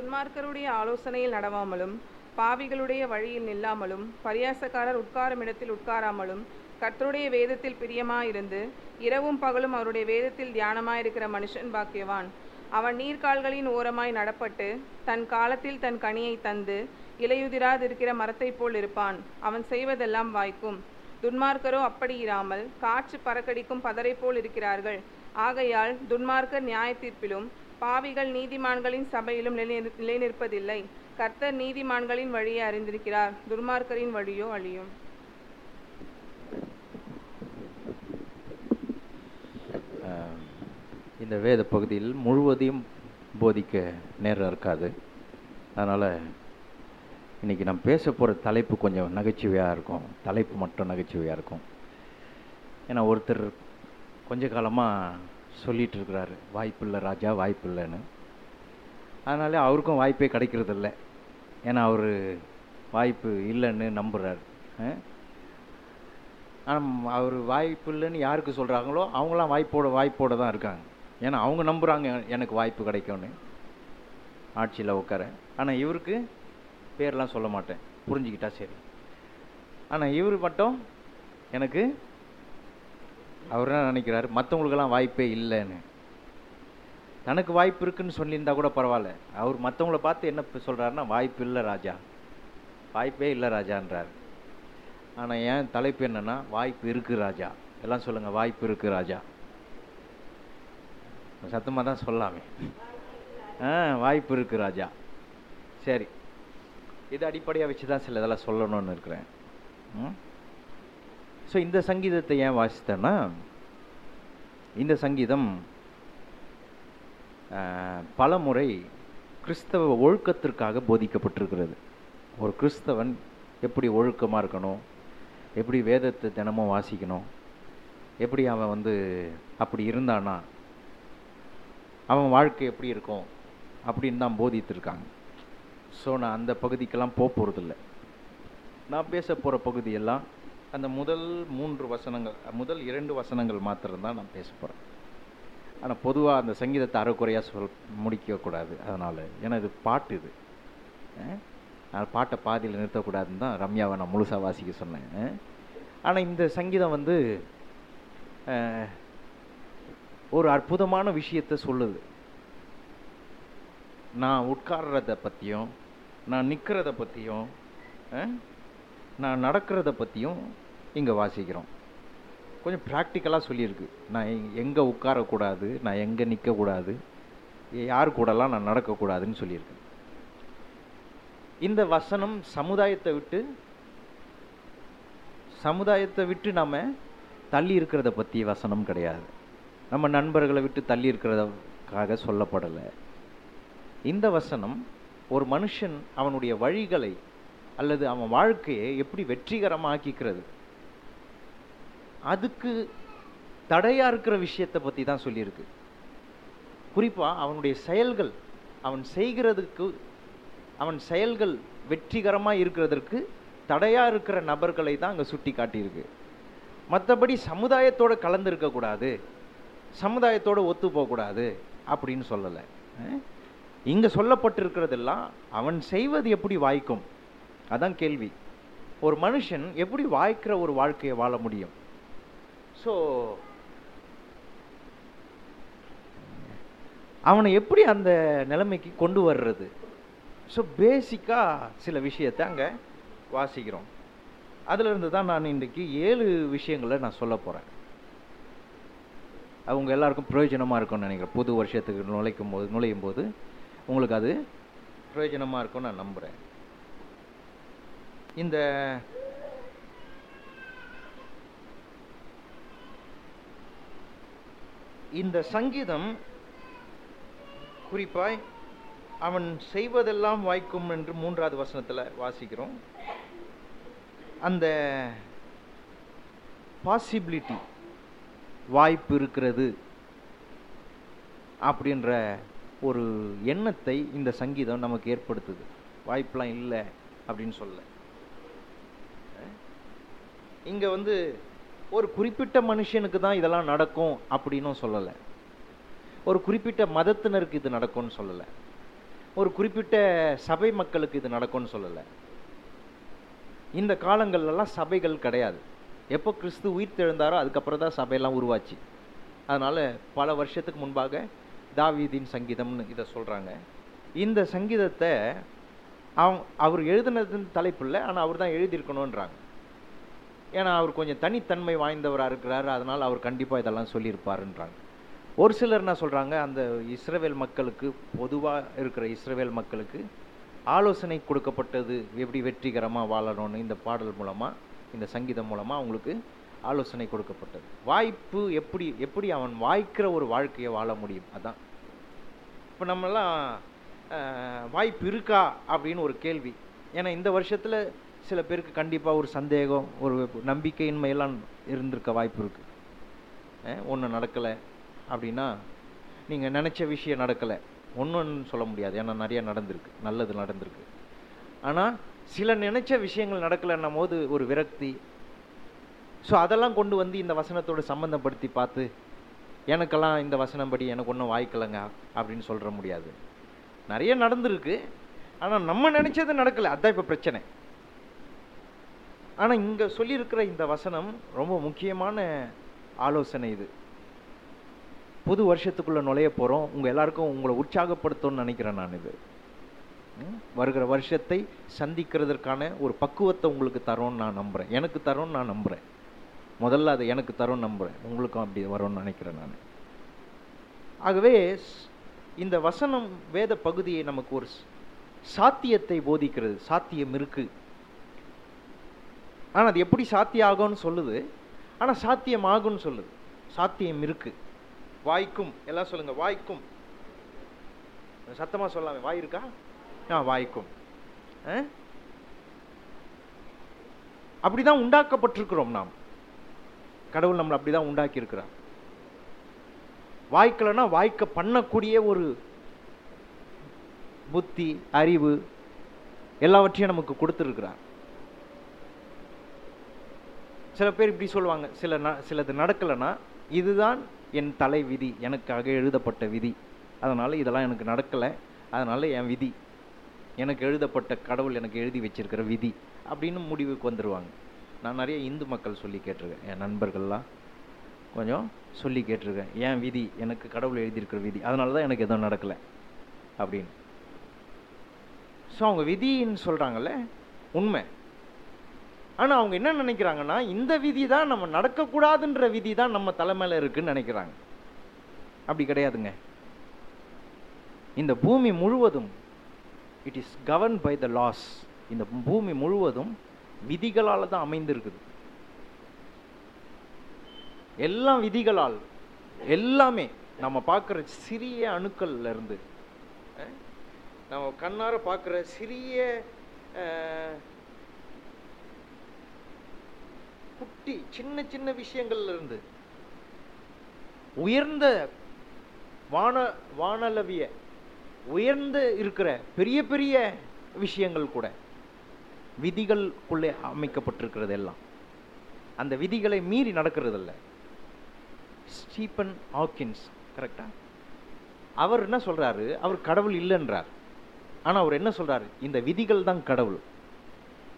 துன்மார்க்கருடைய ஆலோசனையில் நடவாமலும் பாவிகளுடைய வழியில் நில்லாமலும் பரியாசக்காரர் உட்காரும் இடத்தில் உட்காராமலும் கர்த்தருடைய வேதத்தில் பிரியமாயிருந்து இரவும் பகலும் அவருடைய வேதத்தில் தியானமாயிருக்கிற மனுஷன் பாக்கியவான். அவன் நீர்கால்களின் ஓரமாய் நடப்பட்டு தன் காலத்தில் தன் கனியை தந்து இலையுதிராதிருக்கிற மரத்தைப் போல் இருப்பான். அவன் செய்வதெல்லாம் வாய்க்கும். துன்மார்க்கரோ அப்படி இராமல் காற்று பறக்கடிக்கும் பதரை போல் இருக்கிறார்கள். ஆகையால் துன்மார்க்கர் நியாயத்தீர்ப்பிலும் பாவிகள் நீதிமான்களின் சபையிலும் நிலை- நிலைநிற்பதில்லை. கர்த்தர் நீதிமான்களின் வழியை அறிந்திருக்கிறார். துர்மார்க்கரின் வழியோ அழியும். இந்த வேத பகுதியில் முழுவதையும் போதிக்க நேரம் இருக்காது. அதனால் இன்றைக்கி நான் பேச போகிற தலைப்பு கொஞ்சம் நகைச்சுவையாக இருக்கும். தலைப்பு மட்டும் நகைச்சுவையாக இருக்கும். ஏன்னா ஒருத்தர் கொஞ்ச காலமாக சொல்லிகிட்டு இருக்கிறாரு வாய்ப்பில்லை ராஜா வாய்ப்பில்லைன்னு. அதனால அவருக்கும் வாய்ப்பே கிடைக்கிறது இல்லை ஏன்னா அவர் வாய்ப்பு இல்லைன்னு நம்புகிறார் ஆனால் அவர் வாய்ப்பு இல்லைன்னு யாருக்கு சொல்கிறாங்களோ அவங்களாம் வாய்ப்போட வாய்ப்போடு தான் இருக்காங்க. ஏன்னா அவங்க நம்புகிறாங்க எனக்கு வாய்ப்பு கிடைக்கும்னு. ஆட்சியில் உட்கார. ஆனால் இவருக்கு பேர்லாம் சொல்ல மாட்டேன். புரிஞ்சுக்கிட்டா சரி. ஆனால் இவர் மட்டும் எனக்கு அவர் என்ன நினைக்கிறாரு? மற்றவங்களுக்கெல்லாம் வாய்ப்பே இல்லைன்னு. தனக்கு வாய்ப்பு இருக்குன்னு சொல்லியிருந்தா கூட பரவாயில்ல. அவர் மற்றவங்கள பார்த்து என்ன சொல்கிறாருன்னா வாய்ப்பு இல்லை ராஜா. வாய்ப்பே இல்லை ராஜான்றார். ஆனால் ஏன் தலைப்பு என்னென்னா வாய்ப்பு இருக்குது ராஜா. எல்லாம் சொல்லுங்கள் வாய்ப்பு இருக்குது ராஜா. சத்தமாக தான் சொல்லாமே. ஆ வாய்ப்பு இருக்குது ராஜா. சரி. இது அடிப்படையாக வச்சு தான் சில இதெல்லாம் சொல்லணும்னு இருக்கிறேன். ம்? ஸோ இந்த சங்கீதத்தை ஏன் வாசித்தேன்னா இந்த சங்கீதம் பல முறை கிறிஸ்தவ ஒழுக்கத்திற்காக போதிக்கப்பட்டிருக்கிறது. ஒரு கிறிஸ்தவன் எப்படி ஒழுக்கமாக இருக்கணும்? எப்படி வேதத்தை தினமும் வாசிக்கணும்? எப்படி அவன் வந்து அப்படி இருந்தானா? அவன் வாழ்க்கை எப்படி இருக்கும்? அப்படின்னு தான் போதித்திருக்காங்க. ஸோ நான் அந்த பகுதிக்கெல்லாம் போக போகிறதில்ல நான் பேச போகிற பகுதியெல்லாம் அந்த முதல் மூன்று வசனங்கள் முதல் இரண்டு வசனங்கள் மாத்திரம்தான் நான் பேச போகிறேன் ஆனால் பொதுவாக அந்த சங்கீதத்தை அறக்குறையாக சொல் முடிக்கக்கூடாது அதனால். ஏன்னா இது பாட்டு இது. நான் பாட்டை பாதியில் நிறுத்தக்கூடாதுன்னு தான் ரம்யாவை நான் முழுசாக வாசிக்க சொன்னேன். ஆனால் இந்த சங்கீதம் வந்து ஒரு அற்புதமான விஷயத்தை சொல்லுது. நான் உட்கார்றத பற்றியும் நான் நிற்கிறத பற்றியும் நான் நடக்கிறத பற்றியும் இங்கே வாசிக்கிறோம். கொஞ்சம் ப்ராக்டிக்கலாக சொல்லியிருக்கு. நான் எங்கே உட்காரக்கூடாது நான் எங்கே நிற்கக்கூடாது யார் கூடலாம் நான் நடக்கக்கூடாதுன்னு சொல்லியிருக்கு. இந்த வசனம் சமுதாயத்தை விட்டு சமுதாயத்தை விட்டு நம்ம தள்ளி இருக்கிறத பற்றி வசனம் கிடையாது. நம்ம நண்பர்களை விட்டு தள்ளி இருக்கிறதுக்காக சொல்லப்படலை. இந்த வசனம் ஒரு மனுஷன் அவனுடைய வழிகளை அல்லது அவன் வாழ்க்கையை எப்படி வெற்றிகரமாக்கிக்கிறது அதுக்கு தடையாக இருக்கிற விஷயத்தை பற்றி தான் சொல்லியிருக்கு. குறிப்பாக அவனுடைய செயல்கள் அவன் செய்கிறதுக்கு அவன் செயல்கள் வெற்றிகரமாக இருக்கிறதற்கு தடையாக இருக்கிற நபர்களை தான் அங்கே சுட்டி காட்டியிருக்கு. மற்றபடி சமுதாயத்தோடு கலந்துருக்கக்கூடாது சமுதாயத்தோடு ஒத்து போகக்கூடாது அப்படின்னு சொல்லலை. இங்கே சொல்லப்பட்டிருக்கிறதெல்லாம் அவன் செய்வது எப்படி வாய்க்கும்? அதான் கேள்வி. ஒரு மனுஷன் எப்படி வாய்க்கிற ஒரு வாழ்க்கையை வாழ முடியும்? ஸோ அவனை எப்படி அந்த நிலைமைக்கு கொண்டு வர்றது? ஸோ பேசிக்காக சில விஷயத்தை அங்கே வாசிக்கிறோம். அதிலிருந்து தான் நான் இன்றைக்கு ஏழு விஷயங்களை நான் சொல்ல போகிறேன் அவங்க எல்லாருக்கும் பிரயோஜனமாக இருக்கும்னு நினைக்கிறேன். புது வருஷத்துக்கு நுழைக்கும் போது நுழையும் போது உங்களுக்கு அது பிரயோஜனமாக இருக்கும்னு நான் நம்புகிறேன் இந்த இந்த சங்கீதம் குறிப்பாய் அவன் செய்வதெல்லாம் வாய்க்கும் என்று மூன்றாவது வசனத்தில் வாசிக்கிறோம். அந்த பாசிபிலிட்டி வாய்ப்பு இருக்கிறது அப்படின்ற ஒரு எண்ணத்தை இந்த சங்கீதம் நமக்கு ஏற்படுத்துது. வாய்ப்பெலாம் இல்லை அப்படின்னு சொல்ல. இங்கே வந்து ஒரு குறிப்பிட்ட மனுஷனுக்கு தான் இதெல்லாம் நடக்கும் அப்படின்னும் சொல்லலை. ஒரு குறிப்பிட்ட மதத்தினருக்கு இது நடக்கும்னு சொல்லலை. ஒரு குறிப்பிட்ட சபை மக்களுக்கு இது நடக்கும்னு சொல்லலை. இந்த காலங்கள்லாம் சபைகள் கிடையாது. எப்போ கிறிஸ்து உயிர் தெழுந்தாரோ அதுக்கப்புறம் தான் சபையெல்லாம் உருவாச்சு. அதனால் பல வருஷத்துக்கு முன்பாக தாவீதின் சங்கீதம்னு இதை சொல்கிறாங்க இந்த சங்கீதத்தை அவன் அவர் எழுதுனதுன்னு தலைப்பு இல்லை ஆனால் அவர் தான் எழுதியிருக்கணுன்றாங்க ஏன்னா அவர் கொஞ்சம் தனித்தன்மை வாய்ந்தவராக இருக்கிறார். அதனால் அவர் கண்டிப்பாக இதெல்லாம் சொல்லியிருப்பாருன்றாங்க. ஒரு சிலர் என்ன சொல்கிறாங்க அந்த இஸ்ரவேல் மக்களுக்கு பொதுவாக இருக்கிற இஸ்ரவேல் மக்களுக்கு ஆலோசனை கொடுக்கப்பட்டது எப்படி வெற்றிகரமாக வாழணும்னு இந்த பாடல் மூலமாக இந்த சங்கீதம் மூலமாக அவங்களுக்கு ஆலோசனை கொடுக்கப்பட்டது. வாய்ப்பு எப்படி எப்படி அவன் வாய்க்கிற ஒரு வாழ்க்கையை வாழ முடியும்? அதான். இப்போ நம்மலாம் வாய்ப்பு இருக்கா அப்படின்னு ஒரு கேள்வி. ஏன்னா இந்த வருஷத்தில் சில பேருக்கு கண்டிப்பாக ஒரு சந்தேகம் ஒரு நம்பிக்கையின்மையெல்லாம் இருந்திருக்க வாய்ப்பு இருக்குது ஒன்று நடக்கலை அப்படின்னா நீங்கள் நினச்ச விஷயம் நடக்கலை. ஒன்றுன்னு சொல்ல முடியாது. ஏன்னா நிறைய நடந்திருக்கு. நல்லது நடந்திருக்கு. ஆனால் சில நினச்ச விஷயங்கள் நடக்கலைன்னும் போது ஒரு விரக்தி. ஸோ அதெல்லாம் கொண்டு வந்து இந்த வசனத்தோட சம்மந்தப்படுத்தி பார்த்து எனக்கெல்லாம் இந்த வசனம் படி எனக்கு ஒன்றும் வாய்க்கலைங்க அப்படின்னு சொல்கிற முடியாது. நிறைய நடந்திருக்கு. ஆனால் நம்ம நினச்சது நடக்கலை. அதான் இப்போ பிரச்சனை. ஆனால் இங்கே சொல்லியிருக்கிற இந்த வசனம் ரொம்ப முக்கியமான ஆலோசனை இது. புது வருஷத்துக்குள்ளே நுழைய போகிறோம் உங்கள் எல்லாருக்கும் உங்களை உற்சாகப்படுத்தும்னு நினைக்கிறேன் நான் இது. வருகிற வருஷத்தை சந்திக்கிறதற்கான ஒரு பக்குவத்தை உங்களுக்கு தரோன்னு நான் நம்புகிறேன் எனக்கு தரோன்னு நான் நம்புகிறேன் முதல்ல அது எனக்கு தரோன்னு நம்புகிறேன் உங்களுக்கும் அப்படி வரும்னு நினைக்கிறேன் நான். ஆகவே ஸ்- இந்த வசனம் வேத பகுதியை நமக்கு ஒரு சாத்தியத்தை போதிக்கிறது. சாத்தியம் இருக்கு. ஆனால் அது எப்படி சாத்தியாகும்னு சொல்லுது. ஆனால் சாத்தியம் ஆகும்னு சொல்லுது. சாத்தியம் இருக்கு. வாய்க்கும் எல்லாம் சொல்லுங்க வாய்க்கும். சத்தமா சொல்லாமே வாய் இருக்கா? ஆ வாய்க்கும். ஆ? அப்படிதான் உண்டாக்கப்பட்டிருக்கிறோம் நாம். கடவுள் நம்மளை அப்படிதான் தான் உண்டாக்கியிருக்கிறார். வாய்க்கலைன்னா வாய்க்க பண்ணக்கூடிய ஒரு புத்தி அறிவு எல்லாவற்றையும் நமக்கு கொடுத்துருக்கிறார். சில பேர் இப்படி சொல்லுவாங்க. சில ந சிலது நடக்கலைன்னா இதுதான் என் தலை விதி எனக்காக எழுதப்பட்ட விதி. அதனால் இதெல்லாம் எனக்கு நடக்கலை. அதனால் என் விதி. எனக்கு எழுதப்பட்ட கடவுள் எனக்கு எழுதி வச்சிருக்கிற விதி. அப்படின்னு முடிவுக்கு வந்துடுவாங்க நான் நிறைய இந்து மக்கள் சொல்லி கேட்டிருக்கேன். என் நண்பர்கள்லாம் கொஞ்சம் சொல்லி கேட்டிருக்கேன். என் விதி எனக்கு கடவுள் எழுதியிருக்கிற விதி. அதனால தான் எனக்கு எதுவும் நடக்கலை. அப்படின்னு. ஸோ அவங்க விதின்னு சொல்கிறாங்கல்ல உண்மை. ஆனால் அவங்க என்ன நினைக்கிறாங்கன்னா இந்த விதி தான் நம்ம நடக்கக்கூடாதுன்ற விதி தான் நம்ம தலைமையில் இருக்குன்னு நினைக்கிறாங்க. அப்படி கிடையாதுங்க. இந்த பூமி முழுவதும் it is govern by the laws இந்த பூமி முழுவதும் விதிகளால் தான் அமைந்திருக்குது. எல்லாம் விதிகளால் எல்லாமே நம்ம பார்க்குற சிறிய அணுக்கள்ல இருந்து நம்ம கண்ணார பார்க்குற சிறிய குட்டி சின்ன சின்ன விஷயங்கள்ல இருந்து உயர்ந்த வான வானளவிய உயர்ந்து இருக்கிற பெரிய பெரிய விஷயங்கள் கூட விதிகளுக்குள்ளே அமைக்கப்பட்டிருக்கிறது எல்லாம் அந்த விதிகளை மீறி நடக்கிறதில்ல. ஸ்டீபன் ஹாக்கின்ஸ் கரெக்டா? அவர் என்ன சொல்றாரு? அவர் கடவுள் இல்லைன்றார். ஆனா அவர் என்ன சொல்றாரு? இந்த விதிகள் தான் கடவுள்.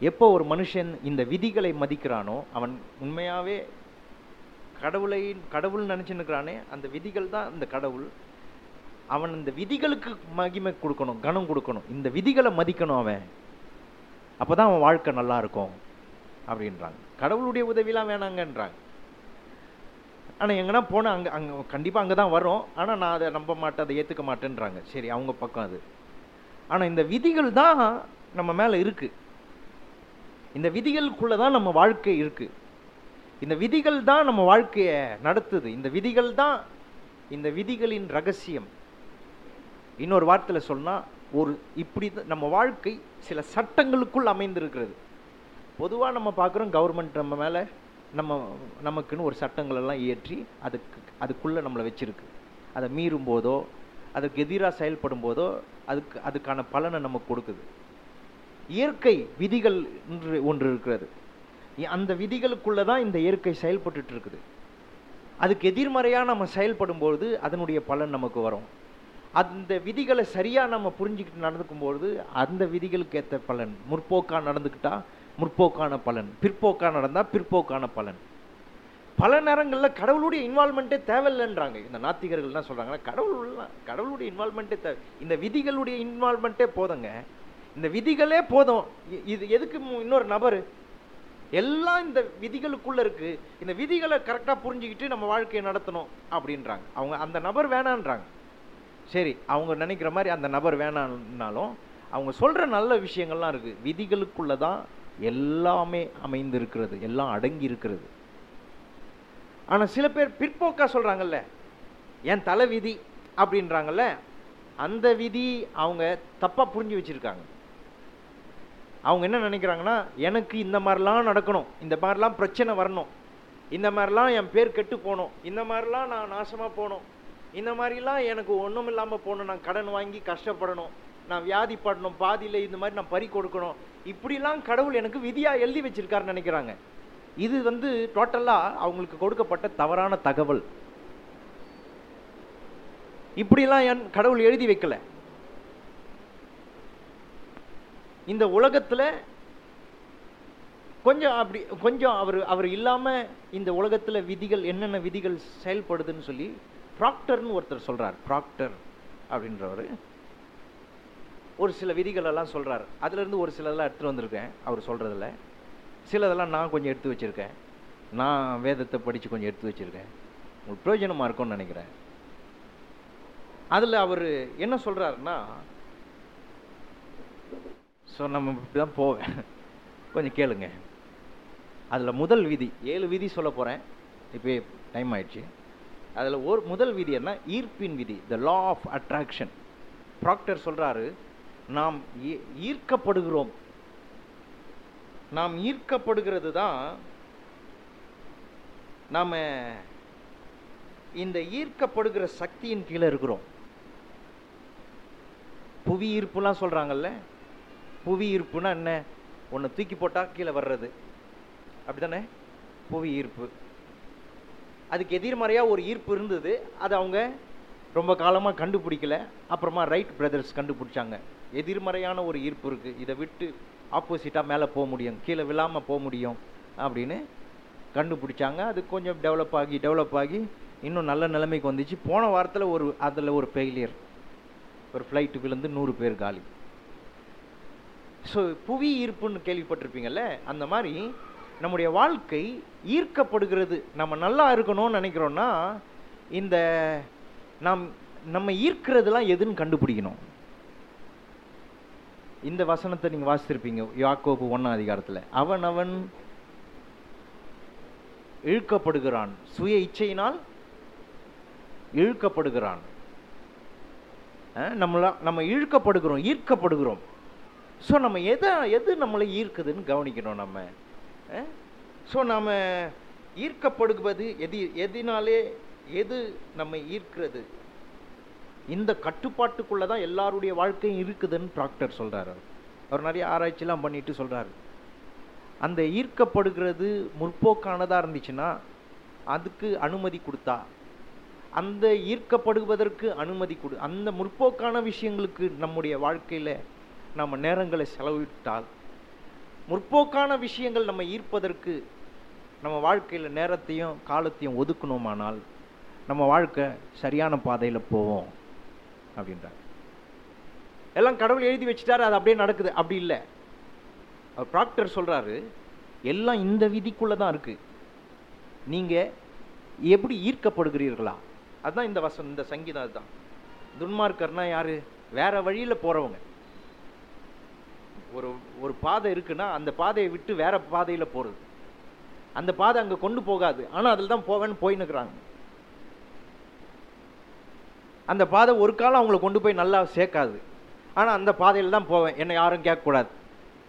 எப்போ ஒரு மனுஷன் இந்த விதிகளை மதிக்கிறானோ அவன் உண்மையாகவே கடவுளை கடவுள் நினச்சின்னுக்கிறானே அந்த விதிகள் தான் இந்த கடவுள். அவன் இந்த விதிகளுக்கு மகிமை கொடுக்கணும் கனம் கொடுக்கணும். இந்த விதிகளை மதிக்கணும் அவன். அப்போ தான் அவன் வாழ்க்கை நல்லா இருக்கும் அப்படின்றாங்க. கடவுளுடைய உதவிலாம் வேணாங்கன்றாங்க. ஆனால் எங்கன்னா போனால் அங்கே அங்கே கண்டிப்பாக அங்கே தான் வரும் ஆனால் நான் அதை நம்ப மாட்டேன் அதை ஏற்றுக்க மாட்டேன்றாங்க. சரி அவங்க பக்கம் அது. ஆனால் இந்த விதிகள் தான் நம்ம மேலே இருக்குது இந்த விதிகளுக்குள்ளே தான் நம்ம வாழ்க்கை இருக்குது இந்த விதிகள் தான் நம்ம வாழ்க்கையை நடத்துது. இந்த விதிகள் தான் இந்த விதிகளின் ரகசியம். இன்னொரு வார்த்தையில் சொன்னால் ஒரு இப்படி தான் நம்ம வாழ்க்கை சில சட்டங்களுக்குள் அமைந்திருக்கிறது. பொதுவாக நம்ம பார்க்குறோம் கவர்மெண்ட் நம்ம மேலே நம்ம நமக்குன்னு ஒரு சட்டங்கள் எல்லாம் இயற்றி அதுக்கு அதுக்குள்ளே நம்மளை வச்சுருக்கு. அதை மீறும் போதோ அதுக்கு எதிராக செயல்படும் போதோ அதுக்கு அதுக்கான பலனை நமக்கு கொடுக்குது. இயற்கை விதிகள் என்று ஒன்று இருக்கிறது. அந்த விதிகளுக்குள்ள தான் இந்த இயற்கை செயல்பட்டு இருக்குது. அதுக்கு எதிர்மறையாக நம்ம செயல்படும்பொழுது அதனுடைய பலன் நமக்கு வரும். அந்த விதிகளை சரியாக நம்ம புரிஞ்சுக்கிட்டு நடந்துக்கும்பொழுது அந்த விதிகளுக்கு ஏற்ற பலன். முற்போக்கா நடந்துக்கிட்டால் முற்போக்கான பலன். பிற்போக்கா நடந்தால் பிற்போக்கான பலன். பல நேரங்களில் கடவுளுடைய இன்வால்மெண்ட்டே தேவையில்லைன்றாங்க. இந்த நாத்திகர்கள்லாம் சொல்கிறாங்கன்னா கடவுள் கடவுளுடைய இன்வால்மெண்ட்டே தேவை. இந்த விதிகளுடைய இன்வால்மெண்ட்டே போதுங்க. இந்த விதிகளே போதும். இ- இது எதுக்கு இன்னொரு நபர்? எல்லாம் இந்த விதிகளுக்குள்ளே இருக்குது இந்த விதிகளை கரெக்டாக புரிஞ்சுக்கிட்டு நம்ம வாழ்க்கையை நடத்தணும் அப்படின்றாங்க. அவங்க அந்த நபர் வேணான்றாங்க. சரி அவங்க நினைக்கிற மாதிரி அந்த நபர் வேணான்னாலும் அவங்க சொல்கிற நல்ல விஷயங்கள்லாம் இருக்குது விதிகளுக்குள்ள தான் எல்லாமே அமைந்து இருக்கிறது எல்லாம் அடங்கி இருக்கிறது ஆனால் சில பேர் பிற்போக்காக சொல்கிறாங்கல்ல என் தலை விதி அப்படின்றாங்கல்ல அந்த விதி அவங்க தப்பாக புரிஞ்சு வச்சிருக்காங்க. அவங்க என்ன நினைக்கிறாங்கன்னா எனக்கு இந்த மாதிரிலாம் நடக்கணும் இந்த மாதிரிலாம் பிரச்சனை வரணும் இந்த மாதிரிலாம் என் பேர் கெட்டு போகணும் இந்த மாதிரிலாம் நான் நாசமாக போகணும் இந்த மாதிரிலாம் எனக்கு ஒன்றும் இல்லாமல் போகணும் நான் கடன் வாங்கி கஷ்டப்படணும் நான் வியாதிப்படணும் பாதியில் இந்த மாதிரி நான் பறி கொடுக்கணும் இப்படிலாம் கடவுள் எனக்கு விதியாக எழுதி வச்சிருக்காருன்னு நினைக்கிறாங்க. இது வந்து டோட்டலாக அவங்களுக்கு கொடுக்கப்பட்ட தவறான தகவல். இப்படிலாம் என் கடவுள் எழுதி வைக்கல. இந்த உலகத்தில் கொஞ்சம் அப்படி கொஞ்சம் அவர் அவர் இல்லாமல் இந்த உலகத்தில் விதிகள் என்னென்ன விதிகள் செயல்படுதுன்னு சொல்லி ப்ராக்டர்னு ஒருத்தர் சொல்கிறார் ப்ராக்டர் அப்படின்றவர். ஒரு சில விதிகள் எல்லாம் அதுலேருந்து ஒரு சிலதெல்லாம் எடுத்துகிட்டு வந்திருக்கேன். அவர் சொல்கிறதில்ல சிலதெல்லாம் நான் கொஞ்சம் எடுத்து வச்சிருக்கேன். நான் வேதத்தை படித்து கொஞ்சம் எடுத்து வச்சிருக்கேன். உங்களுக்கு பிரயோஜனமாக இருக்கும்னு நினைக்கிறேன். அதில் அவர் என்ன சொல்கிறாருன்னா ஸோ நம்ம இப்படி தான் போவேன். கொஞ்சம் கேளுங்க. அதில் முதல் விதி ஏழு விதி சொல்ல போகிறேன் இப்போ டைம் ஆயிடுச்சு. அதில் ஒரு முதல் விதி என்ன? ஈர்ப்பின் விதி the law of attraction Proctor சொல்கிறாரு நாம் ஈ- ஈர்க்கப்படுகிறோம். நாம் ஈர்க்கப்படுகிறது தான் நாம் இந்த ஈர்க்கப்படுகிற சக்தியின் கீழே இருக்கிறோம். புவி ஈர்ப்புலாம் சொல்கிறாங்கல்ல புவி ஈர்ப்புனா என்ன? ஒன்று தூக்கி போட்டால் கீழே வர்றது. அப்படிதானே புவி ஈர்ப்பு. அதுக்கு எதிர்மறையாக ஒரு ஈர்ப்பு இருந்தது. அது அவங்க ரொம்ப காலமாக கண்டுபிடிக்கல. அப்புறமா ரைட் பிரதர்ஸ் கண்டுபிடிச்சாங்க. எதிர்மறையான ஒரு ஈர்ப்பு இருக்குது இதை விட்டு ஆப்போசிட்டாக மேலே போக முடியும். கீழே விழாமல் போக முடியும் அப்படின்னு கண்டுபிடிச்சாங்க. அது கொஞ்சம் டெவலப் ஆகி டெவலப் ஆகி இன்னும் நல்ல நிலைமைக்கு வந்துச்சு. போன வாரத்தில் ஒரு அதில் ஒரு ஃபெயிலியர் ஒரு ஃப்ளைட் விழுந்து நூறு பேர் காலி. ஸோ புவி ஈர்ப்புன்னு கேள்விப்பட்டிருப்பீங்கல்ல? அந்த மாதிரி நம்முடைய வாழ்க்கை ஈர்க்கப்படுகிறது. நம்ம நல்லா இருக்கணும்னு நினைக்கிறோன்னா இந்த நாம் நம்ம ஈர்க்கிறதுலாம் எதுன்னு கண்டுபிடிக்கணும். இந்த வசனத்தை நீங்கள் வாசித்திருப்பீங்க யாக்கோபு ஒன்றாம் அதிகாரத்தில். அவன் அவன் இழுக்கப்படுகிறான். சுய இச்சையினால் இழுக்கப்படுகிறான். அஹ் நம்மள நம்ம இழுக்கப்படுகிறோம் ஈர்க்கப்படுகிறோம். ஸோ நம்ம எதை எது நம்மளை ஈர்க்குதுன்னு கவனிக்கணும் நம்ம. ஸோ நாம் ஈர்க்கப்படுவது எது எதினாலே எது நம்ம ஈர்க்கிறது? இந்த கட்டுப்பாட்டுக்குள்ளே தான் எல்லாருடைய வாழ்க்கையும் இருக்குதுன்னு டாக்டர் சொல்கிறார் அவர். நிறைய ஆராய்ச்சிலாம் பண்ணிட்டு சொல்கிறார் அந்த ஈர்க்கப்படுகிறது முற்போக்கானதாக இருந்துச்சுன்னா அதுக்கு அனுமதி கொடுத்தா அந்த ஈர்க்கப்படுவதற்கு அனுமதி கொடு அந்த முற்போக்கான விஷயங்களுக்கு நம்முடைய வாழ்க்கையில் நம்ம நேரங்களை செலவிட்டால் முற்போக்கான விஷயங்கள் நம்ம ஈர்ப்பதற்கு நம்ம வாழ்க்கையில் நேரத்தையும் காலத்தையும் ஒதுக்கணுமானால் நம்ம வாழ்க்கை சரியான பாதையில் போவோம் அப்படின்றார். எல்லாம் கடவுள் எழுதி வச்சுட்டாரு அது அப்படியே நடக்குது. அப்படி இல்லை. அவர் ப்ராக்டர் சொல்கிறாரு எல்லாம் இந்த விதிக்குள்ளே தான் இருக்குது நீங்கள் எப்படி ஈர்க்கப்படுகிறீர்களா? அதுதான் இந்த வசம் இந்த சங்கீதம் அதுதான். துன்மார்க்கர்னா யார்? வேறு வழியில் போகிறவங்க ஒரு ஒரு பாதை இருக்குன்னா அந்த பாதையை விட்டு வேற பாதையில் போகிறது அந்த பாதை அங்கே கொண்டு போகாது. ஆனால் அதில் தான் போவேன்னு போயின்னுக்குறாங்க. அந்த பாதை ஒரு காலம் அவங்கள கொண்டு போய் நல்லா சேர்க்காது. ஆனால் அந்த பாதையில் தான் போவேன். என்னை யாரும் கேட்கக்கூடாது.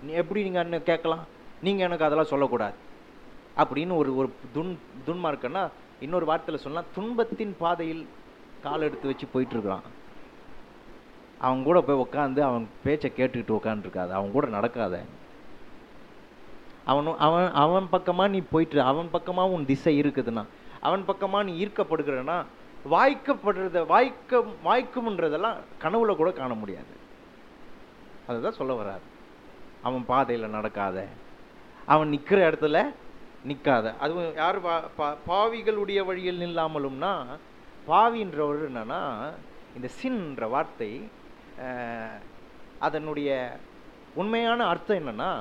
நீ எப்படி நீங்கள் என்ன கேட்கலாம்? நீங்கள் எனக்கு அதெல்லாம் சொல்லக்கூடாது. அப்படின்னு ஒரு ஒரு துன் துன்மார்க்கன்னா இன்னொரு வார்த்தையில் சொன்னால் துன்பத்தின் பாதையில் கால் எடுத்து வச்சு போயிட்டுருக்குறான். அவங்க அவன் கூட போய் உட்காந்து அவன் பேச்சை கேட்டுக்கிட்டு உட்காந்துருக்காது அவன் கூட நடக்காத. அவனும் அவன் அவன் பக்கமாக நீ போயிட்டு அவன் பக்கமாக உன் திசை இருக்குதுன்னா அவன் பக்கமாக நீ ஈர்க்கப்படுகிறனா வாய்க்கப்படுறத வாய்க்க வாய்க்கும்ன்றதெல்லாம் கனவுல கூட காண முடியாது. அதுதான் சொல்ல வராது அவன் பாதையில் நடக்காத. அவன் நிற்கிற இடத்துல நிற்காத அதுவும் யார் பா பா- பாவிகளுடைய வழியில் நில்லாமலும்னா பாவின்றவர் என்னன்னா இந்த சின்ன்ற வார்த்தை அதனுடைய உண்மையான அர்த்தம் என்னன்னா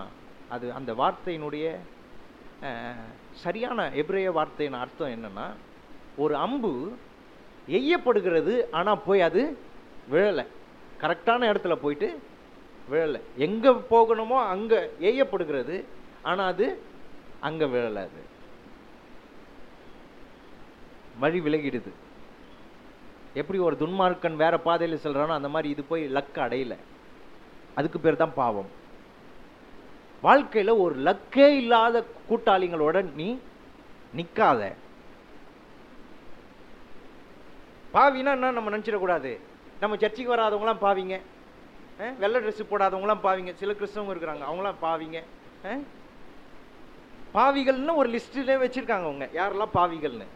அது அந்த வார்த்தையினுடைய சரியான எபிரேய வார்த்தையின் அர்த்தம் என்னன்னா ஒரு அம்பு எய்யப்படுகிறது ஆனால் போய் அது விழலை. கரெக்டான இடத்துல போயிட்டு விழலை. எங்கே போகணுமோ அங்கே எய்யப்படுகிறது ஆனால் அது அங்கே விழலை அது. வழி விலகிடுது. எப்படி ஒரு துன்மார்க்கன் வேற பாதையில் செல்றானோ அந்த மாதிரி இது போய் லக்கு அடையல. அதுக்கு பேர் தான் பாவம். வாழ்க்கையில் ஒரு லக்கே இல்லாத கூட்டாளிங்களோட நீ நிற்காத பாவினா என்ன நம்ம நினச்சிடக்கூடாது? நம்ம சர்ச்சைக்கு வராதவங்களாம் பாவிங்க. வெள்ளை ட்ரெஸ் போடாதவங்களாம் பாவிங்க. சில கிறிஸ்தவங்க இருக்கிறாங்க. அவங்களாம் பாவிங்க. பாவிகள்னு ஒரு லிஸ்ட்டில் வச்சுருக்காங்க அவங்க. யாரெல்லாம் பாவிகள்னு?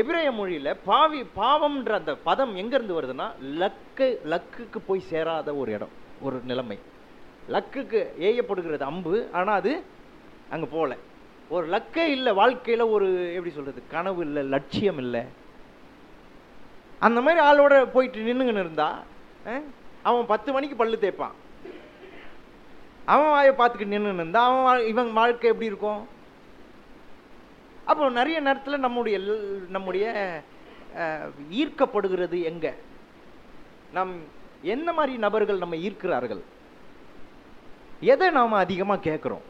எபிரேய மொழியில் பாவி பாவம்ன்ற அந்த பதம் எங்கேருந்து வருதுன்னா லக்கு லக்குக்கு போய் சேராத ஒரு இடம் ஒரு நிலைமை. லக்குக்கு ஏயப்படுகிறது அம்பு ஆனால் அது அங்கே போகல ஒரு லக்கே இல்லை வாழ்க்கையில் ஒரு எப்படி சொல்கிறது கனவு இல்லை லட்சியம் இல்லை. அந்த மாதிரி ஆளோட போயிட்டு நின்றுங்கன்னு இருந்தா அவன் பத்து மணிக்கு பல்லு தேய்ப்பான். அவன் வாயை பார்த்துக்கிட்டு நின்றுன்னு இருந்தா அவன் இவன் வாழ்க்கை எப்படி இருக்கும்? அப்போ நிறைய நேரத்தில் நம்முடைய எல்- நம்முடைய ஈர்க்கப்படுகிறது எங்க? நம் என்ன மாதிரி நபர்கள் நம்ம ஈர்க்கிறார்கள்? எதை நாம் அதிகமாக கேட்குறோம்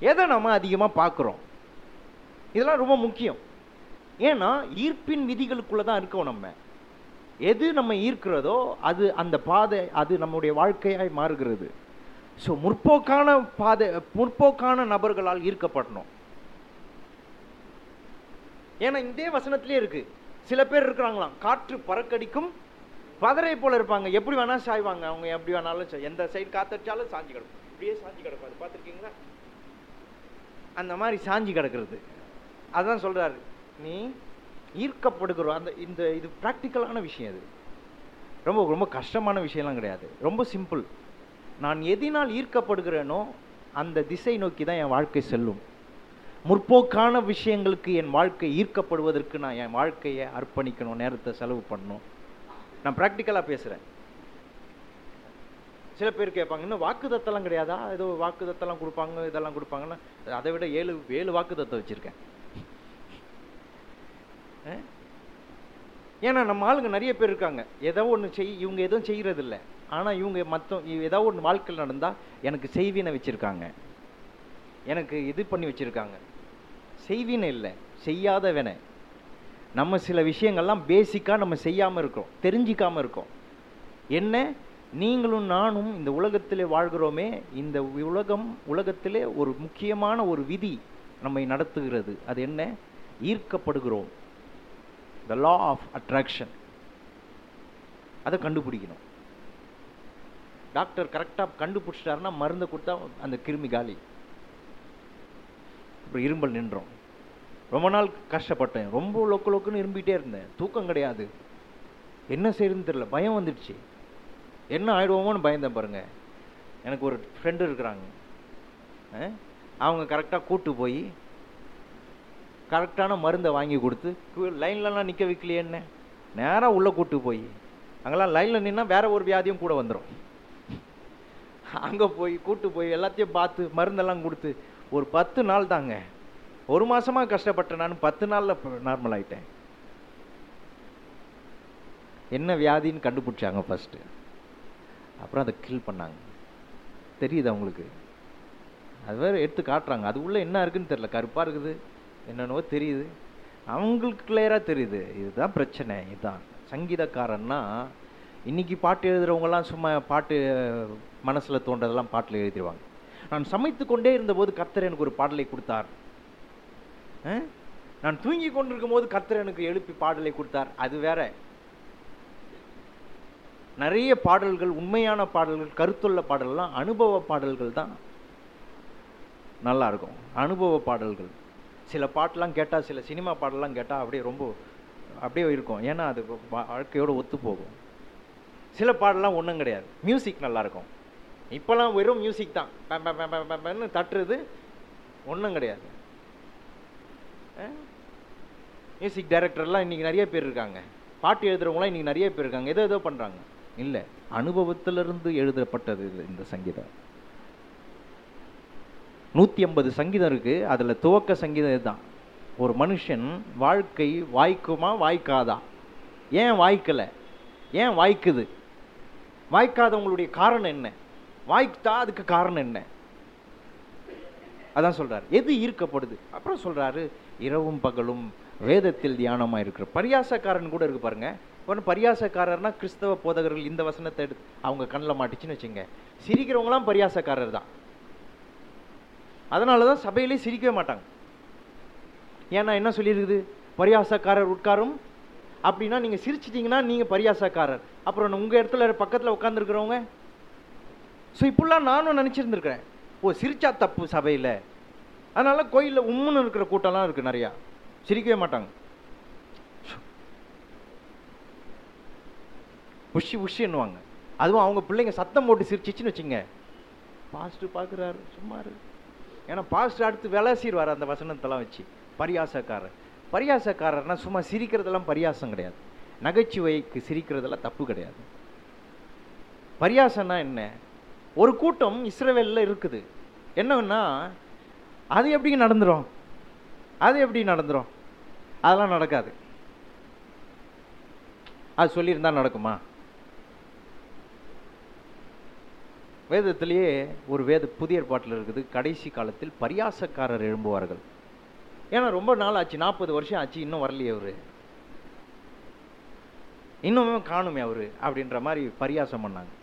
எதை நாம் அதிகமாக பார்க்குறோம் இதெல்லாம் ரொம்ப முக்கியம். ஏன்னா ஈர்ப்பின் விதிகளுக்குள்ள தான் இருக்கோம் நம்ம. எது நம்ம ஈர்க்கிறதோ அது அந்த பாதை அது நம்முடைய வாழ்க்கையாய் மாறுகிறது. ஸோ முற்போக்கான பாதை முற்போக்கான நபர்களால் ஈர்க்கப்படணும். ஏன்னா இதே வசனத்திலே இருக்கு. சில பேர் இருக்கிறாங்களாம். காற்று பறக்கடிக்கும். பதரை போல இருப்பாங்க. எப்படி வேணாலும் சாய்வாங்க. அவங்க எப்படி வேணாலும் எந்த சைடு காத்தடிச்சாலும் சாஞ்சி கிடக்கும். இப்படியே சாஞ்சி கிடப்பாரு. பார்த்துருக்கீங்களா? அந்த மாதிரி சாஞ்சி கிடக்கிறது. அதான் சொல்கிறாரு நீ ஈர்க்கப்படுகிறோம். அந்த இந்த இது ப்ராக்டிக்கலான விஷயம் இது ரொம்ப ரொம்ப கஷ்டமான விஷயம்லாம் கிடையாது. ரொம்ப சிம்பிள் நான் எதினால் ஈர்க்கப்படுகிறேனோ அந்த திசை நோக்கி தான் என் வாழ்க்கை செல்லும். முற்போக்கான விஷயங்களுக்கு என் வாழ்க்கை ஈர்க்கப்படுவதற்கு நான் என் வாழ்க்கையை அர்ப்பணிக்கணும் நேரத்தை செலவு பண்ணணும். நான் ப்ராக்டிக்கலாக பேசுகிறேன் சில பேர் கேட்பாங்க இன்னும் வாக்குதத்தெல்லாம் கிடையாதா? ஏதோ வாக்குதத்தெல்லாம் கொடுப்பாங்க இதெல்லாம் கொடுப்பாங்கன்னா? அதை விட ஏழு ஏழு வாக்குதத்தை வச்சுருக்கேன். ஏன்னா நம்ம ஆளுங்க நிறைய பேர் இருக்காங்க. ஏதோ ஒன்று செய் இவங்க எதுவும் செய்கிறது இல்லை ஆனால் இவங்க மற்ற ஏதோ ஒன்று வாழ்க்கையில் நடந்தால் எனக்கு செய்வினை வச்சுருக்காங்க. எனக்கு இது பண்ணி வச்சுருக்காங்க. செய்வின்னு இல்லை செய்யாதவனை. நம்ம சில விஷயங்கள்லாம் பேசிக்காக நம்ம செய்யாமல் இருக்கிறோம் தெரிஞ்சிக்காமல் இருக்கோம். என்ன? நீங்களும் நானும் இந்த உலகத்திலே வாழ்கிறோமே இந்த உலகம் உலகத்திலே ஒரு முக்கியமான ஒரு விதி நம்மை நடத்துகிறது. அது என்ன? ஈர்க்கப்படுகிறோம். த லா ஆஃப் அட்ராக்ஷன் அதை கண்டுபிடிக்கணும். டாக்டர் கரெக்டாக கண்டுபிடிச்சிட்டாருன்னா மருந்தை கொடுத்தா அந்த கிருமி காலி. அப்புறம் இரும்பல் நின்றோம். ரொம்ப நாள் கஷ்டப்பட்டேன். ரொம்ப லொக்கு லொக்குன்னு இரும்பிகிட்டே இருந்தேன். தூக்கம் கிடையாது. என்ன செய்யறதுன்னு தெரியல. பயம் வந்துடுச்சு. என்ன ஆயிடுவோமோன்னு பயந்தேன் பாருங்கள் எனக்கு ஒரு ஃப்ரெண்டு இருக்கிறாங்க. அவங்க கரெக்டாக கூட்டு போய் கரெக்டான மருந்தை வாங்கி கொடுத்து லைன்லலாம் நிற்க வைக்கலையே என்ன? நேராக உள்ளே கூட்டு போய். அங்கெல்லாம் லைனில் நின்னா வேற ஒரு வியாதியும் கூட வந்துடும் அங்கே போய் கூட்டு போய் எல்லாத்தையும் பார்த்து மருந்தெல்லாம் கொடுத்து ஒரு பத்து நாள் தாங்க. ஒரு மாசமா கஷ்டப்பட்டேன். நான் பத்து நாள்ல நார்மல் ஆயிட்டேன். என்ன வியாதின்னு கண்டுபிடிச்சாங்க ஃபர்ஸ்ட் அப்புறம் அதை கில் பண்ணாங்க. தெரியுது அவங்களுக்கு அது வேற எடுத்து காட்டுறாங்க. அது உள்ள என்ன இருக்குன்னு தெரியல. கருப்பா இருக்குது. என்னென்னவோ தெரியுது. அவங்களுக்கு கிளியராக தெரியுது. இதுதான் பிரச்சனை. இதுதான் சங்கீதக்காரன்னா இன்றைக்கி பாட்டு எழுதுகிறவங்களாம் சும்மா பாட்டு மனசில் தோன்றதெல்லாம் பாட்டில் எழுதிடுவாங்க நான் சமைத்து கொண்டே இருந்தபோது கர்த்தர் எனக்கு ஒரு பாடலை கொடுத்தார். நான் தூங்கி கொண்டிருக்கும் போது கத்தர் எனக்கு எழுப்பி பாடலை கொடுத்தார். அது வேற. நிறைய பாடல்கள் உண்மையான பாடல்கள் கருத்துள்ள பாடல்லாம் அனுபவ பாடல்கள் தான். நல்லா இருக்கும். அனுபவ பாடல்கள். சில பாட்டெலாம் கேட்டால் சில சினிமா பாடலாம் கேட்டால் அப்படியே ரொம்ப அப்படியே இருக்கும். ஏன்னா அது வா- ஒத்து போகும். சில பாடலாம் ஒன்றும் கிடையாது. மியூசிக் நல்லாயிருக்கும் இப்போல்லாம் வெறும் மியூசிக் தான். தட்டுறது ஒன்றும் கிடையாது. மியூசிக் டைரக்டர்லாம் இன்றைக்கி நிறைய பேர் இருக்காங்க. பாட்டு எழுதுறவங்களாம் இன்றைக்கி நிறைய பேர் இருக்காங்க. ஏதோ ஏதோ பண்ணுறாங்க இல்லை அனுபவத்திலிருந்து எழுதப்பட்டது இது இந்த சங்கீதம். நூற்றி ஐம்பது சங்கீதம் இருக்குது அதில் துவக்க சங்கீதம் இதுதான். ஒரு மனுஷன் வாழ்க்கை வாய்க்குமா வாய்க்காதா? ஏன் வாய்க்கலை? ஏன் வாய்க்குது? வாய்க்காதவங்களுடைய காரணம் என்ன? வாய்க்குதா அதுக்கு காரணம் என்ன? அதான் சொல்றாரு. எது ஈர்க்கப்படுது? அப்புறம் சொல்றாரு இரவும் பகலும் வேதத்தில் தியானமா இருக்கிற பரியாசக்காரன் கூட இருக்கு பாருங்க. ஒன்று பரியாசக்காரர்னா கிறிஸ்தவ போதகர்கள் இந்த வசனத்தை எடுத்து அவங்க கண்ணில் மாட்டிச்சுன்னு வச்சுங்க. சிரிக்கிறவங்களாம் பரியாசக்காரர் தான். அதனால தான் சபையிலே சிரிக்கவே மாட்டாங்க. ஏன்னா என்ன சொல்லியிருக்குது? பரியாசக்காரர் உட்காரும். அப்படின்னா நீங்க சிரிச்சிட்டிங்கன்னா நீங்க பரியாசக்காரர். அப்புறம் உங்கள் இடத்துல பக்கத்தில் உட்காந்துருக்கிறவங்க ஸோ இப்படிலாம் நானும் நினச்சிருந்துருக்கிறேன். ஓ சிரிச்சா தப்பு சபையில். அதனால் கோயிலில் உம்முன்னு இருக்கிற கூட்டம்லாம் இருக்குது நிறையா. சிரிக்கவே மாட்டாங்க. உஷி உஷின்னுவாங்க அதுவும் அவங்க பிள்ளைங்க சத்தம் போட்டு சிரிச்சிச்சின்னு வச்சுங்க. பாஸ்ட் பார்க்குறாரு சும்மா ஏன்னா பாஸ்ட் அடுத்து விளாசிடுவார் அந்த வசனத்தெல்லாம் வச்சு. பரியாசக்காரர். பரியாசக்காரர்னா சும்மா சிரிக்கிறதெல்லாம் பரியாசம் கிடையாது. நகைச்சுவைக்கு சிரிக்கிறதெல்லாம் தப்பு கிடையாது. பரியாசம்னா என்ன? ஒரு கூட்டம் இஸ்ரேவேலில் இருக்குது. என்னன்னா அது எப்படி நடந்துடும் அது எப்படி நடந்துடும் அதெல்லாம் நடக்காது. அது சொல்லியிருந்தா நடக்குமா? வேதத்திலேயே ஒரு வேத புதிய ஏற்பாட்டில் இருக்குது. கடைசி காலத்தில் பரியாசக்காரர் எழும்புவார்கள். ஏன்னா ரொம்ப நாள் ஆச்சு. நாற்பது வருஷம் ஆச்சு. இன்னும் வரலையே அவரு. இன்னுமே காணுமே அவரு அப்படின்ற மாதிரி பரியாசம் பண்ணாங்க.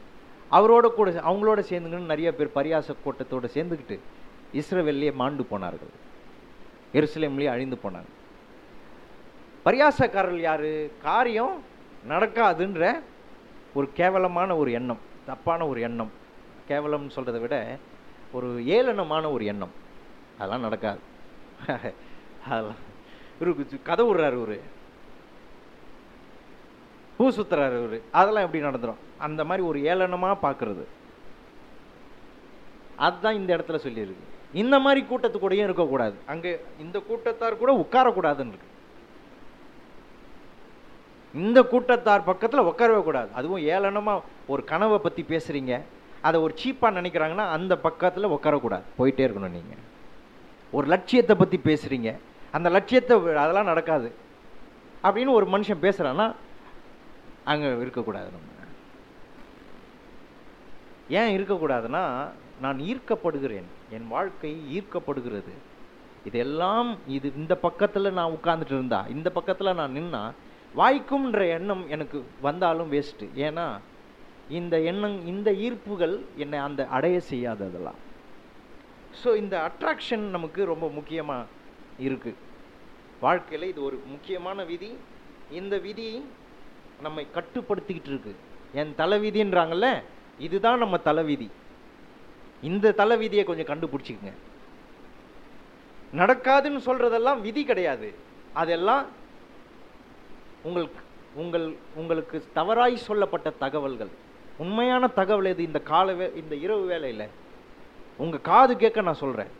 அவரோட கூட அவங்களோட சேர்ந்துங்கன்னு நிறைய பேர் பரியாச கூட்டத்தோடு சேர்ந்துக்கிட்டு இஸ்ரேவெல்லையே மாண்டு போனார்கள். எருசலேம்லேயே அழிந்து போனாங்க. பரியாசக்காரர்கள் யார்? காரியம் நடக்காதுன்ற ஒரு கேவலமான ஒரு எண்ணம் தப்பான ஒரு எண்ணம். கேவலம்னு சொல்கிறத விட ஒரு ஏளனமான ஒரு எண்ணம். அதெல்லாம் நடக்காது. அதெல்லாம் இவருக்கு கதை விடுறாரு ஒரு பூ சுத்துறாரு இவரு. அதெல்லாம் எப்படி நடந்துடும் அந்த மாதிரி ஒரு ஏளனமாக பார்க்குறது. அதுதான் இந்த இடத்துல சொல்லியிருக்கு. இந்த மாதிரி கூட்டத்து கூடயும் இருக்கக்கூடாது. அங்கே இந்த கூட்டத்தார் கூட உட்காரக்கூடாதுன்னு இருக்கு இந்த கூட்டத்தார் பக்கத்தில் உட்காரவே கூடாது அதுவும் ஏளனமாக ஒரு கனவை பற்றி பேசுகிறீங்க அதை ஒரு சீப்பாக நினைக்கிறாங்கன்னா அந்த பக்கத்தில் உட்காரக்கூடாது. போயிட்டே இருக்கணும் நீங்கள் ஒரு லட்சியத்தை பற்றி பேசுகிறீங்க அந்த லட்சியத்தை அதெல்லாம் நடக்காது. அப்படின்னு ஒரு மனுஷன் பேசுகிறான்னா அங்கே இருக்கக்கூடாது நம்ம. ஏன் இருக்கக்கூடாதுன்னா நான் ஈர்க்கப்படுகிறேன். என் வாழ்க்கை ஈர்க்கப்படுகிறது. இதெல்லாம் இது இந்த பக்கத்தில் நான் உட்கார்ந்துட்டு இருந்தா இந்த பக்கத்தில் நான் நின்னா வாய்க்கும்ன்ற எண்ணம் எனக்கு வந்தாலும் வேஸ்ட்டு ஏன்னா இந்த எண்ணம் இந்த ஈர்ப்புகள் என்னை அந்த அடைய செய்யாததெல்லாம் ஸோ இந்த அட்ராக்ஷன் நமக்கு ரொம்ப முக்கியமாக இருக்குது வாழ்க்கையில் இது ஒரு முக்கியமான விதி. இந்த விதி நம்மை கட்டுப்படுத்திக்கிட்டு இருக்கு. என் தலைவிதின்றாங்கல்ல இதுதான் நம்ம தலைவிதி. இந்த தலைவிதியை கொஞ்சம் கண்டுபிடிச்சிக்கங்க. நடக்காதுன்னு சொல்றதெல்லாம் விதி கிடையாது. அதெல்லாம் உங்களுக்கு உங்கள் உங்களுக்கு தவறாய் சொல்லப்பட்ட தகவல்கள். உண்மையான தகவல் எது? இந்த கால வே இந்த இரவு வேலையில் உங்கள் காது கேட்க நான் சொல்கிறேன்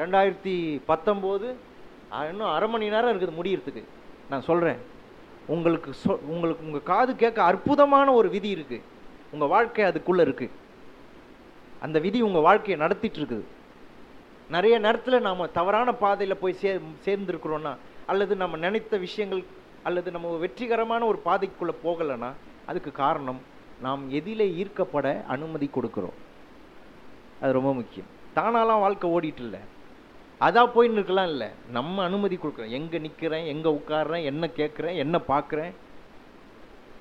ரெண்டாயிரத்தி பத்தொம்போது இன்னும் அரை மணி நேரம் இருக்குது முடியறதுக்கு. நான் சொல்கிறேன் உங்களுக்கு சொ உங்களுக்கு உங்கள் காது கேட்க அற்புதமான ஒரு விதி இருக்குது உங்கள் வாழ்க்கை அதுக்குள்ளே இருக்குது அந்த விதி உங்கள் வாழ்க்கையை நடத்திட்டு இருக்குது. நிறைய நேரத்தில் நாம் தவறான பாதையில் போய் சே சேர்ந்துருக்குறோன்னா அல்லது நம்ம நினைத்த விஷயங்கள் அல்லது நம்ம வெற்றிகரமான ஒரு பாதைக்குள்ளே போகலைன்னா அதுக்கு காரணம் நாம் எதிலே ஈர்க்கப்பட அனுமதி கொடுக்குறோம். அது ரொம்ப முக்கியம். தானாலாம் வாழ்க்கை ஓடிட்டு இல்லை. அதான் போய் நிற்கலாம் இல்லை. நம்ம அனுமதி கொடுக்குறோம். எங்கே நிற்கிறேன் எங்கே உட்காடுறேன் என்ன கேட்குறேன் என்ன பார்க்குறேன்?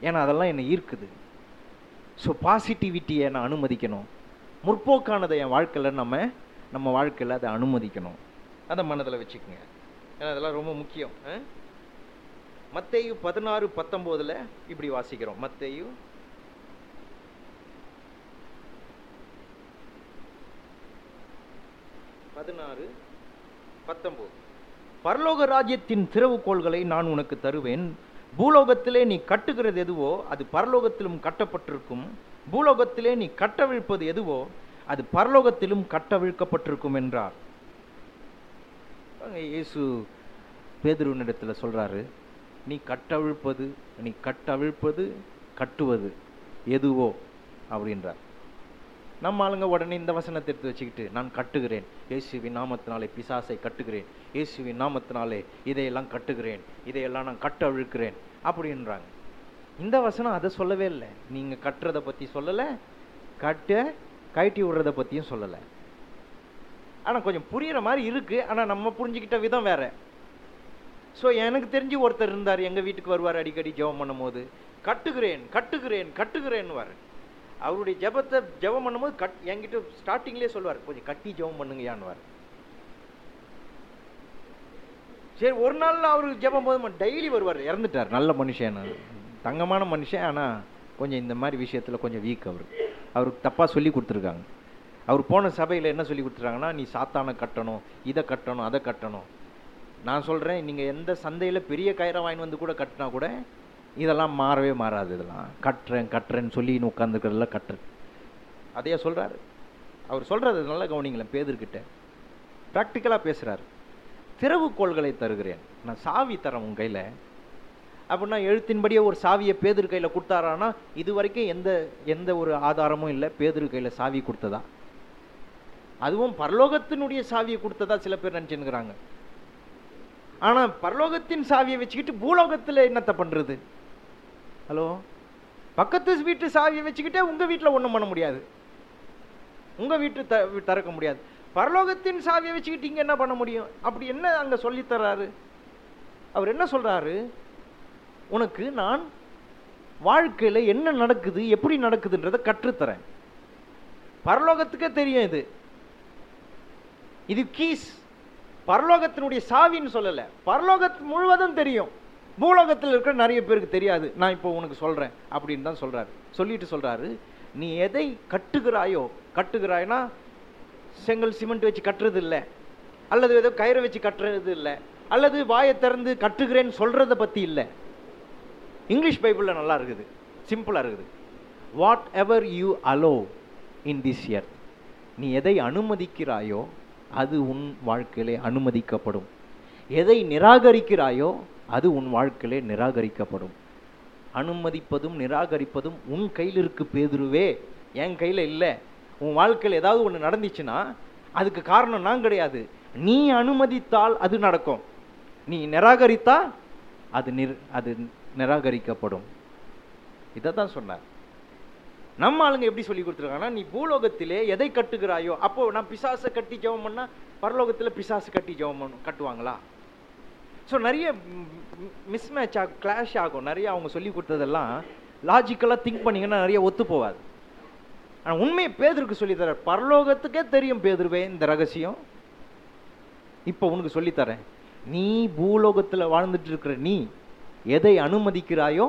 ஏன்னா அதெல்லாம் என்னை ஈர்க்குது. ஸோ பாசிட்டிவிட்டியை நான் அனுமதிக்கணும். முற்போக்கானதை என் வாழ்க்கையில் நம்ம நம்ம வாழ்க்கையில் அதை அனுமதிக்கணும். அதை மனதில் வச்சுக்கோங்க. ஏன்னா அதெல்லாம் ரொம்ப முக்கியம். ஆ? பதினாறு பத்தொம்போதில் இப்படி வாசிக்கிறோம். மத்தேயு பதினாறு பத்தொம்போது பரலோக ராஜ்யத்தின் திறவுகோள்களை நான் உனக்கு தருவேன். பூலோகத்திலே நீ கட்டுகிறது எதுவோ அது பரலோகத்திலும் கட்டப்பட்டிருக்கும். பூலோகத்திலே நீ கட்டவிழ்ப்பது எதுவோ அது பரலோகத்திலும் கட்டவிழ்க்கப்பட்டிருக்கும் என்றார். இயேசு பேதுருவனிடத்தில் சொல்றாரு நீ கட்டவிழ்ப்பது நீ கட்டவிழ்ப்பது கட்டுவது எதுவோ அப்படின்றார். நம்ம ஆளுங்க உடனே இந்த வசனத்தை எடுத்து வச்சுக்கிட்டு நான் கட்டுகிறேன். இயேசுவின் நாமத்தினாலே பிசாசை கட்டுகிறேன். இயேசுவின் நாமத்தினாலே இதையெல்லாம் கட்டுகிறேன். இதையெல்லாம் நான் கட்ட அழுக்கிறேன். அப்படின்றாங்க. இந்த வசனம் அதை சொல்லவே இல்லை. நீங்கள் கட்டுறதை பற்றி சொல்லலை கட்ட கழட்டி விடுறதை பற்றியும் சொல்லலை. ஆனால் கொஞ்சம் புரியுற மாதிரி இருக்குது ஆனால் நம்ம புரிஞ்சுக்கிட்ட விதம் வேற. ஸோ எனக்கு தெரிஞ்சு ஒருத்தர் இருந்தார். எங்கள் வீட்டுக்கு வருவார் அடிக்கடி ஜெபம் பண்ணும்போது. கட்டுகிறேன் கட்டுகிறேன் கட்டுகிறேன்னு வார் அவருடைய ஜெபத்தை ஜெபம் பண்ணும்போது கட் என்கிட்ட ஸ்டார்டிங்லேயே சொல்லுவார் கொஞ்சம் கட்டி ஜெபம் பண்ணுங்கயான்னுவார் சரி ஒரு நாள்ல அவருக்கு ஜெபம் போது டெய்லி வருவார் இறந்துட்டார். நல்ல மனுஷன் தங்கமான மனுஷன் ஆனால் கொஞ்சம் இந்த மாதிரி விஷயத்தில் கொஞ்சம் வீக் அவர். அவருக்கு தப்பாக சொல்லி கொடுத்துருக்காங்க. அவர் போன சபையில் என்ன சொல்லி கொடுத்துருக்காங்கன்னா நீ சாத்தானை கட்டணும் இதை கட்டணும் அதை கட்டணும். நான் சொல்கிறேன் நீங்கள் எந்த சந்தையில் பெரிய கயிறை வாங்கி வந்து கூட கட்டினா கூட இதெல்லாம் மாறவே மாறாது இதெல்லாம். கட்டுறேன் கட்டுறேன்னு சொல்லி உட்காந்துக்கிறதுல கட்டுறேன் அதையே சொல்கிறாரு அவர் சொல்கிறது நல்லா கவனிங்களேன் பேதர்கிட்ட ப்ராக்டிக்கலாக பேசுகிறாரு திறவுகோள்களை தருகிறேன். நான் சாவி தரேன் உன் கையில். அப்படின்னா எழுத்தின்படியே ஒரு சாவியை பேதர் கையில் கொடுத்தாரானா இது வரைக்கும் எந்த எந்த ஒரு ஆதாரமும் இல்லை. பேதர் கையில் சாவி கொடுத்ததா? அதுவும் பரலோகத்தினுடைய சாவியை கொடுத்ததா சில பேர் நினைச்சுக்கிறாங்க ஆனால் பரலோகத்தின் சாவியை வச்சுக்கிட்டு பூலோகத்தில் என்னத்தை பண்ணுறது ஹலோ? பக்கத்து வீட்டு சாவியை வச்சுக்கிட்டே உங்கள் வீட்டில் ஒன்றும் பண்ண முடியாது. உங்கள் வீட்டு த திறக்க முடியாது. பரலோகத்தின் சாவியை வச்சுக்கிட்டு இங்கே என்ன பண்ண முடியும்? அப்படி என்ன அங்கே சொல்லித்தர்றாரு அவர் என்ன சொல்கிறாரு உனக்கு நான் வாழ்க்கையில் என்ன நடக்குது எப்படி நடக்குதுன்றதை கற்றுத்தரேன். பரலோகத்துக்கே தெரியும் இது. இது கீஸ். பரலோகத்தினுடைய சாவின்னு சொல்லலை. பரலோகத்து முழுவதும் தெரியும். பூலோகத்தில் இருக்கிற நிறைய பேருக்கு தெரியாது. நான் இப்போ உனக்கு சொல்கிறேன் அப்படின்னு தான் சொல்கிறாரு சொல்லிட்டு சொல்கிறாரு நீ எதை கட்டுகிறாயோ கட்டுகிறாய்னா செங்கல் சிமெண்ட் வச்சு கட்டுறது இல்லை அல்லது ஏதோ கயிறை வச்சு கட்டுறது இல்லை அல்லது வாயை திறந்து கட்டுகிறேன்னு சொல்கிறத பற்றி இல்லை. இங்கிலீஷ் பைபிளில் நல்லா இருக்குது. சிம்பிளாக இருக்குது. Whatever you allow in this year நீ எதை அனுமதிக்கிறாயோ அது உன் வாழ்க்கையிலே அனுமதிக்கப்படும். எதை நிராகரிக்கிறாயோ அது உன் வாழ்க்கையிலே நிராகரிக்கப்படும். அனுமதிப்பதும் நிராகரிப்பதும் உன் கையில் இருக்கு பேதுருவே. என் கையில் இல்லை. உன் வாழ்க்கையில் ஏதாவது ஒன்று நடந்துச்சுன்னா அதுக்கு காரணம் நான் கிடையாது. நீ அனுமதித்தால் அது நடக்கும். நீ நிராகரித்தா அது நிர் அது நிராகரிக்கப்படும். இதை தான் சொன்னார். நம்ம ஆளுங்க எப்படி சொல்லி கொடுத்துருக்காங்கன்னா நீ பூலோகத்திலே எதை கட்டுகிறாயோ அப்போ நான் பிசாசை கட்டி ஜெபம் பண்ணால் பரலோகத்தில் பிசாசு கட்டி ஜெபம் பண்ணும் கட்டுவாங்களா? ஸோ நிறைய மிஸ் மேட்ச் ஆகும் கிளாஷ் ஆகும். நிறைய அவங்க சொல்லி கொடுத்ததெல்லாம் லாஜிக்கலாக திங்க் பண்ணிங்கன்னா நிறைய ஒத்து போகாது ஆனால் உண்மையை பேதருக்கு சொல்லித்தர பரலோகத்துக்கே தெரியும் பேதுருவே இந்த ரகசியம். இப்போ உனக்கு சொல்லித்தரேன் நீ பூலோகத்தில் வாழ்ந்துட்டு இருக்கிற நீ எதை அனுமதிக்கிறாயோ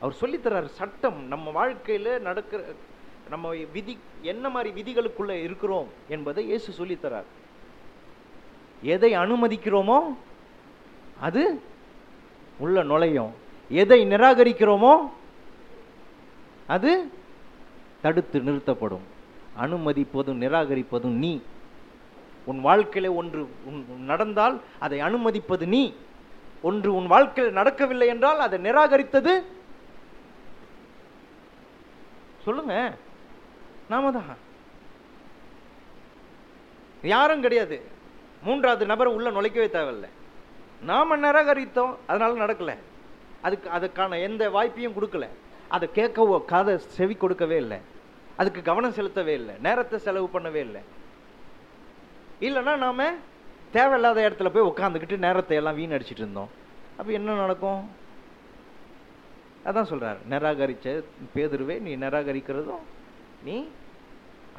அவர் சொல்லித்தரார் சட்டம். நம்ம வாழ்க்கையில் நடக்கிற நம்ம விதி என்ன மாதிரி விதிகளுக்குள்ளே இருக்கிறோம் என்பதை இயேசு சொல்லித்தரார் எதை அனுமதிக்கிறோமோ அது உள்ள நுழையும். எதை நிராகரிக்கிறோமோ அது தடுத்து நிறுத்தப்படும். அனுமதிப்பதும் நிராகரிப்பதும் நீ. உன் வாழ்க்கையில் ஒன்று உன் நடந்தால் அதை அனுமதிப்பது நீ. ஒன்று உன் வாழ்க்கையில் நடக்கவில்லை என்றால் அதை நிராகரித்தது சொல்லுங்க. நாம தான். யாரும் கிடையாது. மூன்றாவது நபரை உள்ள நுழைக்கவே தேவையில்லை. நாம் நிராகரித்தோம் அதனால் நடக்கலை. அதுக்கு அதுக்கான எந்த வாய்ப்பையும் கொடுக்கல. அதை கேட்கவோ காதை செவி கொடுக்கவே இல்லை. அதுக்கு கவனம் செலுத்தவே இல்லை. நேரத்தை செலவு பண்ணவே இல்லை. இல்லைன்னா நாம் தேவையில்லாத இடத்துல போய் உட்காந்துக்கிட்டு நேரத்தை எல்லாம் வீணடிச்சிட்டு இருந்தோம். அப்போ என்ன நடக்கும்? அதான் சொல்கிறார் நிராகரித்த பேதுருவே நீ நிராகரிக்கிறதும் நீ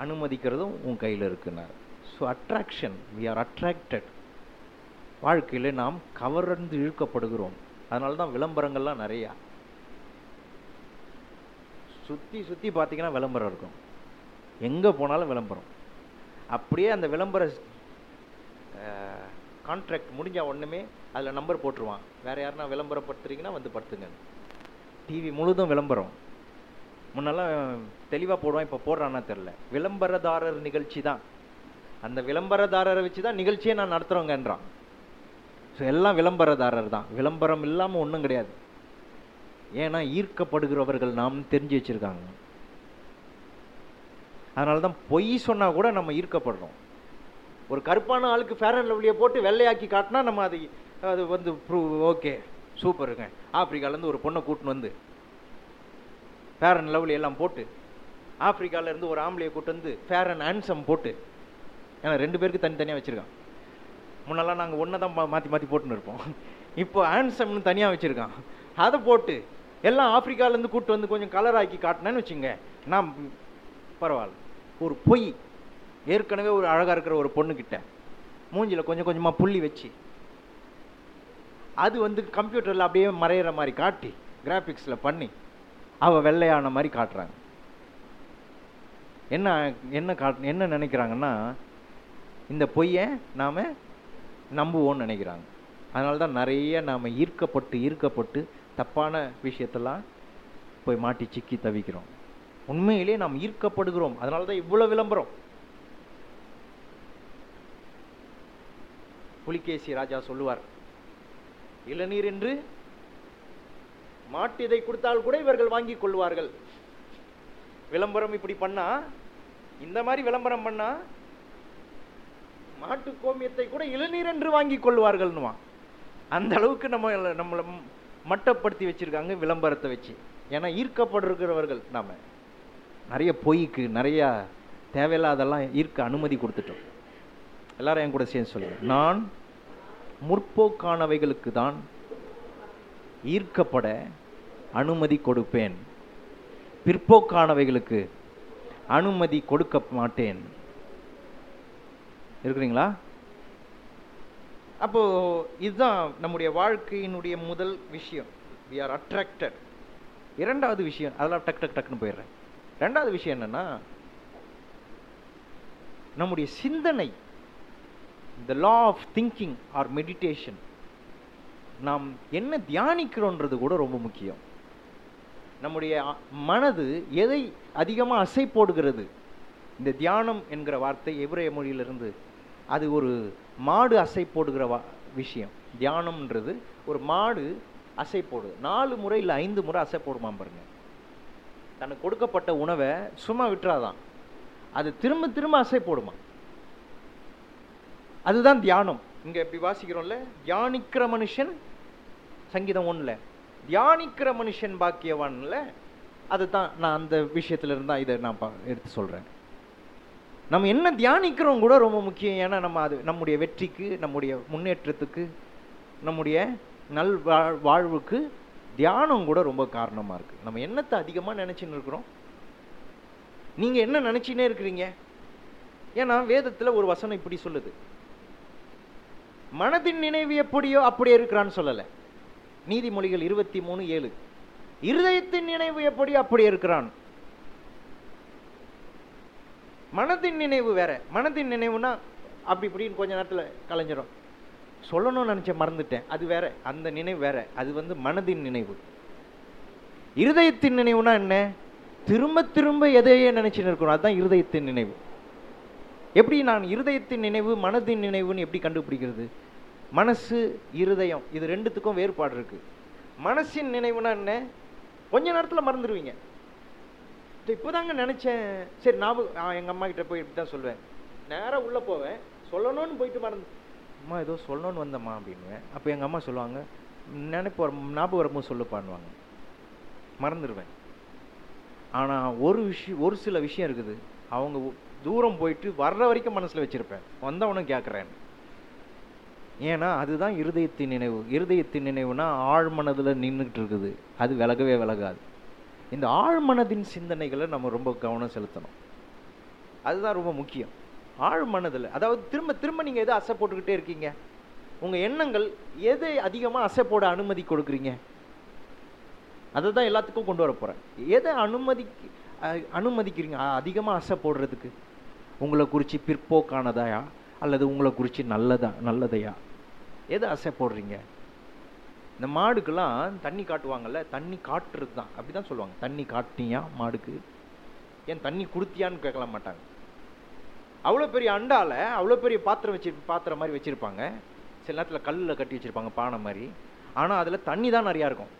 அனுமதிக்கிறதும் உன் கையில் இருக்குன்னார். So attraction we are attracted வாழ்க்கையில் நாம் கவர்ந்து இழுக்கப்படுகிறோம். அதனால தான் விளம்பரங்கள்லாம் நிறையா. சுற்றி சுற்றி பார்த்தீங்கன்னா விளம்பரம் இருக்கும். எங்கே போனாலும் விளம்பரம். அப்படியே அந்த விளம்பர கான்ட்ராக்ட் முடிஞ்சால் ஒன்றுமே அதில் நம்பர் போட்டுருவான். வேறு யாருன்னா விளம்பரப்படுத்துறீங்கன்னா வந்து படுத்துங்க. டிவி முழுதும் விளம்பரம். முன்னெல்லாம் தெளிவாக போடுவான் இப்போ போடுறான்னா தெரில விளம்பரதாரர் நிகழ்ச்சி தான். அந்த விளம்பரதாரரை வச்சு தான் நிகழ்ச்சியை நான் நடத்துகிறோங்கன்றான் ஸோ எல்லாம் விளம்பரதாரர் தான். விளம்பரம் இல்லாமல் ஒன்றும் கிடையாது. ஏன்னா ஈர்க்கப்படுகிறவர்கள் நாம் தெரிஞ்சு வச்சுருக்காங்க. அதனால தான் பொய் சொன்னால் கூட நம்ம ஈர்க்கப்படுறோம். ஒரு கருப்பான ஆளுக்கு ஃபேர் அண்ட் லவ்லியை போட்டு வெள்ளையாக்கி காட்டினா நம்ம அதை அது வந்து ப்ரூ ஓகே சூப்பருங்க ஆப்பிரிக்காலேருந்து ஒரு பொண்ணை கூட்டின்னு வந்து ஃபேர் அண்ட் லவ்லி எல்லாம் போட்டு ஆப்பிரிக்காவிலேருந்து ஒரு ஆம்பளையை கூட்டு வந்து ஃபேர் அண்ட் ஹேண்ட்ஸம் போட்டு ஏன்னா ரெண்டு பேருக்கு தனித்தனியாக வச்சுருக்கான். முன்னெல்லாம் நாங்கள் ஒன்றை தான் மாற்றி மாற்றி போட்டுன்னு இருப்போம். இப்போ ஆன்சம்னு தனியாக வச்சுருக்கான். அதை போட்டு எல்லாம் ஆப்பிரிக்காலேருந்து கூப்பிட்டு வந்து கொஞ்சம் கலர் ஆக்கி காட்டினேன்னு வச்சுங்க நான் பரவாயில்ல. ஒரு பொய் ஏற்கனவே ஒரு அழகாக இருக்கிற ஒரு பொண்ணுக்கிட்ட மூஞ்சில கொஞ்சம் கொஞ்சமாக புள்ளி வச்சு அது வந்து கம்ப்யூட்டரில் அப்படியே மறையிற மாதிரி காட்டி கிராஃபிக்ஸில் பண்ணி அவள் வெள்ளையான மாதிரி காட்டுறாங்க. என்ன என்ன காட் என்ன நினைக்கிறாங்கன்னா இந்த பொய்யை நாம் நம்புவோம்னு நினைக்கிறாங்க. அதனால தான் நிறைய நாம் ஈர்க்கப்பட்டு ஈர்க்கப்பட்டு தப்பான விஷயத்தெல்லாம் போய் மாட்டி சிக்கி தவிக்கிறோம். உண்மையிலே நாம் ஈர்க்கப்படுகிறோம். அதனால தான் இவ்வளோ விளம்பரம். புலிகேசி ராஜா சொல்லுவார் இளநீர் என்று மாட்டிதை கொடுத்தால் கூட இவர்கள் வாங்கி கொள்வார்கள். விளம்பரம் இப்படி பண்ணா இந்த மாதிரி விளம்பரம் பண்ணா மாட்டு கோமியத்தை கூட இளநீர் என்று வாங்கி கொள்வார்கள்னுவான். அந்த அளவுக்கு நம்ம நம்மளை மட்டப்படுத்தி வச்சிருக்காங்க விளம்பரத்தை வச்சு. ஏன்னா ஈர்க்கப்படுகிறவர்கள் நாம். நிறைய பொய்க்கு நிறையா தேவையில்லாதெல்லாம் ஈர்க்க அனுமதி கொடுத்துட்டோம். எல்லாரும் என் கூட சேர்ந்து சொல்லுங்கள் நான் முற்போக்கானவைகளுக்கு தான் ஈர்க்கப்பட அனுமதி கொடுப்பேன். பிற்போக்கானவைகளுக்கு அனுமதி கொடுக்க மாட்டேன். இருக்கிறீங்களா? அப்போ இதுதான் நம்முடைய வாழ்க்கையினுடைய முதல் விஷயம். வி ஆர் அட்ராக்டட் இரண்டாவது விஷயம் அதெல்லாம் டக் டக் டக்குன்னு போயிடுறேன். ரெண்டாவது விஷயம் என்னன்னா நம்முடைய சிந்தனை the law of thinking or meditation நாம் என்ன தியானிக்கிறோன்றது கூட ரொம்ப முக்கியம். நம்முடைய மனது எதை அதிகமாக அசை போடுகிறது இந்த தியானம் என்கிற வார்த்தை எவ்ரைய மொழியிலிருந்து அது ஒரு மாடு அசை போடுகிற விஷயம். தியானம்ன்றது ஒரு மாடு அசை போடுது. நாலு முறை இல்லை ஐந்து முறை அசை போடுமா பாருங்க. தனக்கு கொடுக்கப்பட்ட உணவை சும்மா விட்டுறாதான். அது திரும்ப திரும்ப அசை போடுமா? அதுதான் தியானம். இங்கே இப்படி வாசிக்கிறோம்ல தியானிக்கிற மனுஷன் சங்கீதம் ஒண்ணுல. தியானிக்கிற மனுஷன் பாக்கியவான்ல. அதுதான் நான் அந்த விஷயத்துல இருந்தா இதை நான் பா- எடுத்து சொல்றேன். நம்ம என்ன தியானிக்கிறோம் கூட ரொம்ப முக்கியம். ஏன்னா நம்ம அது நம்முடைய வெற்றிக்கு நம்முடைய முன்னேற்றத்துக்கு நம்முடைய நல் வாழ்- வாழ்வுக்கு தியானம் கூட ரொம்ப காரணமாக இருக்குது நம்ம என்னத்தை அதிகமாக நினச்சின்னு இருக்கிறோம்? நீங்கள் என்ன நினைச்சினே இருக்கிறீங்க? ஏன்னா வேதத்தில் ஒரு வசனம் இப்படி சொல்லுது. மனதின் நினைவு எப்படியோ அப்படியே இருக்கிறான்னு சொல்லலை. நீதிமொழிகள் இருபத்தி மூணு ஏழு. இருதயத்தின் நினைவு எப்படி அப்படியே இருக்கிறான். மனதின் நினைவு வேற. மனதின் நினைவுனா அப்படி இப்படின்னு கொஞ்ச நேரத்தில் கலைஞ்சிரும். சொல்லணும்னு நினச்ச மறந்துட்டேன். அது வேற. அந்த நினைவு வேற. அது வந்து மனதின் நினைவு. இருதயத்தின் நினைவுனா என்ன? திரும்ப திரும்ப எதையே நினச்சின்னு இருக்கணும். அதுதான் இருதயத்தின் நினைவு. எப்படி நான் இருதயத்தின் நினைவு மனதின் நினைவுன்னு எப்படி கண்டுபிடிக்கிறது? மனசு இருதயம். இது ரெண்டுத்துக்கும் வேறுபாடு இருக்குது மனசின் நினைவுனா என்ன? கொஞ்ச நேரத்தில் மறந்துடுவீங்க இது இப்போதாங்க நினச்சேன். சரி ஞாபகம் எங்கள் எங்க அம்மா கிட்ட போய் இப்படி தான் சொல்லுவேன். நேராக உள்ளே போவேன். சொல்லணும்னு போயிட்டு மறந்து அம்மா ஏதோ சொல்லணும்னு வந்தம்மா அப்படின்னுவேன் அப்போ எங்கள் அம்மா சொல்லுவாங்க நினைப்பு வர ஞாபகம் வரும்போது சொல்லுப்பான்னுவாங்க. மறந்துடுவேன் ஆனால் ஒரு விஷயம் ஒரு சில விஷயம் இருக்குது. அவங்க தூரம் போயிட்டு வர்ற வரைக்கும் மனசில் வச்சுருப்பேன். வந்தவனும் கேட்குறேன் ஏன்னா அதுதான் இருதயத்தின் நினைவு. இருதயத்தின் நினைவுனா ஆழ்மனதில் நின்றுட்டு இருக்குது. அது விலகவே விலகாது. இந்த ஆழ்மனதின் சிந்தனைகளை நம்ம ரொம்ப கவனம் செலுத்தணும். அதுதான் ரொம்ப முக்கியம். ஆழ்மனதில் அதாவது திரும்ப திரும்ப நீங்கள் எதை அசை போட்டுக்கிட்டே இருக்கீங்க? உங்கள் எண்ணங்கள் எதை அதிகமாக அசை போட அனுமதி கொடுக்குறீங்க? அதை தான் எல்லாத்துக்கும் கொண்டு வர போகிறேன் எதை அனுமதி அனுமதிக்கிறீங்க? அதிகமாக அசை போடுறதுக்கு. உங்களை குறித்து பிற்போக்கானதாயா? அல்லது உங்களை குறித்து நல்லதா நல்லதையா? எதை அசை போடுறீங்க? இந்த மாடுக்கெல்லாம் தண்ணி காட்டுவாங்கல்ல தண்ணி காட்டுறது தான் அப்படி தான் சொல்லுவாங்க. தண்ணி காட்டினியா மாடுக்கு? ஏன் தண்ணி கொடுத்தியான்னு கேட்கல மாட்டாங்க. அவ்வளோ பெரிய அண்டால அவ்வளோ பெரிய பாத்திரம் வச்சு பாத்திரம் மாதிரி வச்சுருப்பாங்க. சில நேரத்தில் கல்லில் கட்டி வச்சுருப்பாங்க பானை மாதிரி. ஆனால் அதில் தண்ணி தான் நிறையா இருக்கும்.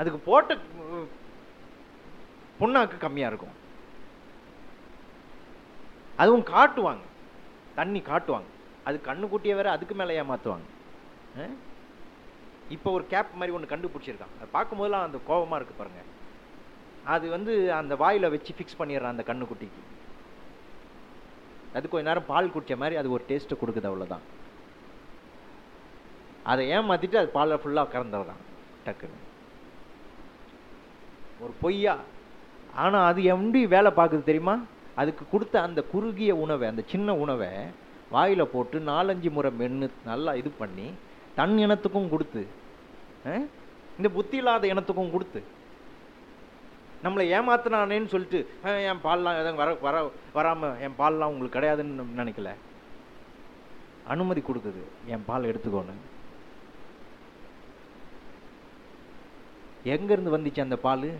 அதுக்கு போட்ட புண்ணாக்கு கம்மியாக இருக்கும். அதுவும் காட்டுவாங்க. தண்ணி காட்டுவாங்க. அது கண்ணுக்குட்டியை வேற அதுக்கு மேலே ஏமாற்றுவாங்க இப்போ ஒரு கேப் மாதிரி ஒன்று கண்டுபிடிச்சிருக்கான். அதை பார்க்கும்போதெல்லாம் அந்த கோபமாக இருக்குது பாருங்கள் அது வந்து அந்த வாயில் வச்சு ஃபிக்ஸ் பண்ணிடுறான் அந்த கண்ணுக்குட்டிக்கு. அது கொஞ்ச நேரம் பால் குடித்த மாதிரி அது ஒரு டேஸ்ட்டு கொடுக்குது அவ்வளோதான் அதை ஏமாற்றிட்டு அது பாலை ஃபுல்லாக கறந்துடுறான். டக்குன்னு. ஒரு பொய்யா. ஆனால் அது எப்படி வேலை பார்க்குது தெரியுமா? அதுக்கு கொடுத்த அந்த குறுகிய உணவை அந்த சின்ன உணவை வாயில் போட்டு நாலஞ்சு முறை மென்று நல்லா இது பண்ணி தன் இனத்துக்கும் கொடுத்து இந்த புத்தி இல்லாத இனத்துக்கும் கொடுத்து. நம்மளை ஏமாத்தினானேன்னு சொல்லிட்டு என் பால்லாம் எதாவது வர வர வராமல் என் பால்லாம் உங்களுக்கு கிடையாதுன்னு நினைக்கல. அனுமதி கொடுக்குது என் பால் எடுத்துக்கோன்னு. எங்கேருந்து வந்துச்சு அந்த பால்?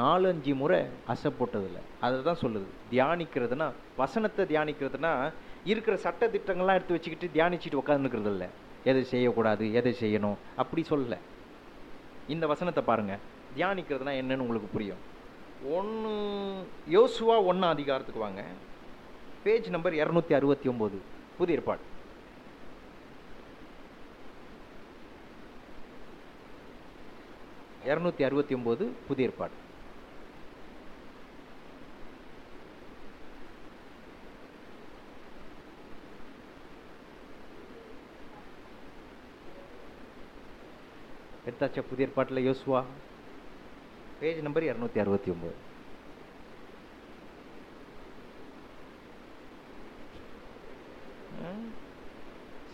நாலஞ்சு முறை அசை போட்டதில்ல. அதை தான் சொல்லுது. தியானிக்கிறதுனா வசனத்தை தியானிக்கிறதுனா இருக்கிற சட்ட திட்டங்கள்லாம் எடுத்து வச்சுக்கிட்டு தியானிச்சுட்டு உட்காந்துருக்கிறது இல்லை எதை செய்யக்கூடாது எதை செய்யணும்? அப்படி சொல்லல இந்த வசனத்தை பாருங்கள் தியானிக்கிறதுனா என்னன்னு உங்களுக்கு புரியும். ஒன்று யோசுவா ஒன்றா அதிகாரத்துக்கு வாங்க. பேஜ் நம்பர் இரநூத்தி அறுபத்தி ஒம்பது. புது ஏற்பாடு. இரநூத்தி அறுபத்தி ஒம்பது புது ஏற்பாடு. எடுத்தாச்சா புதிய ஏற்பாட்டில் யோசுவா. பேஜ் நம்பர் இரநூத்தி அறுபத்தி ஒம்பது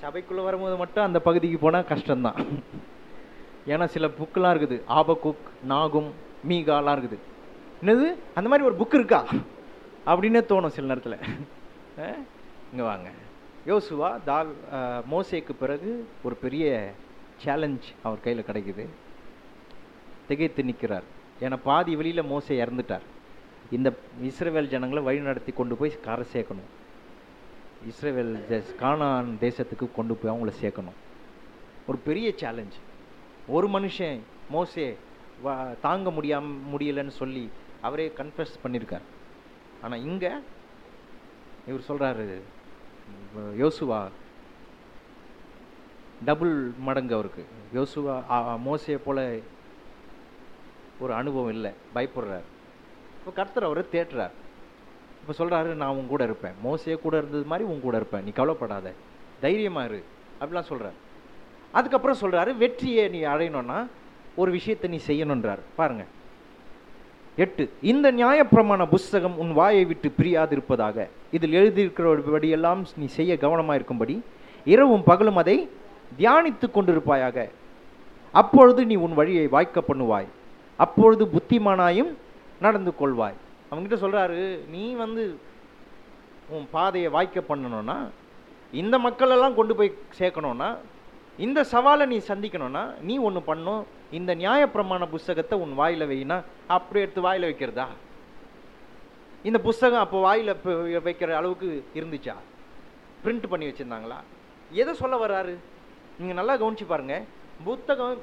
சபைக்குள்ளே வரும்போது மட்டும் அந்த பகுதிக்கு போனால் கஷ்டம்தான். ஏன்னா சில புக்கெலாம் இருக்குது. ஆபகுக் நாகும் மீகாலாம் இருக்குது. என்னது? அந்த மாதிரி ஒரு புக் இருக்கா? அப்படின்னே தோணும் சில நேரத்தில். இங்கே வாங்க. யோசுவா தால் மோசேக்கு பிறகு ஒரு பெரிய சேலஞ்ச் அவர் கையில் கிடைக்குது. திகைத்து நிற்கிறார். ஏன்னா பாதி வெளியில் மோசை இறந்துட்டார். இந்த இஸ்ரேவேல் ஜனங்களை வழி நடத்தி கொண்டு போய் கரை சேர்க்கணும். இஸ்ரேல் கானான் தேசத்துக்கு கொண்டு போய் அவங்கள சேர்க்கணும். ஒரு பெரிய சேலஞ்ச் ஒரு மனுஷன் மோசே வா தாங்க முடியாம முடியலன்னு சொல்லி அவரே கன்ஃபஸ் பண்ணியிருக்கார் ஆனால் இங்கே இவர் சொல்கிறாரு யோசுவா டபுள் மடங்கு அவருக்கு. யோசுவா மோசையை போல் போல ஒரு அனுபவம் இல்லை. பயப்படுறார். இப்போ கர்த்தர் அவரை தேட்டுறார் இப்போ சொல்கிறாரு நான் உன் கூட இருப்பேன். மோசையே கூட இருந்தது மாதிரி உன் கூட இருப்பேன். நீ கவலைப்படாத. தைரியமா இரு. அப்படிலாம் சொல்கிறார் அதுக்கப்புறம் சொல்கிறாரு வெற்றியை நீ அடையணும்னா ஒரு விஷயத்தை நீ செய்யணுன்றார் பாருங்கள் எட்டு இந்த நியாயப்பிரமாண புஸ்தகம் உன் வாயை விட்டு பிரியாதிருப்பதாக. இதில் எழுதியிருக்கிறபடியெல்லாம் நீ செய்ய கவனமாக இருக்கும்படி இரவும் பகலும் அதை தியானித்து கொண்டிருப்பாயாக. அப்பொழுது நீ உன் வழியை வாய்க்க பண்ணுவாய். அப்பொழுது புத்திமானாயும் நடந்து கொள்வாய். அவங்ககிட்ட சொல்கிறாரு நீ வந்து உன் பாதையை வாய்க்க பண்ணணும்னா இந்த மக்களெல்லாம் கொண்டு போய் சேர்க்கணும்னா இந்த சவாலை நீ சந்திக்கணும்னா நீ ஒன்று பண்ணும். இந்த நியாயப்பிரமாண புஸ்தகத்தை உன் வாயில் வைனா அப்படி எடுத்து வாயில் வைக்கிறதா? இந்த புஸ்தகம் அப்போ வாயில் வைக்கிற அளவுக்கு இருந்துச்சா? பிரிண்ட் பண்ணி வச்சுருந்தாங்களா? எதை சொல்ல வர்றாரு? நீங்கள் நல்லா கவனிச்சு பாருங்கள் புத்தகம்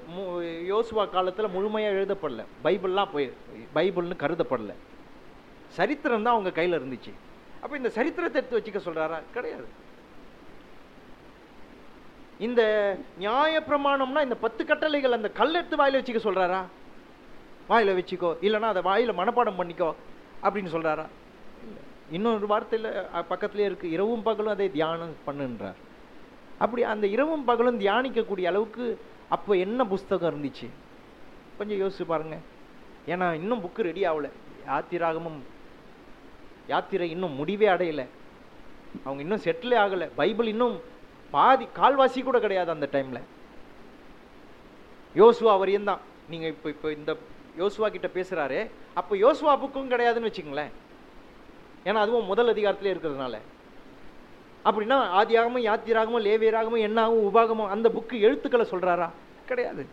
யோசுவா காலத்தில் முழுமையாக எழுதப்படல. பைபிள்லாம் போய் பைபிள்னு கருதப்படல. சரித்திரம் தான் அவங்க கையில் இருந்துச்சு. அப்போ இந்த சரித்திரத்தை எடுத்து வச்சுக்க சொல்கிறாரா கிடையாது. இந்த நியாய பிரமாணம்னா இந்த பத்து கட்டளைகள் அந்த கல் எடுத்து வாயில் வச்சுக்க சொல்கிறாரா வாயில் வச்சுக்கோ. இல்லைன்னா அதை வாயில் மனப்பாடம் பண்ணிக்கோ அப்படின்னு சொல்கிறாரா இன்னொரு வார்த்தையில் பக்கத்துலேயே இருக்குது இரவும் பகலும் அதை தியானம் பண்ணுன்றார். அப்படி அந்த இரவும் பகலும் தியானிக்கக்கூடிய அளவுக்கு அப்போ என்ன புஸ்தகம் இருந்துச்சு? கொஞ்சம் யோசிச்சு பாருங்கள் ஏன்னா இன்னும் புக்கு ரெடி ஆகலை. யாத்திராகமும் யாத்திரை இன்னும் முடிவே அடையலை. அவங்க இன்னும் செட்டிலே ஆகலை. பைபிள் இன்னும் பாதி கால்வாசி கூட கிடையாது அந்த டைமில் யோசுவா வரையும் தான் நீங்கள் இப்போ இப்போ இந்த யோசுவா கிட்ட பேசுகிறாரு அப்போ யோசுவா புக்கும் கிடையாதுன்னு வச்சுங்களேன் ஏன்னா அதுவும் முதல் அதிகாரத்திலே இருக்கிறதுனால. அப்படின்னா ஆதியாகமும் யாத்திராகமும் லேவியராகமும் என்னாகும் உபாகமும் அந்த புக்கு எழுத்துக்களை சொல்றாரா? கிடையாது.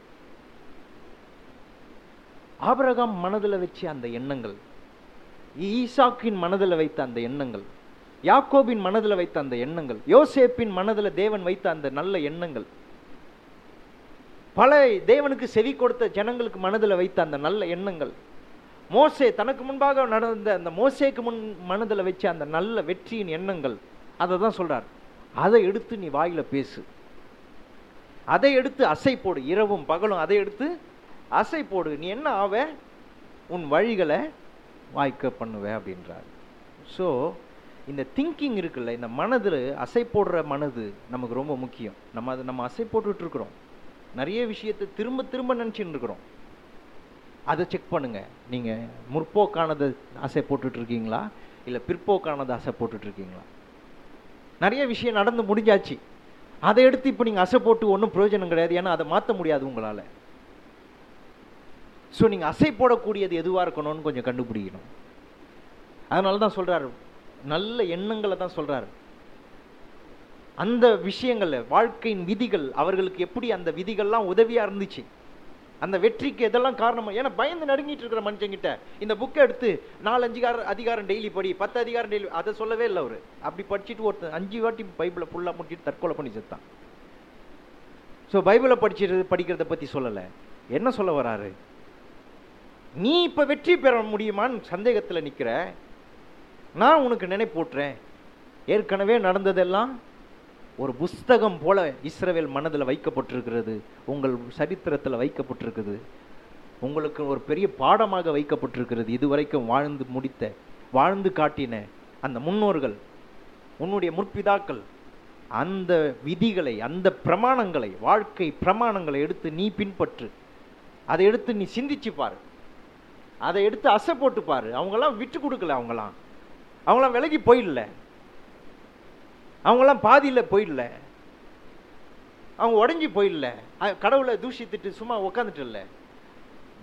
ஆபரகம் மனதில் வச்ச அந்த எண்ணங்கள் ஈசாக்கின் மனதில் வைத்த அந்த எண்ணங்கள் யாக்கோபின் மனதில் வைத்த அந்த எண்ணங்கள் யோசேப்பின் மனதில் தேவன் வைத்த அந்த நல்ல எண்ணங்கள் பல தேவனுக்கு செவி கொடுத்த ஜனங்களுக்கு மனதில் வைத்த அந்த நல்ல எண்ணங்கள் மோசே தனக்கு முன்பாக நடந்த அந்த மோசேக்கு முன் மனதில் வச்ச அந்த நல்ல வெற்றியின் எண்ணங்கள் அதை தான் சொல்கிறார் அதை எடுத்து நீ வாயில் பேசு. அதை எடுத்து அசை போடு இரவும் பகலும் அதை எடுத்து அசை போடு. நீ என்ன ஆவ? உன் வழிகளை வாய்க்க பண்ணுவேன் அப்படின்றார். ஸோ இந்த திங்கிங் இருக்குல்ல இந்த மனதில் அசை போடுற மனது நமக்கு ரொம்ப முக்கியம். நம்ம அதை நம்ம அசை போட்டுட்டுருக்குறோம் நிறைய விஷயத்தை திரும்ப திரும்ப நினச்சின்னு இருக்கிறோம். அதை செக் பண்ணுங்கள் நீங்கள் முற்போக்கானதை ஆசை போட்டுட்ருக்கீங்களா இல்லை பிற்போக்கானதை ஆசை போட்டுட்டு இருக்கீங்களா? நிறைய விஷயம் நடந்து முடிஞ்சாச்சு. அதை எடுத்து இப்போ நீங்கள் அசை போட்டு ஒன்றும் பிரயோஜனம் கிடையாது. ஏன்னா அதை மாற்ற முடியாது உங்களால். ஸோ நீங்கள் அசை போடக்கூடியது எதுவாக இருக்கணும்னு கொஞ்சம் கண்டுபிடிக்கணும். அதனால தான் சொல்கிறாரு நல்ல எண்ணங்களை தான் சொல்கிறாரு அந்த விஷயங்களில் வாழ்க்கையின் விதிகள் அவர்களுக்கு எப்படி அந்த விதிகள்லாம் உதவியாக இருந்துச்சு? அந்த வெற்றிக்கு இதெல்லாம் காரணமா ஏன்னா பயந்து நடுங்கிட்டு இருக்கிற மனுஷங்கிட்ட இந்த புக்கை எடுத்து நாலு அஞ்சு கார அதிகாரம் டெய்லி படி பத்து அதிகாரம் டெய்லி அதை சொல்லவே இல்லை அவர். அப்படி படிச்சுட்டு ஒருத்தன் அஞ்சு வாட்டி பைபிளை ஃபுல்லாக முடிச்சுட்டு தற்கொலை பண்ணி செத்தான். ஸோ பைபிளை படிச்சிட்டு படிக்கிறத பற்றி சொல்லலை. என்ன சொல்ல வராரு? நீ இப்போ வெற்றி பெற முடியுமான்னு சந்தேகத்தில் நிற்கிற நான் உனக்கு நினைப்பூட்டுறேன். ஏற்கனவே நடந்ததெல்லாம் ஒரு புஸ்தகம் போல இஸ்ரவேல் மனதில் வைக்கப்பட்டிருக்கிறது. உங்கள் சரித்திரத்தில் வைக்கப்பட்டிருக்குது. உங்களுக்கு ஒரு பெரிய பாடமாக வைக்கப்பட்டிருக்கிறது. இதுவரைக்கும் வாழ்ந்து முடித்த வாழ்ந்து காட்டின அந்த முன்னோர்கள் உன்னுடைய முற்பிதாக்கள் அந்த விதிகளை அந்த பிரமாணங்களை வாழ்க்கை பிரமாணங்களை எடுத்து நீ பின்பற்று. அதை எடுத்து நீ சிந்திச்சு பாரு. அதை எடுத்து அசை போட்டு பாரு. அவங்கெல்லாம் விட்டு கொடுக்கல அவங்களாம் அவங்களாம் விலகி போயிடல. அவங்களாம் பாதியில் போயிடல. அவங்க உடஞ்சி போயிடல. கடவுளை தூஷித்துட்டு சும்மா உக்காந்துட்டு இல்லை.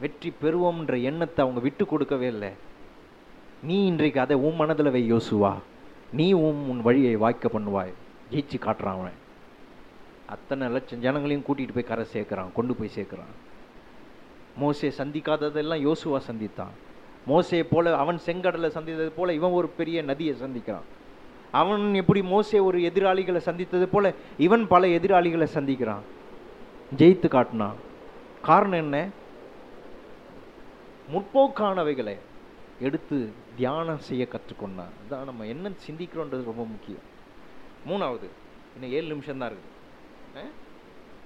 வெற்றி பெறுவோம்ன்ற எண்ணத்தை அவங்க விட்டு கொடுக்கவே இல்லை. நீ இன்றைக்கு அதை உன் மனதில் வை யோசுவா. நீ உன் உன் வழியை வாய்க்க பண்ணுவாய். ஜெயிச்சு காட்டுறான் அவன். அத்தனை லட்சம் ஜனங்களையும் கூட்டிகிட்டு போய் கரை சேர்க்குறான் கொண்டு போய் சேர்க்குறான். மோசே சந்திக்காததெல்லாம் யோசுவா சந்தித்தான். மோசையை போல அவன் செங்கடலை சந்தித்தது போல இவன் ஒரு பெரிய நதியை சந்திக்கிறான். அவன் எப்படி மோசே ஒரு எதிராளிகளை சந்தித்தது போல இவன் பல எதிராளிகளை சந்திக்கிறான். ஜெயித்து காட்டினான். காரணம் என்ன? முற்போக்கானவைகளை எடுத்து தியானம் செய்ய கற்றுக்கொண்டான். அதான் நம்ம என்ன சிந்திக்கிறோன்றது ரொம்ப முக்கியம். மூணாவது இன்னும் ஏழு நிமிஷம் தான் இருக்குது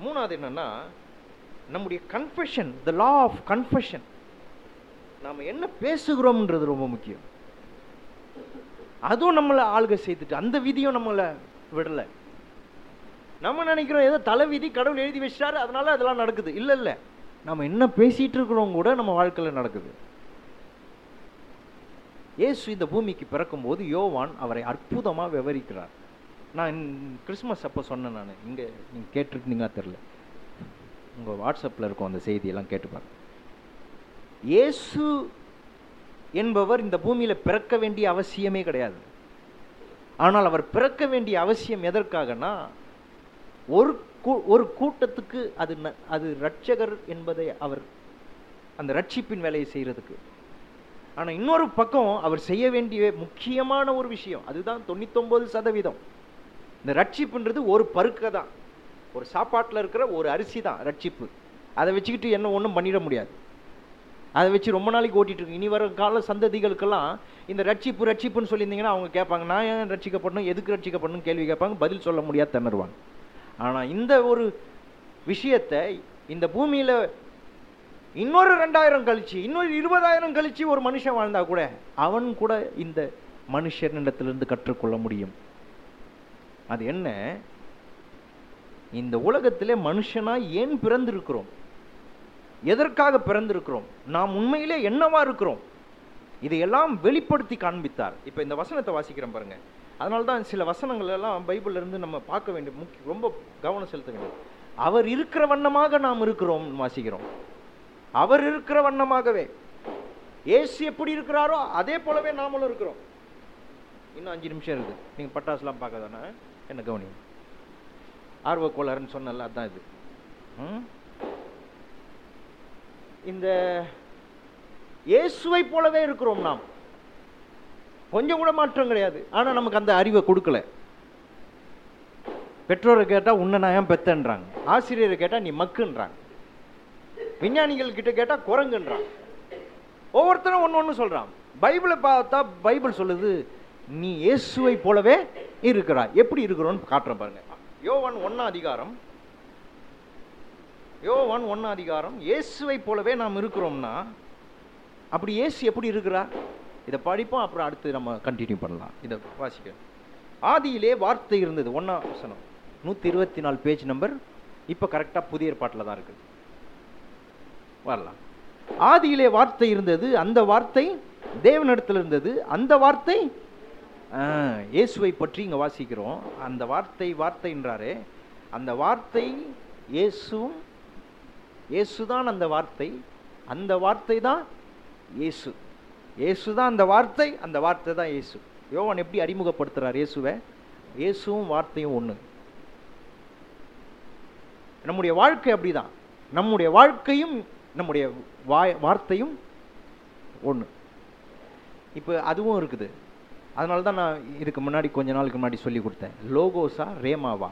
மூணாவது என்னன்னா நம்முடைய confession the law of confession நாம் என்ன பேசுகிறோம்ன்றது ரொம்ப முக்கியம். அதுவும் நம்மளை ஆளுக செய்துட்டு அந்த விதியும் நம்மளை விடலை. நம்ம நினைக்கிறோம் ஏதோ தலை விதி கடவுள் எழுதி வச்சிட்டாரு அதனால அதெல்லாம் நடக்குது. இல்லை இல்லை. நம்ம என்ன பேசிட்டு இருக்கிறோம் கூட நம்ம வாழ்க்கையில் நடக்குது. இயேசு இந்த பூமிக்கு பிறக்கும்போது யோவான் அவரை அற்புதமாக விவரிக்கிறார். நான் கிறிஸ்மஸ் அப்போ சொன்னேன் நான். இங்கே நீங்கள் கேட்டிருக்கீங்களா தெரில உங்கள் வாட்ஸ்அப்பில் இருக்கும் அந்த செய்தியெல்லாம் கேட்டு இயேசு என்பவர் இந்த பூமியில் பிறக்க வேண்டிய அவசியமே கிடையாது. ஆனால் அவர் பிறக்க வேண்டிய அவசியம் எதற்காகனா ஒரு கூ- ஒரு கூட்டத்துக்கு அது ந- அது ரட்சகர் என்பதை அவர் அந்த ரட்சிப்பின் வேலையை செய்கிறதுக்கு ஆனால் இன்னொரு பக்கம் அவர் செய்ய வேண்டிய முக்கியமான ஒரு விஷயம் அதுதான் தொண்ணூத்தொம்பது சதவீதம். இந்த ரட்சிப்புன்றது ஒரு பருக்கை தான். ஒரு சாப்பாட்டில் இருக்கிற ஒரு அரிசி தான் ரட்சிப்பு அதை வச்சுக்கிட்டு என்ன ஒன்றும் பண்ணிட முடியாது. அதை வச்சு ரொம்ப நாளைக்கு ஓட்டிகிட்டு இருக்கு இனி வர கால சந்ததிகளுக்கெல்லாம் இந்த ரட்சிப்பு ரட்சிப்புன்னு சொல்லியிருந்தீங்கன்னா அவங்க கேட்பாங்க நான் ஏன் ரட்சிக்கப்படணும்? எதுக்கு ரட்சிக்கப்படணும் கேள்வி கேட்பாங்க. பதில் சொல்ல முடியாது திணறுவாங்க. ஆனால் இந்த ஒரு விஷயத்தை இந்த பூமியில் இன்னொரு ரெண்டாயிரம் கழிச்சு இன்னொரு இருபதாயிரம் கழிச்சு ஒரு மனுஷன் வாழ்ந்தா கூட அவன் கூட இந்த மனுஷனிடத்திலிருந்து கற்றுக்கொள்ள முடியும். அது என்ன? இந்த உலகத்திலே மனுஷனா ஏன் பிறந்திருக்கிறோம்? எதற்காக பிறந்திருக்கிறோம்? நாம் உண்மையிலே என்னவா இருக்கிறோம்? இதையெல்லாம் வெளிப்படுத்தி காண்பித்தார். இப்போ இந்த வசனத்தை வாசிக்கிறேன் பாருங்கள் அதனால தான் சில வசனங்கள் எல்லாம் பைபிளிலிருந்து நம்ம பார்க்க வேண்டிய முக்கிய ரொம்ப கவனம் செலுத்த வேண்டும் அவர் இருக்கிற வண்ணமாக நாம் இருக்கிறோம் வாசிக்கிறோம். அவர் இருக்கிற வண்ணமாகவே. ஏசு எப்படி இருக்கிறாரோ அதே போலவே நாமளும் இருக்கிறோம். இன்னும் அஞ்சு நிமிஷம் இருக்குது. நீங்கள் பட்டாசுலாம் பார்க்க தானே என்ன கவனி ஆர்வ கோளாறுன்னு சொன்னல அதுதான் இது. ம்? இந்த இயேசுவை போலவே இருக்கிறோம் நாம். கொஞ்சம் கூட மாற்றம் கிடையாது. ஆனா நமக்கு அந்த அறிவை கொடுக்கல. பெற்றோரை கேட்டா உன்னை நான் ஏன் பெத்தன்றாங்க? ஆசிரியரை கேட்டா நீ மக்குன்றாங்க. விஞ்ஞானிகள் கிட்ட கேட்டா குரங்குன்றாங்க. ஒவ்வொருத்தரும் ஒன்று ஒன்று சொல்றான் பைபிளை பார்த்தா பைபிள் சொல்லுது நீ இயேசுவை போலவே இருக்கிறாய். எப்படி இருக்கிறோன்னு காட்டுறேன் பாருங்க. யோவன் ஒன்னா அதிகாரம் யோவான் ஒன்னா அதிகாரம் இயேசுவை போலவே நாம் இருக்கிறோம்னா அப்படி இயேசு எப்படி இருக்கிறா இதை படிப்போம் அப்புறம் அடுத்து நம்ம கண்டினியூ பண்ணலாம். இதை வாசிக்க ஆதியிலே வார்த்தை இருந்தது ஒன்னா வசனம். நூற்றி இருபத்தி நாலு பேஜ் நம்பர் இப்போ கரெக்டாக புதிய ஏற்பாட்டில் தான் இருக்குது. வரலாம். ஆதியிலே வார்த்தை இருந்தது அந்த வார்த்தை தேவனிடத்தில் இருந்தது அந்த வார்த்தை இயேசுவை பற்றி இங்கே வாசிக்கிறோம். அந்த வார்த்தை வார்த்தைன்றாரே அந்த வார்த்தை இயேசுவும் இயேசுதான் அந்த வார்த்தை அந்த வார்த்தை தான் இயேசு. இயேசு தான் அந்த வார்த்தை அந்த வார்த்தை தான் இயேசு. யோவான் எப்படி அறிமுகப்படுத்துகிறார் இயேசுவை? இயேசுவும் வார்த்தையும் ஒன்று நம்முடைய வாழ்க்கை அப்படிதான். நம்முடைய வாழ்க்கையும் நம்முடைய வாய் வார்த்தையும் ஒன்று இப்போ அதுவும் இருக்குது. அதனால தான் நான் இதுக்கு முன்னாடி கொஞ்ச நாளுக்கு முன்னாடி சொல்லி கொடுத்தேன். லோகோஸா ரேமாவா.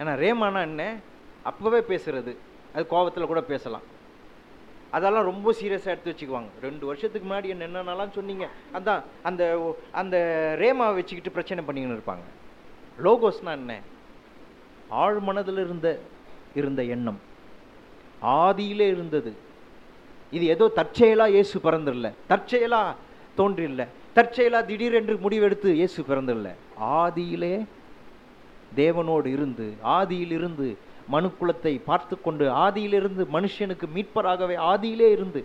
ஏன்னா ரேமானா என்ன? அப்போவே பேசுகிறது அது கோவத்தில் கூட பேசலாம். அதெல்லாம் ரொம்ப சீரியஸாக எடுத்து வச்சுக்குவாங்க. ரெண்டு வருஷத்துக்கு முன்னாடி என்ன என்னென்னலாம் சொன்னீங்க அதான் அந்த அந்த ரேமாவை வச்சுக்கிட்டு பிரச்சனை பண்ணிக்கின்னு இருப்பாங்க. லோகோஸ்னா என்ன? ஆழ் மனதில் இருந்த இருந்த எண்ணம். ஆதியிலே இருந்தது. இது ஏதோ தற்செயலா இயேசு பிறந்திரல. தற்செயலாக தோன்றில்ல தற்செயலா திடீரென்று முடிவெடுத்து இயேசு பிறந்திரல. ஆதியிலே தேவனோடு இருந்து ஆதியில் இருந்து மனுக்குலத்தை பார்த்து கொண்டு ஆதியிலிருந்து மனுஷனுக்கு மீட்பராகவே ஆதியிலே இருந்து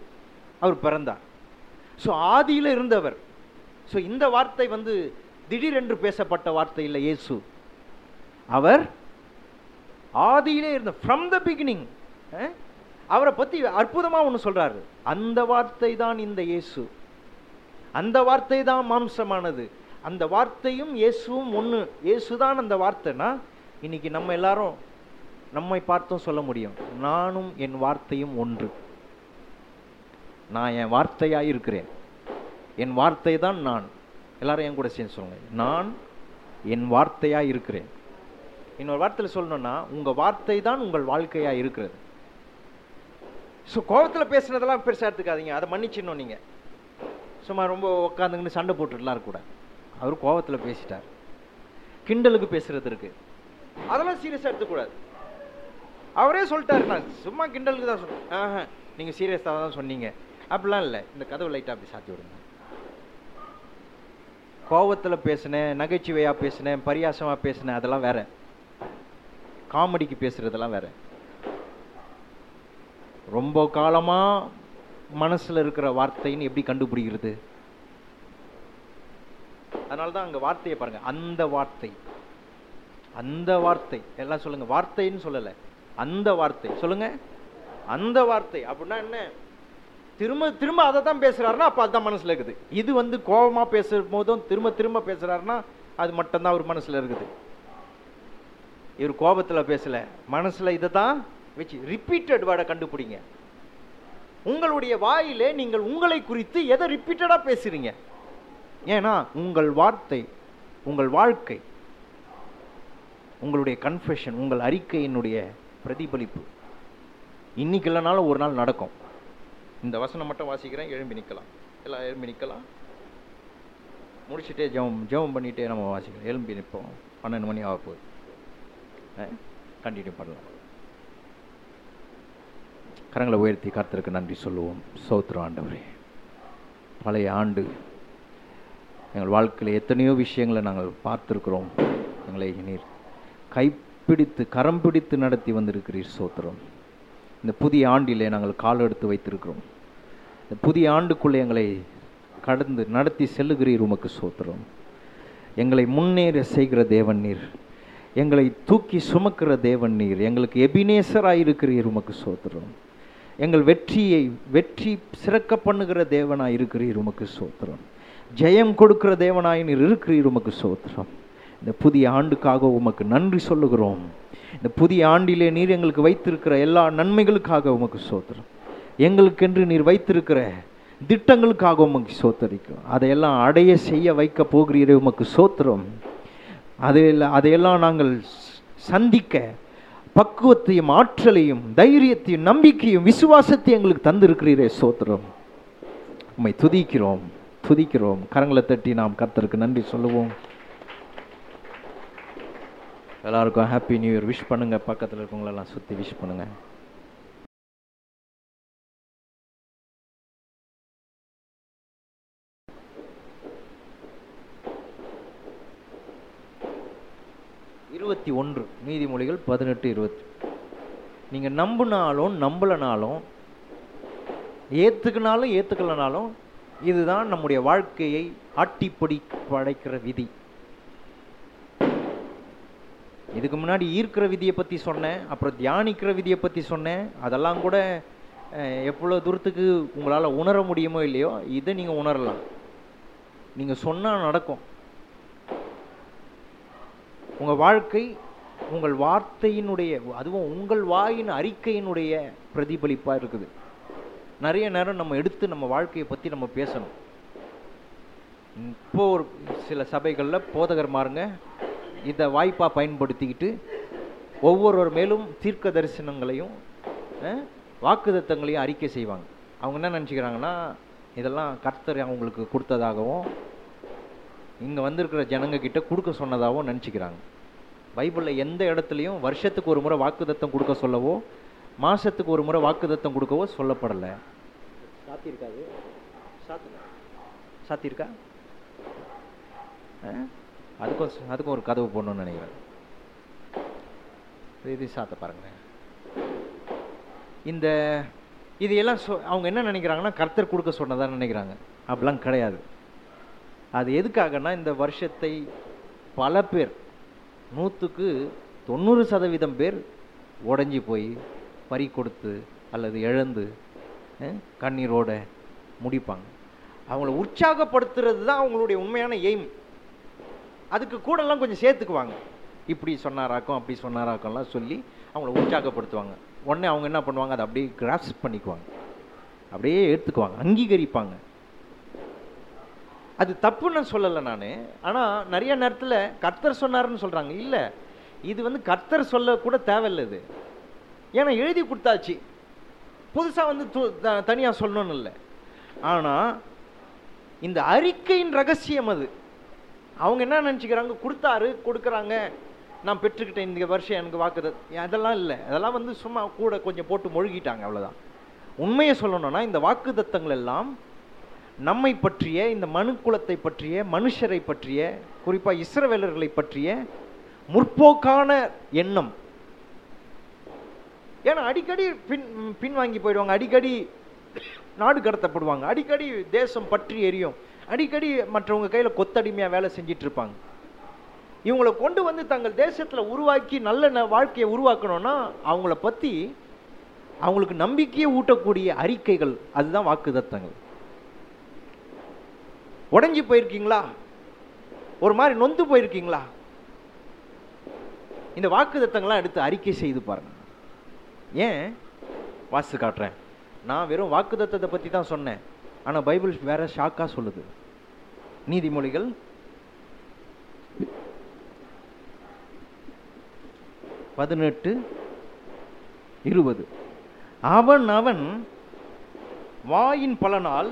அவர் பிறந்தார். ஸோ ஆதியில் இருந்தவர். ஸோ இந்த வார்த்தை வந்து திடீரென்று பேசப்பட்ட வார்த்தை இல்லை இயேசு. அவர் ஆதியிலே இருந்த ஃப்ரம் த பிகினிங் அவரை பற்றி அற்புதமாக ஒன்று சொல்கிறாரு அந்த வார்த்தை தான் இந்த இயேசு. அந்த வார்த்தை தான் மாம்சமானது. அந்த வார்த்தையும் இயேசுவும் ஒன்று இயேசு தான் அந்த வார்த்தைனா இன்னைக்கு நம்ம எல்லாரும் நம்மை பார்த்தும் சொல்ல முடியும். நானும் என் வார்த்தையும் ஒன்று. நான் என் வார்த்தையாக இருக்கிறேன். என் வார்த்தை தான் நான். எல்லாரும் என் கூட சேர்ந்து சொல்லுங்கள் நான் என் வார்த்தையாக இருக்கிறேன். இன்னொரு வார்த்தையில் சொல்லணும்னா உங்கள் வார்த்தை தான் உங்கள் வாழ்க்கையாக இருக்கிறது. ஸோ கோபத்தில் பேசுனதெல்லாம் பெருசாக எடுத்துக்காதீங்க. அதை மன்னிச்சிடணும் நீங்கள் சும்மா ரொம்ப உட்காந்துங்கன்னு சண்டை போட்டுட்டுலாம் இருக்கக்கூடாது அவர் கோபத்தில் பேசிட்டார். கிண்டலுக்கு பேசுகிறது இருக்குது அதெல்லாம் சீரியஸாக எடுத்துக்கூடாது அவரே சொல்லிட்டாரு. நான் சும்மா கிண்டலுக்கு தான் சொன்னேன். ஆஹா. நீங்கள் சீரியஸாக தான் சொன்னீங்க. அப்படிலாம் இல்லை. இந்த கதவு லைட்டாக அப்படி சாத்தி விடுங்க. கோவத்தில் பேசினேன் நகைச்சுவையாக பேசினேன் பரியாசமாக பேசினேன் அதெல்லாம் வேற. காமெடிக்கு பேசுறதெல்லாம் வேற. ரொம்ப காலமா மனசுல இருக்கிற வார்த்தைன்னு எப்படி கண்டுபிடிக்கிறது? அதனால தான் அங்க வார்த்தையை பாருங்க. அந்த வார்த்தை. அந்த வார்த்தை. எல்லாம் சொல்லுங்க. வார்த்தைன்னு சொல்லல. அந்த வார்த்தை. சொல்லுங்க. அந்த வார்த்தை. அப்படின்னா என்ன? திரும்ப திரும்ப அதை தான் பேசுறாருன்னா அப்ப அதுதான் மனசுல இருக்குது. இது வந்து கோபமா பேசும் போதும் திரும்ப திரும்ப பேசுறாருன்னா அது மட்டும்தான் அவர் மனசுல இருக்குது. இவர் கோபத்துல பேசல. மனசுல இதை தான் வச்சு ரிப்பீட்டட் வேர்டை கண்டுபிடிங்க. உங்களுடைய வாயிலே நீங்கள் உங்களை குறித்து எதை ரிப்பீட்டடா பேசுறீங்க? ஏன்னா உங்கள் வார்த்தை உங்கள் வாழ்க்கை உங்களுடைய கன்ஃபெஷன் உங்கள் அறிக்கையினுடைய பிரதிபலிப்பு. இன்னைக்கு இல்லைனாலும் ஒரு நாள் நடக்கும். இந்த வசனம் மட்டும் வாசிக்கிறேன் எழும்பி நிற்கலாம் எல்லாம் எழும்பி நிற்கலாம் முடிச்சுட்டே ஜெபம் ஜெபம் பண்ணிகிட்டே நம்ம வாசிக்கலாம். எழும்பி நிற்போம். பன்னெண்டு மணி ஆக போகுது. கண்டினியூ பண்ணலாம். கரங்களை உயர்த்தி கர்த்தருக்கு நன்றி சொல்லுவோம். சோத்திரம் ஆண்டவரே பழைய ஆண்டு எங்கள் வாழ்க்கையில் எத்தனையோ விஷயங்களை நாங்கள் பார்த்துருக்குறோம். எங்களை நீர் கை பிடித்து கரம் பிடித்து நடத்தி வந்திருக்கிறீர் சோத்திரம். இந்த புதிய ஆண்டிலே நாங்கள் கால் எடுத்து வைத்திருக்கிறோம். இந்த புதிய ஆண்டுக்குள்ளே எங்களை கடந்து நடத்தி செல்லுகிறீர் உமக்கு சோத்திரம். எங்களை முன்னேற செய்கிற தேவன் நீர். எங்களை தூக்கி சுமக்கிற தேவன் நீர். எங்களுக்கு எபினேசராக இருக்கிறீர் உமக்கு சோத்திரம். எங்கள் வெற்றியை வெற்றி சிறக்க பண்ணுகிற தேவனாய் இருக்கிறீர் உமக்கு சோத்திரம். ஜெயம் கொடுக்கிற தேவனாய் நீர் இருக்கிறீர் உமக்கு சோத்திரம். இந்த புதிய ஆண்டுக்காக உமக்கு நன்றி சொல்லுகிறோம். இந்த புதிய ஆண்டிலே நீர் எங்களுக்கு வைத்திருக்கிற எல்லா நன்மைகளுக்காக உமக்கு சோத்திரம். எங்களுக்கென்று நீர் வைத்திருக்கிற திட்டங்களுக்காக உமக்கு சோத்தரிக்கும் அதையெல்லாம் அடைய செய்ய வைக்க போகிறீரே உமக்கு சோத்திரம். அதில் அதையெல்லாம் நாங்கள் சந்திக்க பக்குவத்தையும் ஆற்றலையும் தைரியத்தையும் நம்பிக்கையும் விசுவாசத்தையும் எங்களுக்கு தந்திருக்கிறீரே சோத்திரம். உண்மை துதிக்கிறோம் துதிக்கிறோம். கரங்களை தட்டி நாம் கர்த்தருக்கு நன்றி சொல்லுவோம். எல்லாருக்கும் ஹாப்பி நியூ இயர் விஷ் பண்ணுங்கள் பக்கத்தில் இருக்கவங்களெல்லாம் சுற்றி விஷ் பண்ணுங்கள் இருபத்தி ஒன்று. நீதிமொழிகள் பதினெட்டு இருபத்தி. நீங்கள் நம்பினாலும் நம்பலனாலும் ஏற்றுக்கினாலும் ஏற்றுக்கலனாலும் இதுதான் நம்முடைய வாழ்க்கையை ஆட்டிப்படி படைக்கிற விதி. இதுக்கு முன்னாடி ஈர்க்கிற விதியை பற்றி சொன்னேன் அப்புறம் தியானிக்கிற விதியை பற்றி சொன்னேன். அதெல்லாம் கூட எவ்வளோ தூரத்துக்கு உங்களால் உணர முடியுமோ இல்லையோ இதை நீங்கள் உணரலாம். நீங்கள் சொன்னால் நடக்கும். உங்கள் வாழ்க்கை உங்கள் வார்த்தையினுடைய அதுவும் உங்கள் வாயின் அறிக்கையினுடைய பிரதிபலிப்பாக இருக்குது. நிறைய நேரம் நம்ம எடுத்து நம்ம வாழ்க்கையை பற்றி நம்ம பேசணும். இப்போ ஒரு சில சபைகளில் போதகர் மாறுங்க. இதை வாய்ப்பாக பயன்படுத்திக்கிட்டு ஒவ்வொருவர் மேலும் தீர்க்க தரிசனங்களையும் வாக்குதத்தங்களையும் அறிக்கை செய்வாங்க. அவங்க என்ன நினச்சிக்கிறாங்கன்னா இதெல்லாம் கர்த்தர் அவங்களுக்கு கொடுத்ததாகவும் இங்கே வந்திருக்கிற ஜனங்க கிட்ட கொடுக்க சொன்னதாகவும் நினச்சிக்கிறாங்க. பைபிளில் எந்த இடத்துலையும் வருஷத்துக்கு ஒரு முறை வாக்குதத்தம் கொடுக்க சொல்லவோ மாதத்துக்கு ஒரு முறை வாக்குதத்தம் கொடுக்கவோ சொல்லப்படலை. சாத்தியிருக்காது சாத்து சாத்தியிருக்கா ஆ? அதுக்கும் அதுக்கும் ஒரு கதவு போடணும்னு நினைக்கிறேன். இது சாத்த பாருங்க இந்த இது எல்லாம் சொ அவங்க என்ன நினைக்கிறாங்கன்னா கர்த்தர் கொடுக்க சொன்னதான் நினைக்கிறாங்க. அப்படிலாம் கிடையாது. அது எதுக்காகனா இந்த வருஷத்தை பல பேர் நூற்றுக்கு தொண்ணூறு சதவீதம் பேர் உடஞ்சி போய் பறி கொடுத்து அல்லது இழந்து கண்ணீரோட முடிப்பாங்க. அவங்கள உற்சாகப்படுத்துறது தான் அவங்களுடைய உண்மையான எய்ம். அதுக்கு கூடலாம் கொஞ்சம் சேர்த்துக்குவாங்க. இப்படி சொன்னாராக்கும் அப்படி சொன்னாராக்கம்லாம் சொல்லி அவங்கள உற்சாகப்படுத்துவாங்க. உடனே அவங்க என்ன பண்ணுவாங்க? அதை அப்படியே கிராஸ் பண்ணிக்குவாங்க. அப்படியே எடுத்துக்குவாங்க. அங்கீகரிப்பாங்க. அது தப்புன்னு சொல்லலை நான். ஆனால் நிறைய நேரத்தில் கர்த்தர் சொன்னாருன்னு சொல்கிறாங்க இல்லை இது வந்து கர்த்தர் சொல்ல கூட தேவையில்லை இது. ஏன்னா எழுதி கொடுத்தாச்சு. புதுசாக வந்து தனியாக சொல்லணும்னு இல்லை. ஆனால் இந்த அறிக்கையின் ரகசியம் அது. அவங்க என்ன நினச்சிக்கிறாங்க? கொடுத்தாரு கொடுக்குறாங்க. நான் பெற்றுக்கிட்டேன் இந்த வருஷம் எனக்கு வாக்குது அதெல்லாம் இல்லை. அதெல்லாம் வந்து சும்மா கூட கொஞ்சம் போட்டு மொழுகிட்டாங்க அவ்வளோதான் உண்மையை சொல்லணும்னா இந்த வாக்குதத்தங்கள் எல்லாம் நம்மை பற்றிய இந்த மனுக்குலத்தை பற்றிய மனுஷரை பற்றிய குறிப்பாக இஸ்ரவேலர்களை பற்றிய முற்போக்கான எண்ணம். ஏன்னா அடிக்கடி பின் பின்வாங்கி போயிடுவாங்க. அடிக்கடி நாடு கடத்தப்படுவாங்க. அடிக்கடி தேசம் பற்றி எரியும். அடிக்கடி மற்றவங்க கையில் கொத்தடிமையாக வேலை செஞ்சிட்டு இருப்பாங்க. இவங்களை கொண்டு வந்து தங்கள் தேசத்தில் உருவாக்கி நல்ல ந- வாழ்க்கையை உருவாக்கணும்னா அவங்கள பற்றி அவங்களுக்கு நம்பிக்கையை ஊட்டக்கூடிய அறிக்கைகள் அதுதான் வாக்குதத்தங்கள் உடஞ்சி போயிருக்கீங்களா? ஒரு மாதிரி நொந்து போயிருக்கீங்களா? இந்த வாக்குதத்தங்கள்லாம் எடுத்து அறிக்கை செய்து பாருங்க. ஏன்? வாசித்து காட்டுறேன். நான் வெறும் வாக்குதத்தத்தை பற்றி தான் சொன்னேன். ஆனால் பைபிள் வேற ஷாக்காக சொல்லுது. நீதிமொழிகள் பதினெட்டு இருபது. அவன் அவன் வாயின் பலனால்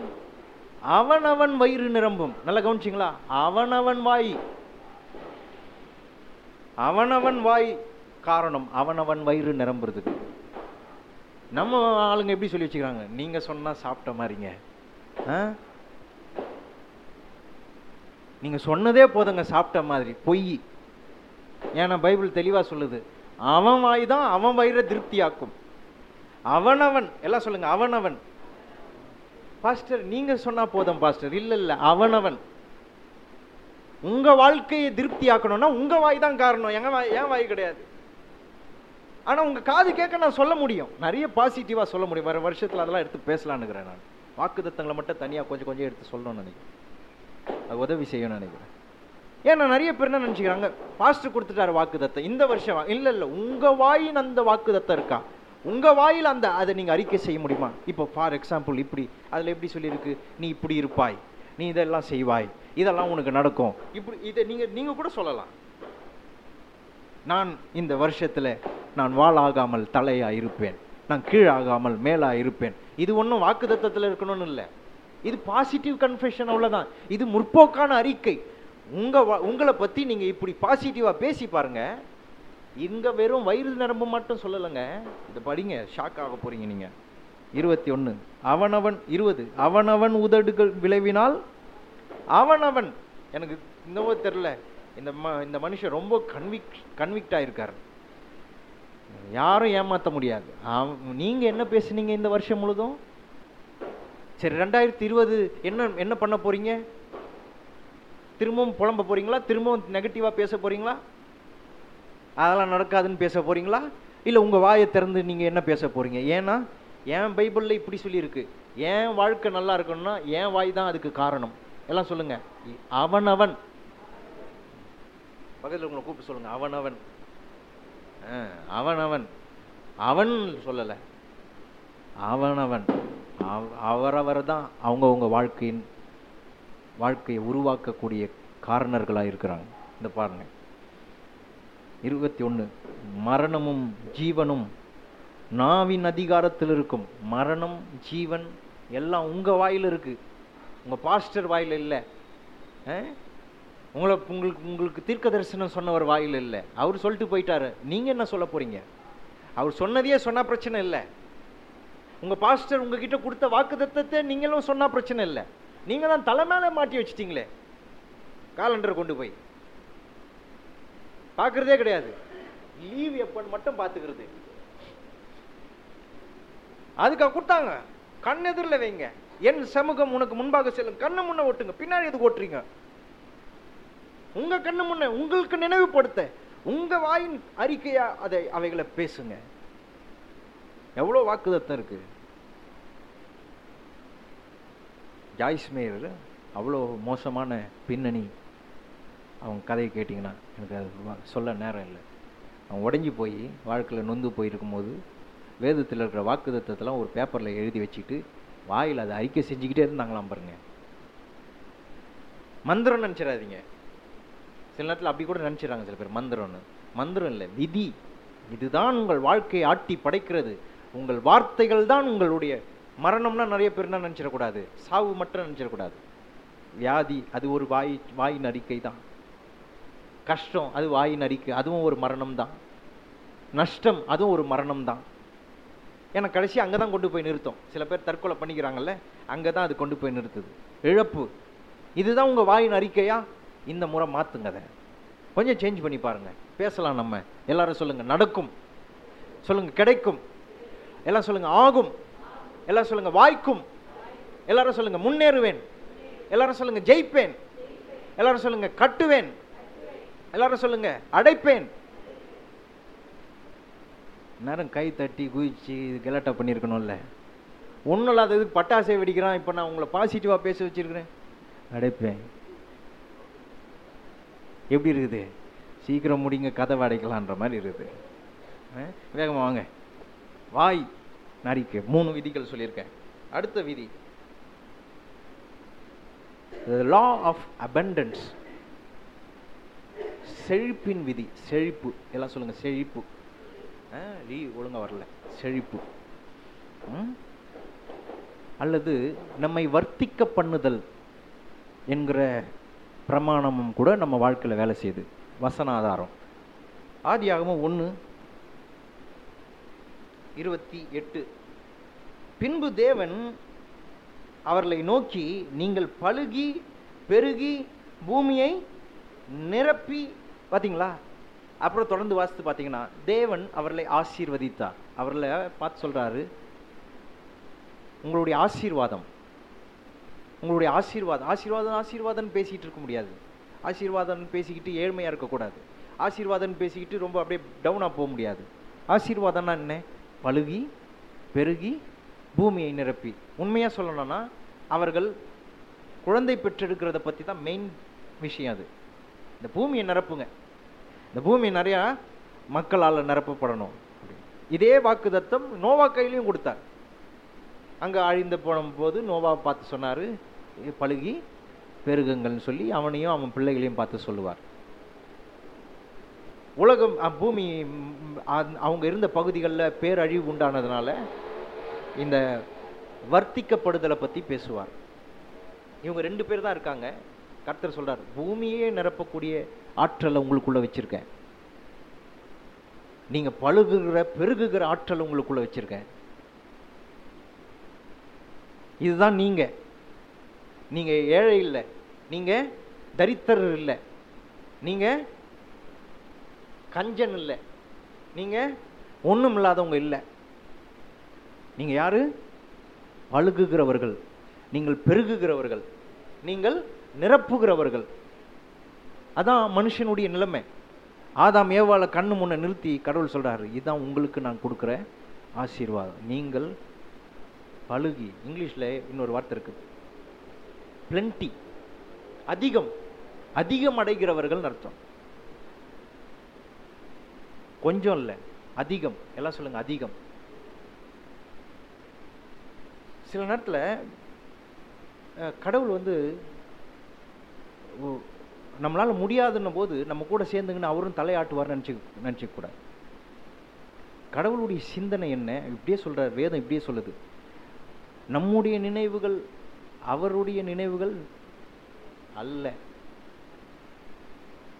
அவனவன் வயிறு நிரம்பும். நல்லா கவனிச்சிங்களா? அவனவன் வாய். அவனவன் வாய் காரணம் அவனவன் வயிறு நிரம்புறதுக்கு. நம்ம ஆளுங்க எப்படி சொல்லி வச்சுக்கிறாங்க? நீங்க சொன்னால் சாப்பிட்ட மாதிரிங்க. ஆ? நீங்க சொன்னதே போதுங்க சாப்பிட்ட மாதிரி. பொய். ஏன்னா பைபிள் தெளிவா சொல்லுது. அவன் வாய் தான் அவன் வயிறை திருப்தியாக்கும். அவனவன் எல்லாம் சொல்லுங்க அவனவன். பாஸ்டர் நீங்க சொன்னா போதும் பாஸ்டர். இல்ல இல்ல அவனவன். உங்க வாழ்க்கையை திருப்தி ஆக்கணும்னா உங்க வாய் தான் காரணம். எங்க வாய் என் வாய் கிடையாது. ஆனா உங்க காது கேட்க நான் சொல்ல முடியும். நிறைய பாசிட்டிவா சொல்ல முடியும். வர வருஷத்துல அதெல்லாம் எடுத்து பேசலான்னுக்கிறேன் நான். வாக்குத்தத்தங்களை மட்டும் தனியாக கொஞ்சம் கொஞ்சம் எடுத்து சொல்லணும்னு நினைக்கிறேன். அது உதவி செய்யணும்னு நினைக்கிறேன். ஏன்னா நிறைய பேர் என்ன நினச்சிக்கிறாங்க? பாஸ்டர் கொடுத்துட்டாரு வாக்குதத்தம் இந்த வருஷம் இல்லை இல்லை உங்கள் வாயின் அந்த வாக்குதத்தம் இருக்கா? உங்கள் வாயில் அந்த அதை நீங்கள் அறிக்கை செய்ய முடியுமா? இப்போ ஃபார் எக்ஸாம்பிள் இப்படி. அதில் எப்படி சொல்லியிருக்கு? நீ இப்படி இருப்பாய். நீ இதெல்லாம் செய்வாய். இதெல்லாம் உனக்கு நடக்கும். இப்படி இதை நீங்கள் நீங்கள் கூட சொல்லலாம். நான் இந்த வருஷத்தில் நான் வாளாகாமல் தலையாக இருப்பேன். நான் கீழாகாமல் மேலாக இருப்பேன் இது ஒன்றும் வாக்குதத்தத்தில் இருக்கணும்னு இல்லை. இது பாசிட்டிவ் கன்ஃபெஷன் அவ்வளோதான் இது முற்போக்கான அறிக்கை. உங்கள் உங்களை பற்றி நீங்கள் இப்படி பாசிட்டிவாக பேசி பாருங்கள் இங்கே வெறும் வயிறு நிரம்பு மட்டும் சொல்லலைங்க. இதை படிங்க ஷாக் ஆக போகிறீங்க நீங்கள் இருபத்தி ஒன்று அவனவன் இருபது அவனவன் உதடுகள் விளைவினால் அவனவன் எனக்கு இன்னவோ தெரில இந்த ம இந்த மனுஷன் ரொம்ப கன்விக் கன்விக்ட் இருக்கார் யாரும் ஏமாத்த முடியாது. நீங்கள் நீங்க என்ன பேசுனீங்க இந்த வருஷம் முழுதும்? சரி ரெண்டாயிரத்தி இருபது என்ன என்ன பண்ண போறீங்க? திரும்பவும் புலம்ப போறீங்களா? திரும்பவும் நெகட்டிவா பேச போறீங்களா? அதெல்லாம் நடக்காதுன்னு பேச போறீங்களா? இல்லை உங்க வாயை திறந்து நீங்க என்ன பேச போறீங்க? ஏன்னா என் பைபிள்ல இப்படி சொல்லியிருக்கு. என் வாழ்க்கை நல்லா இருக்கணும்னா என் வாய் தான் அதுக்கு காரணம். எல்லாம் சொல்லுங்க. அவன் அவன் பக்கத்துல உங்களை கூப்பிட்டு சொல்லுங்க. அவன் அவன் அவனவன். அவன் சொல்லலை. அவனவன். அவ- அவரவர் தான் அவங்கவுங்க வாழ்க்கையின் வாழ்க்கையை உருவாக்கக்கூடிய காரணர்களாக இருக்கிறாங்க. இந்த பாருங்க. இருபத்தி ஒன்று மரணமும் ஜீவனும் நாவின் அதிகாரத்தில் இருக்கும். மரணம் ஜீவன் எல்லாம் உங்கள் வாயில் இருக்குது உங்கள் பாஸ்டர் வாயில் இல்லை. உங்களை உங்களுக்கு உங்களுக்கு தீர்க்க தரிசனம் சொன்னவர் வாயில் இல்லை. அவர் சொல்லிட்டு போயிட்டாரு. நீங்கள் என்ன சொல்ல போறீங்க? அவர் சொன்னதையே சொன்னால் பிரச்சனை இல்லை. உங்க பாஸ்டர் உங்ககிட்ட கொடுத்த வாக்குத்தத்தத்தை நீங்களும் சொன்னால் பிரச்சனை இல்லை. நீங்கள் தான் தலை மேலே மாட்டி வச்சிட்டீங்களே. காலண்டர் கொண்டு போய். பார்க்கறதே கிடையாது. லீவ் எப்போன்னு மட்டும் பார்த்துக்கிறது. அதுக்காக கொடுத்தாங்க. கண் எதிரில் வைங்க. என் சமூகம் உனக்கு முன்பாக செல்லும். கண்ணு முன்ன ஓட்டுங்க பின்னாடி எதுக்கு ஓட்டுறீங்க உங்கள் கண்ணு முன்னே உங்களுக்கு நினைவுபடுத்த உங்கள் வாயின் அறிக்கையாக அதை அவைகளை பேசுங்க. எவ்வளோ வாக்குதத்தம் இருக்குது ஜாய்ஸ் மேயர் அவ்வளோ மோசமான பின்னணி அவங்க கதையை கேட்டிங்கன்னா எனக்கு அது சொல்ல நேரம் இல்லை. அவன் உடஞ்சி போய் வாழ்க்கையில் நொந்து போயிருக்கும்போது வேதத்தில் இருக்கிற வாக்குதத்தெல்லாம் ஒரு பேப்பரில் எழுதி வச்சுக்கிட்டு வாயில் அதை அறிக்கை செஞ்சுக்கிட்டே இருந்தாங்களாம் பாருங்க. மந்திரம் நினச்சிடாதீங்க. சில நேரத்தில் அப்படி கூட நினச்சிடறாங்க சில பேர் மந்திரம்னு. மந்திரம் இல்லை விதி. இதுதான் உங்கள் வாழ்க்கையை ஆட்டி படைக்கிறது. உங்கள் வார்த்தைகள் தான் உங்களுடைய மரணம்னா நிறைய பேர் என்ன நினச்சிடக்கூடாது? சாவு மட்டும் நினச்சிடக்கூடாது. வியாதி அது ஒரு வாய் வாயின் அறிக்கை தான். கஷ்டம் அது வாயின் அறிக்கை அதுவும் ஒரு மரணம் தான். நஷ்டம் அதுவும் ஒரு மரணம் தான். ஏன்னா கடைசி அங்கே தான் கொண்டு போய் நிறுத்தும். சில பேர் தற்கொலை பண்ணிக்கிறாங்கல்ல அங்கே தான் அது கொண்டு போய் நிறுத்துது. இழப்பு. இதுதான் உங்கள் வாயின் அறிக்கையா? இந்த முறை மாற்றுங்க அதை. கொஞ்சம் சேஞ்ச் பண்ணி பாருங்கள் பேசலாம் நம்ம. எல்லாரும் சொல்லுங்கள் நடக்கும். சொல்லுங்கள் கிடைக்கும். எல்லாம் சொல்லுங்கள் ஆகும். எல்லாம் சொல்லுங்கள் வாய்க்கும். எல்லாரும் சொல்லுங்கள் முன்னேறுவேன். எல்லாரும் சொல்லுங்கள் ஜெயிப்பேன். எல்லாரும் சொல்லுங்கள் கட்டுவேன். எல்லாரும் சொல்லுங்கள் அடைப்பேன். நேரம் கை தட்டி குதிச்சு கெலட்டா பண்ணியிருக்கணும்ல. ஒன்றும் இல்லாத இது பட்டாசை வெடிக்கிறான். இப்போ நான் உங்களை பாசிட்டிவாக பேச வச்சிருக்கிறேன். அடைப்பேன். எப்படி இருக்குது? சீக்கிரம் முடிங்க கதவை அடைக்கலான்ற மாதிரி இருக்குது. ஆ? வாங்க. வாய் நரிக்கு. மூணு விதிகள் சொல்லியிருக்கேன். அடுத்த விதி. லா ஆஃப் அபண்டன்ஸ் செழிப்பின் விதி. செழிப்பு. எல்லாம் சொல்லுங்கள் செழிப்பு. ஆ, லீ ஒழுங்காக வரல. செழிப்பு. அல்லது நம்மை வர்த்திக்க பண்ணுதல் என்கிற பிரமாணமும் கூட நம்ம வாழ்க்கையில் வேலை செய்யுது. வசனாதாரம். ஆதியாகமும் ஒன்று இருபத்தி எட்டு. பின்பு தேவன் அவர்களை நோக்கி நீங்கள் பழுகி பெருகி பூமியை நிரப்பி பார்த்தீங்களா அப்புறம் தொடர்ந்து வாசித்து பார்த்தீங்கன்னா தேவன் அவர்களை ஆசீர்வதித்தார். அவர்களை பார்த்து சொல்கிறாரு உங்களுடைய ஆசீர்வாதம். உங்களுடைய ஆசீர்வாதம் ஆசீர்வாதம் ஆசீர்வாதம் பேசிக்கிட்டு இருக்க முடியாது. ஆசீர்வாதம் பேசிக்கிட்டு ஏழ்மையாக இருக்கக்கூடாது ஆசீர்வாதம் பேசிக்கிட்டு ரொம்ப அப்படியே டவுனாக போக முடியாது. ஆசீர்வாதம்னா என்ன? பழுகி பெருகி பூமியை நிரப்பி. உண்மையாக சொல்லணும்னா அவர்கள் குழந்தை பெற்றெடுக்கிறத பற்றி தான் மெயின் விஷயம் அது. இந்த பூமியை நிரப்புங்க. இந்த பூமி நிறையா மக்களால் நிரப்பப்படணும் இதே வாக்குதத்தம் நோவா கையிலையும் கொடுத்தார். அங்கே அழிந்து போன போது நோவாவை பார்த்து சொன்னார் பழுகி பெருகுங்கள்னு சொல்லி அவனையும் அவன் பிள்ளைகளையும் பார்த்து சொல்லுவார். உலகம் பூமி அவங்க இருந்த பகுதிகளில் பேரழிவு உண்டானதுனால இந்த வர்த்திக்கப்படுதலை பற்றி பேசுவார். இவங்க ரெண்டு பேர் தான் இருக்காங்க. கர்த்தர் சொல்கிறார் பூமியே நிரப்பக்கூடிய ஆற்றலை உங்களுக்குள்ளே வச்சுருக்கேன். நீங்கள் பழுகுகிற பெருகுகிற ஆற்றல் உங்களுக்குள்ளே வச்சுருக்கேன். இதுதான் நீங்கள் நீங்கள் ஏழை இல்லை. நீங்கள் தரித்திரர் இல்லை. நீங்கள் கஞ்சன் இல்லை. நீங்கள் ஒன்றும் இல்லாதவங்க இல்லை. நீங்கள் யாரு? பழுகுகிறவர்கள் நீங்கள் பெருகுகிறவர்கள். நீங்கள் நிரப்புகிறவர்கள். அதான் மனுஷனுடைய நிலைமை. ஆதாம் ஏவாள கண்ணு முன்னே நிறுத்தி கடவுள் சொல்கிறாரு இதுதான் உங்களுக்கு நான் கொடுக்குற ஆசீர்வாதம். நீங்கள் பழுகி இங்கிலீஷில் இன்னொரு வார்த்தை இருக்குது பிளண்டி அதிகம். அதிகம் அடைகிறவர்கள் அர்த்தம். கொஞ்சம் இல்லை அதிகம். எல்லாம் சொல்லுங்கள் அதிகம். சில நேரத்தில் கடவுள் வந்து நம்மளால் முடியாதுன்னும் போது நம்ம கூட சேர்ந்துங்கன்னு அவரும் தலையாட்டுவார்னு நினச்சி நினச்சிக்க கூடாது. கடவுளுடைய சிந்தனை என்ன? இப்படியே சொல்கிறார் வேதம் இப்படியே சொல்லுது. நம்முடைய நினைவுகள் அவருடைய நினைவுகள் அல்ல.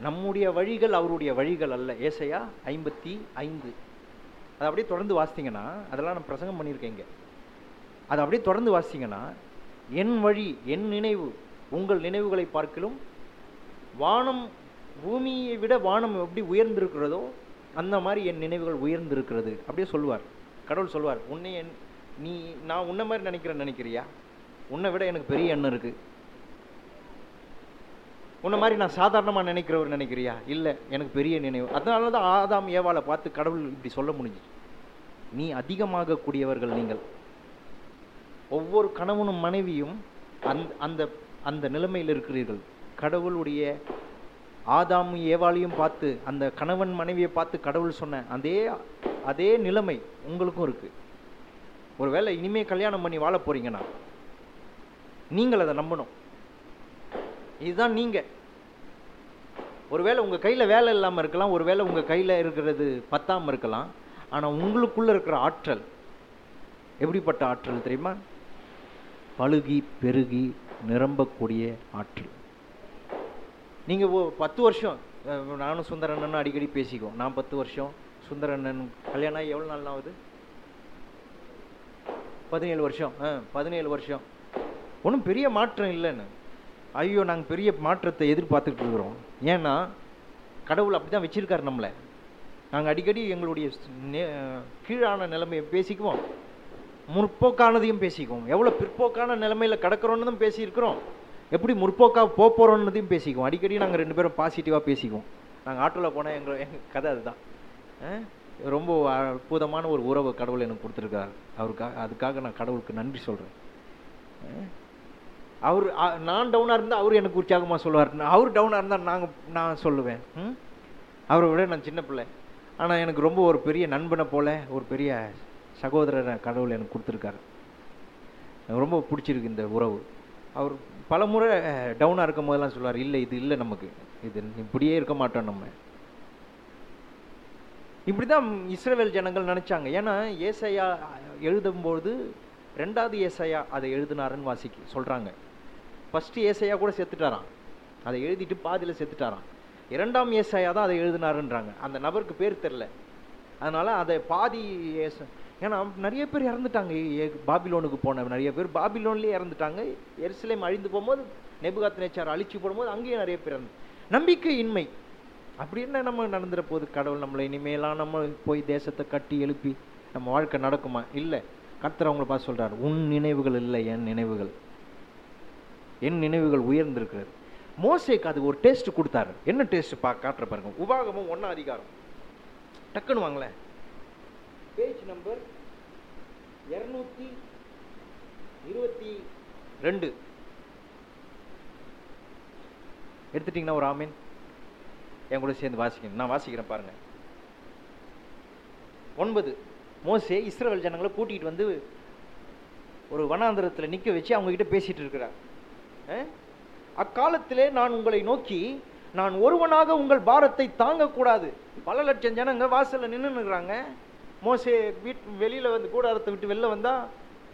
நம்முடைய வழிகள் அவருடைய வழிகள் அல்ல. ஏசையா ஐம்பத்தி ஐந்து. அதை அப்படியே தொடர்ந்து வாசித்தீங்கன்னா அதெல்லாம் நான் பிரசங்கம் பண்ணியிருக்கேன் இங்கே. அதை அப்படியே தொடர்ந்து வாசித்தீங்கன்னா என் வழி என் நினைவு உங்கள் நினைவுகளை பார்க்கிலும் வானம் பூமியை விட வானம் எப்படி உயர்ந்திருக்கிறதோ அந்த மாதிரி என் நினைவுகள் உயர்ந்திருக்கிறது. அப்படியே சொல்லுவார். கடவுள் சொல்வார் உன்னை என் நீ நான் உன்னை மாதிரி நினைக்கிறேன்னு நினைக்கிறியா? உன்னை விட எனக்கு பெரிய எண்ணம் இருக்கு. உன்னை மாதிரி நான் சாதாரணமாக நினைக்கிறவர் நினைக்கிறியா? இல்லை எனக்கு பெரிய நினைவு. அதனால தான் ஆதாம் ஏவாளை பார்த்து கடவுள் இப்படி சொல்ல முடிஞ்சுச்சு. நீ அதிகமாக கூடியவர்கள் நீங்கள். ஒவ்வொரு கணவனும் மனைவியும் அந்த அந்த அந்த நிலைமையில் இருக்கிறீர்கள். கடவுளுடைய ஆதாம் ஏவாளையும் பார்த்து அந்த கணவன் மனைவியை பார்த்து கடவுள் சொன்ன அதே அதே நிலைமை உங்களுக்கும் இருக்குது ஒரு ஒருவேளை இனிமே கல்யாணம் பண்ணி வாழ போறீங்கன்னா நீங்கள் அதை நம்பணும். இதுதான் நீங்க. ஒருவேளை உங்கள் கையில் வேலை இல்லாமல் இருக்கலாம் ஒருவேளை உங்கள் கையில் இருக்கிறது பத்தாமல் இருக்கலாம் ஆனால் உங்களுக்குள்ள இருக்கிற ஆற்றல் எப்படிப்பட்ட ஆற்றல் தெரியுமா? பழுகி பெருகி நிரம்பக்கூடிய ஆற்றல். நீங்கள் பத்து வருஷம் நானும் சுந்தரண்ணன்னு அடிக்கடி பேசிக்குவோம். நான் பத்து வருஷம் சுந்தரண்ணன் கல்யாணம் எவ்வளோ நாள் ஆகுது? பதினேழு வருஷம். ஆ பதினேழு வருஷம். ஒன்றும் பெரிய மாற்றம் இல்லைன்னு. ஐயோ நாங்கள் பெரிய மாற்றத்தை எதிர்பார்த்துக்கிட்டு இருக்கிறோம். ஏன்னா கடவுள் அப்படி தான் வச்சிருக்காரு நம்மளை. நாங்கள் அடிக்கடி எங்களுடைய நே- கீழான நிலைமையை பேசிக்குவோம். முற்போக்கானதையும் பேசிக்குவோம். எவ்வளோ பிற்போக்கான நிலைமையில் கிடக்கிறோன்னு பேசியிருக்கிறோம். எப்படி முற்போக்காக போக போகிறோன்னதையும் பேசிக்குவோம். அடிக்கடி நாங்கள் ரெண்டு பேரும் பாசிட்டிவாக பேசிக்குவோம். நாங்கள் ஆட்டோவில் போனால் எங்கள் எங்கள் கதை அதுதான். ஆ? ரொம்ப அற்புதமான ஒரு உறவை கடவுள் எனக்கு கொடுத்துருக்காரு. அவருக்காக அதுக்காக நான் கடவுளுக்கு நன்றி சொல்கிறேன் அவர் நான் டவுனாக இருந்தால் அவர் எனக்கு உற்சாகமாக சொல்லுவார். அவர் டவுனாக இருந்தால் நாங்கள் நான் சொல்லுவேன். ம்? அவரை விட நான் சின்ன பிள்ளை. ஆனால் எனக்கு ரொம்ப ஒரு பெரிய நண்பனை போல் ஒரு பெரிய சகோதரரை கடவுள் எனக்கு கொடுத்துருக்காரு. எனக்கு ரொம்ப பிடிச்சிருக்கு இந்த உறவு. அவர் பல முறை டவுனாக இருக்கும் போதெல்லாம் சொல்லுவார் இல்லை இது இல்லை நமக்கு. இது இப்படியே இருக்க மாட்டோம் நம்ம. இப்படி தான் இஸ்ரேவேல் ஜனங்கள் நினச்சாங்க. ஏன்னா ஏசையா எழுதும்போது ரெண்டாவது ஏசையா அதை எழுதினாருன்னு வாசிக்கு சொல்கிறாங்க ஃபஸ்ட்டு ஏசையா கூட செத்துட்டாராம். அதை எழுதிட்டு பாதியில் செத்துட்டாராம். இரண்டாம் ஏசையா தான் அதை எழுதினாருன்றாங்க. அந்த நபருக்கு பேர் தெரில அதனால் அதை பாதி ஏச ஏன்னா நிறைய பேர் இறந்துட்டாங்க. ஏ- பாபிலோனுக்கு போன நிறைய பேர். பாபிலோன்லேயே இறந்துட்டாங்க. எருசலேம் அழிந்து போகும்போது நெபுகாத் நேச்சார் அழிச்சு போடும்போது அங்கேயும் நிறைய பேர் இறந்து நம்பிக்கை இன்மை அப்படி என்ன நம்ம நடந்துற போது கடவுள் நம்மளை இனிமேலாம் நம்ம போய் தேசத்தை கட்டி எழுப்பி நம்ம வாழ்க்கை நடக்குமா? இல்லை. கர்த்தர் அவங்கள பார்த்து சொல்கிறார் உன் நினைவுகள் இல்லை என் நினைவுகள். என் நினைவுகள் உயர்ந்திருக்கிறது. மோசேக்கு அது ஒரு டேஸ்ட் கொடுத்தாரு. என்ன டேஸ்ட் பா காட்டுற பாருங்க. உபாகமும் ஒன்றா அதிகாரம். டக்குன்னு வாங்களேன். பேஜ் நம்பர் இரநூத்தி இருபத்தி ரெண்டு. எடுத்துட்டிங்கன்னா ஒரு ஆமீன் என் கூட சேர்ந்து வாசிக்கணும். நான் வாசிக்கிறேன் பாருங்கள் ஒன்பது மோசே இஸ்ரவேல் ஜனங்களை கூட்டிகிட்டு வந்து ஒரு வனாந்திரத்தில் நிற்க வச்சு அவங்க பேசிகிட்டு இருக்கிறார். அக்காலத்திலே நான் உங்களை நோக்கி நான் ஒருவனாக உங்கள் பாரத்தை தாங்கக்கூடாது. பல லட்சம் ஜனங்க வாசலில் நின்றுக்கிறாங்க மோசே வீட் வெளியில் வந்து கூடாரத்தை விட்டு வெளில வந்தால்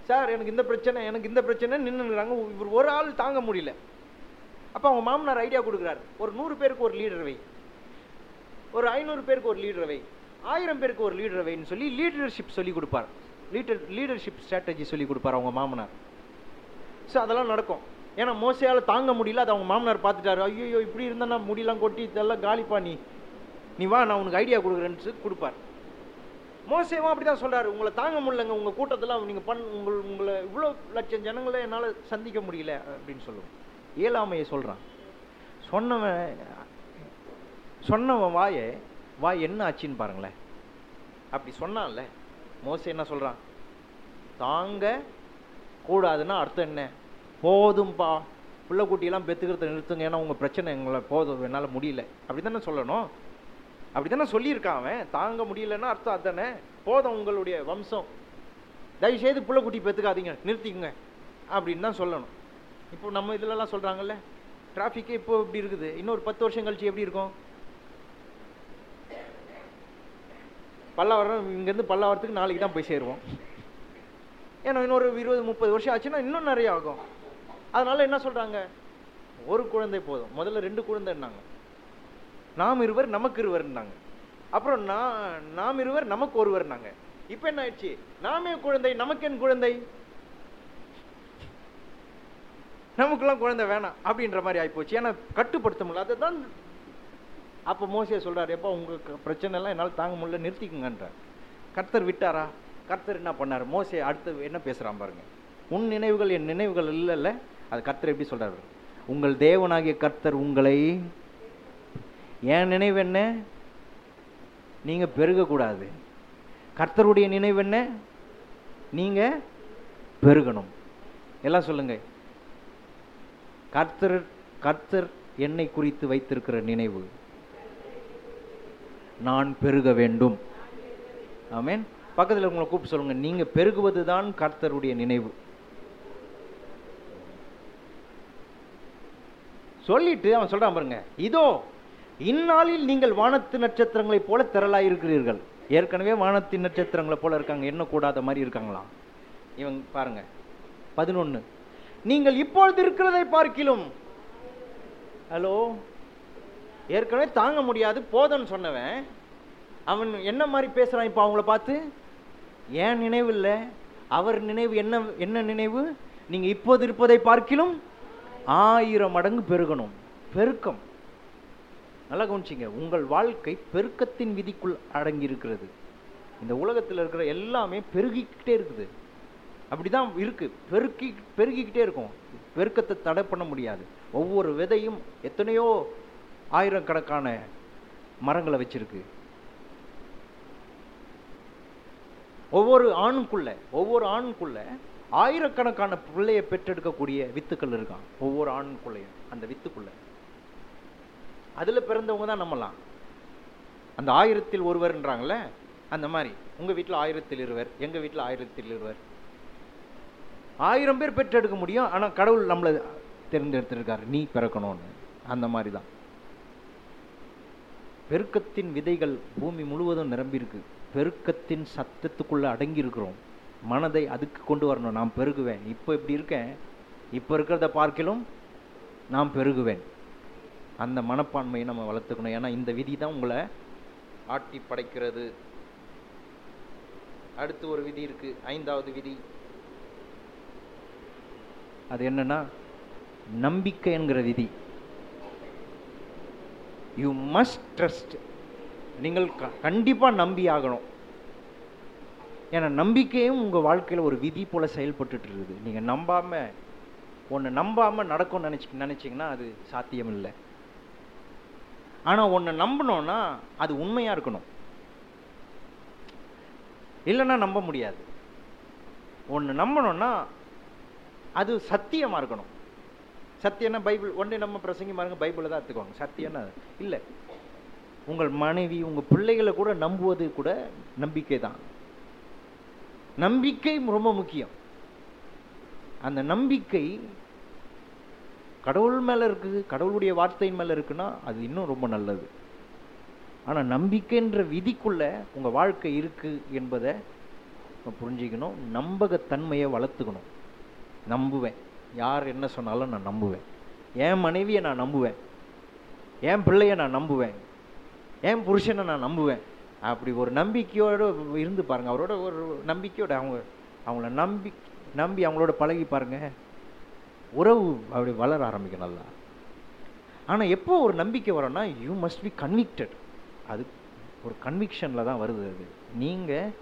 சார் எனக்கு இந்த பிரச்சனை எனக்கு இந்த பிரச்சனை நின்றுக்கிறாங்க இவர் ஒரு ஆள் தாங்க முடியல. அப்போ அவங்க மாமனார் ஐடியா கொடுக்குறாரு. ஒரு நூறு பேருக்கு ஒரு லீடர் வை. ஒரு ஐநூறு பேருக்கு ஒரு லீடர் வை ஆயிரம் பேருக்கு ஒரு லீடர் வைன்னு சொல்லி லீடர்ஷிப் சொல்லி கொடுப்பார். லீடர் லீடர்ஷிப் ஸ்ட்ராட்டஜி சொல்லி கொடுப்பார் அவங்க மாமனார். ஸோ அதெல்லாம் நடக்கும். ஏன்னா மோசையால் தாங்க முடியல அது அவங்க மாமனார் பார்த்துட்டாரு. ஐயோ இப்படி இருந்தா முடியெல்லாம் கொட்டி இதெல்லாம் காலிப்பா நீ நீ வா நான் உனக்கு ஐடியா கொடுக்குறேன்னு கொடுப்பார். மோசேவும் அப்படி தான் சொல்கிறாரு உங்களை தாங்க முடியலங்க உங்கள் கூட்டத்தில் நீங்கள் பண் உங்கள் உங்களை இவ்வளோ லட்சம் ஜனங்களை என்னால் சந்திக்க முடியல அப்படின்னு சொல்லுவோம். ஏழாமையை சொல்கிறான் சொன்னவன் சொன்னவன் வாயை வாய் என்ன ஆச்சுன்னு பாருங்களேன். அப்படி சொன்னான்ல மோசே என்ன சொல்கிறான் தாங்க கூடாதுன்னா அர்த்தம் என்ன? போதும்பா. பிள்ளை குட்டியெல்லாம் பெற்றுக்கிறத நிறுத்துங்க ஏன்னா உங்கள் பிரச்சனை எங்களை போதும் என்னால் முடியல. அப்படி தானே சொல்லணும்? அப்படி தானே சொல்லியிருக்கான் அவன். தாங்க முடியலன்னா அர்த்தம் அதானே? போதும் உங்களுடைய வம்சம். தயவுசெய்து பிள்ளை குட்டி பெற்றுக்காதீங்க நிறுத்திக்கங்க. அப்படின்னு தான் சொல்லணும். இப்போ நம்ம இதிலலாம் சொல்கிறாங்கல்ல டிராஃபிக்கே இப்போ இப்படி இருக்குது? இன்னொரு பத்து வருஷம் கழிச்சு எப்படி இருக்கும்? பல்லாவரம் இங்கேருந்து பல்லாவரத்துக்கு நாளைக்கு தான் போய் சேருவோம். ஏன்னா இன்னொரு இருபது முப்பது வருஷம் ஆச்சுன்னா இன்னும் நிறைய ஆகும். அதனால என்ன சொல்றாங்க? ஒரு குழந்தை போதும். முதல்ல ரெண்டு குழந்தைன்னாங்க. நாம் இருவர் நமக்கு இருவர்னாங்க அப்புறம் நான் நாம் இருவர் நமக்கு ஒருவர்னாங்க இப்போ என்ன ஆயிடுச்சு? நாமே குழந்தை நமக்கு என் குழந்தை? நமக்குலாம் குழந்தை வேணாம் அப்படின்ற மாதிரி ஆகிப்போச்சு ஏன்னா கட்டுப்படுத்த முடியல. அதுதான் அப்போ மோசியை சொல்கிறார் எப்போ உங்களுக்கு பிரச்சனைலாம் பிரச்சனை எல்லாம் என்னால் தாங்க முடியல நிறுத்திக்குங்கன்றார் கர்த்தர் விட்டாரா? கர்த்தர் என்ன பண்ணார்? மோசே அடுத்து என்ன பேசுகிறான் பாருங்கள் உன் நினைவுகள் என் நினைவுகள் இல்லைல்ல. அது கர்த்தர் எப்படி சொல்கிறார் உங்கள் தேவனாகிய கர்த்தர் உங்களை என் நினைவு என்ன? நீங்கள் பெருகக்கூடாது. கர்த்தருடைய நினைவு என்ன? நீங்கள் பெருகணும். எல்லாம் சொல்லுங்கள் கர்த்தர் கர்த்தர் என்னை குறித்து வைத்திருக்கிற நினைவு. நான் பெருக வேண்டும். ஆமேன். பக்கத்தில் உங்களை கூப்பிட்டு சொல்லுங்க. நீங்க பெருகுவதுதான் கர்த்தருடைய நினைவு. சொல்லிட்டு அவன் சொல்றான் பாருங்க. இதோ இந்நாளில் நீங்கள் வானத்து நட்சத்திரங்களைப் போல திரளாக இருக்கிறீர்கள் ஏற்கனவே வானத்தின் நட்சத்திரங்களை போல இருக்காங்க. என்ன கூடாத மாதிரி இருக்காங்களாம். இவங்க பாருங்க. பதினொன்னு. நீங்கள் இப்பொழுது இருக்கிறதை பார்க்கிலும். ஹலோ ஏற்கனவே தாங்க முடியாது போதும்னு சொன்னவன். அவன் என்ன மாதிரி பேசுகிறான் இப்போ அவங்கள பார்த்து? ஏன் நினைவு இல்லை? அவர் நினைவு என்ன என்ன நினைவு? நீங்கள் இப்போது இருப்பதை பார்க்கிலும் ஆயிரம் மடங்கு பெருகணும். பெருக்கம். நல்லா கவனிச்சிங்க. உங்கள் வாழ்க்கை பெருக்கத்தின் விதிக்குள் அடங்கி இருக்கிறது இந்த உலகத்தில் இருக்கிற எல்லாமே பெருகிக்கிட்டே இருக்குது. அப்படி தான் இருக்குது பெருக்கி பெருகிக்கிட்டே இருக்கும். பெருக்கத்தை தடை பண்ண முடியாது. ஒவ்வொரு விதையும் எத்தனையோ ஆயிரக்கணக்கான மரங்களை வச்சிருக்கு. ஒவ்வொரு ஆணுக்குள்ள ஒவ்வொரு ஆணுக்குள்ள ஆயிரக்கணக்கான பிள்ளையை பெற்றெடுக்கக்கூடிய வித்துக்கள் இருக்கான். ஒவ்வொரு ஆணுக்குள்ளையும் அந்த வித்துக்குள்ள. அதில் பிறந்தவங்க தான் நம்பலாம் அந்த ஆயிரத்தில் ஒருவர்ன்றாங்கல்ல அந்த மாதிரி. உங்கள் வீட்டில் ஆயிரத்தில் இருவர் எங்கள் வீட்டில் ஆயிரத்தில் இருவர். ஆயிரம் பேர் பெற்றெடுக்க முடியும் ஆனால் கடவுள் நம்மளை தேர்ந்தெடுத்திருக்காரு. நீ பிறக்கணும்னு. அந்த மாதிரி தான். பெருக்கத்தின் விதைகள் பூமி முழுவதும் நிரம்பியிருக்கு. பெருக்கத்தின் சத்தத்துக்குள்ளே அடங்கியிருக்கிறோம். மனதை அதுக்கு கொண்டு வரணும். நான் பெருகுவேன். இப்போ இப்படி இருக்கேன்? இப்போ இருக்கிறத பார்க்கிலும் நான் பெருகுவேன். அந்த மனப்பான்மையை நம்ம வளர்த்துக்கணும். ஏன்னா இந்த விதி தான் உங்களை ஆட்டி படைக்கிறது. அடுத்து ஒரு விதி இருக்குது ஐந்தாவது விதி. அது என்னென்னா நம்பிக்கை என்கிற விதி. யூ மஸ்ட் ட்ரஸ்ட் நீங்கள் க- கண்டிப்பாக நம்பி ஆகணும் ஏன்னா நம்பிக்கையும் உங்கள் வாழ்க்கையில் ஒரு விதி போல் செயல்பட்டுட்டு இருக்குது நீங்கள் நம்பாமல் ஒன்று நம்பாமல் நடக்கும்னு நினச்சி நினச்சிங்கன்னா அது சாத்தியம் இல்லை ஆனால் ஒன்று நம்பினோன்னா அது உண்மையாக இருக்கணும். இல்லைன்னா நம்ப முடியாது. ஒன்று நம்பணும்னா அது சத்தியமாக இருக்கணும். சத்தியம்னா பைபிள் ஒன்றே நம்ம பிரசங்கி பாருங்க பைபிளை தான் எடுத்துக்கோங்க. சத்தியம்னா இல்லை. உங்கள் மனைவி உங்கள் பிள்ளைகளை கூட நம்புவது கூட நம்பிக்கை தான். நம்பிக்கை ரொம்ப முக்கியம். அந்த நம்பிக்கை கடவுள் மேலே இருக்குது கடவுளுடைய வார்த்தையின் மேலே இருக்குன்னா அது இன்னும் ரொம்ப நல்லது. ஆனால் நம்பிக்கைன்ற விதிக்குள்ளே உங்கள் வாழ்க்கை இருக்குது என்பதை புரிஞ்சுக்கணும் நம்பகத்தன்மையை வளர்த்துக்கணும். நம்புவேன். யார் என்ன சொன்னாலும் நான் நம்புவேன். என் மனைவியை நான் நம்புவேன். என் பிள்ளைய நான் நம்புவேன். என் புருஷனை நான் நம்புவேன். அப்படி ஒரு நம்பிக்கையோடு இருந்து பாருங்கள் அவரோட ஒரு நம்பிக்கையோட அவங்க அவங்கள நம்பி நம்பி அவங்களோட பழகி பாருங்கள் உறவு அப்படி வளர ஆரம்பிக்கும் நல்லா. ஆனால் எப்போ ஒரு நம்பிக்கை வரும்னா யூ மஸ்ட் பி கன்விக்டட் அது ஒரு கன்விக்ஷனில் தான் வருது அது. நீங்கள்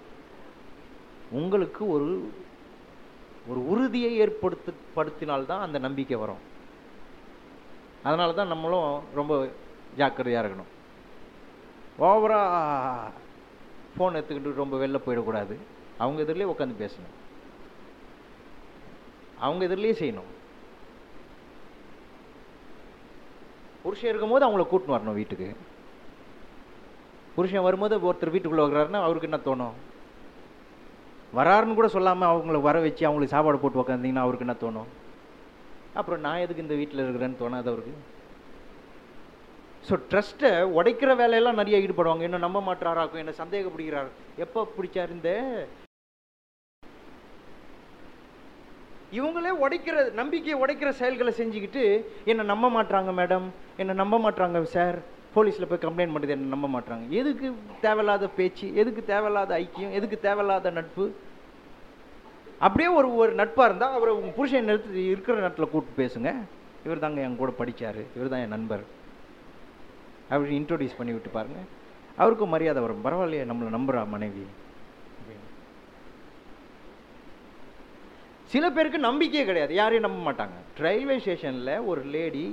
உங்களுக்கு ஒரு ஒரு உறுதியை ஏற்படுத்து படுத்தினால்தான் அந்த நம்பிக்கை வரும். அதனால தான் நம்மளும் ரொம்ப ஜாக்கிரதையாக இருக்கணும். ஓவராக ஃபோன் எடுத்துக்கிட்டு ரொம்ப வெளில போயிடக்கூடாது. அவங்க எதிரிலே உட்காந்து பேசணும். அவங்க எதிரிலே செய்யணும். புருஷன் இருக்கும்போது அவங்கள கூட்டின்னு வரணும் வீட்டுக்கு. புருஷன் வரும்போது ஒருத்தர் வீட்டுக்குள்ளே வர்றாருன்னா அவருக்கு என்ன தோணும்? வராருன்னு கூட சொல்லாமல் அவங்கள வர வச்சு அவங்களுக்கு சாப்பாடு போட்டு உக்காந்திங்கன்னா அவருக்கு என்ன தோணும்? அப்புறம் நான் எதுக்கு இந்த வீட்டில் இருக்கிறேன்னு தோணாது அவருக்கு. ஸோ ட்ரஸ்ட்டை உடைக்கிற வேலையெல்லாம் நிறைய ஈடுபடுவாங்க. இன்னும் நம்ப மாட்டாராக்கும் என்ன சந்தேகப்படுகிறார். எப்போ பிடிச்சார் இந்த? இவங்களே உடைக்கிற நம்பிக்கையை உடைக்கிற செயல்களை செஞ்சுக்கிட்டு என்னை நம்ப மாட்டாங்க மேடம் என்னை நம்ப மாட்டாங்க சார் போலீஸில் போய் கம்ப்ளைண்ட் பண்ணுறது என்ன நம்ப மாட்டாங்க எதுக்கு தேவையில்லாத பேச்சு எதுக்கு தேவையில்லாத ஐக்கியம் எதுக்கு தேவையில்லாத நட்பு? அப்படியே ஒரு ஒரு நட்பாக இருந்தால் அவரை உங்கள் புருஷன் நிறுத்தி இருக்கிற நேரத்தில் கூப்பிட்டு பேசுங்க. இவர் தாங்க என் கூட படித்தார் இவர் தான் என் நண்பர். அப்படி இன்ட்ரோடியூஸ் பண்ணி விட்டு பாருங்கள் அவருக்கும் மரியாதை வரும். பரவாயில்லையே நம்மளை நம்புகிறா மனைவி. சில பேருக்கு நம்பிக்கையே கிடையாது. யாரையும் நம்ப மாட்டாங்க. ரயில்வே ஸ்டேஷனில் ஒரு லேடி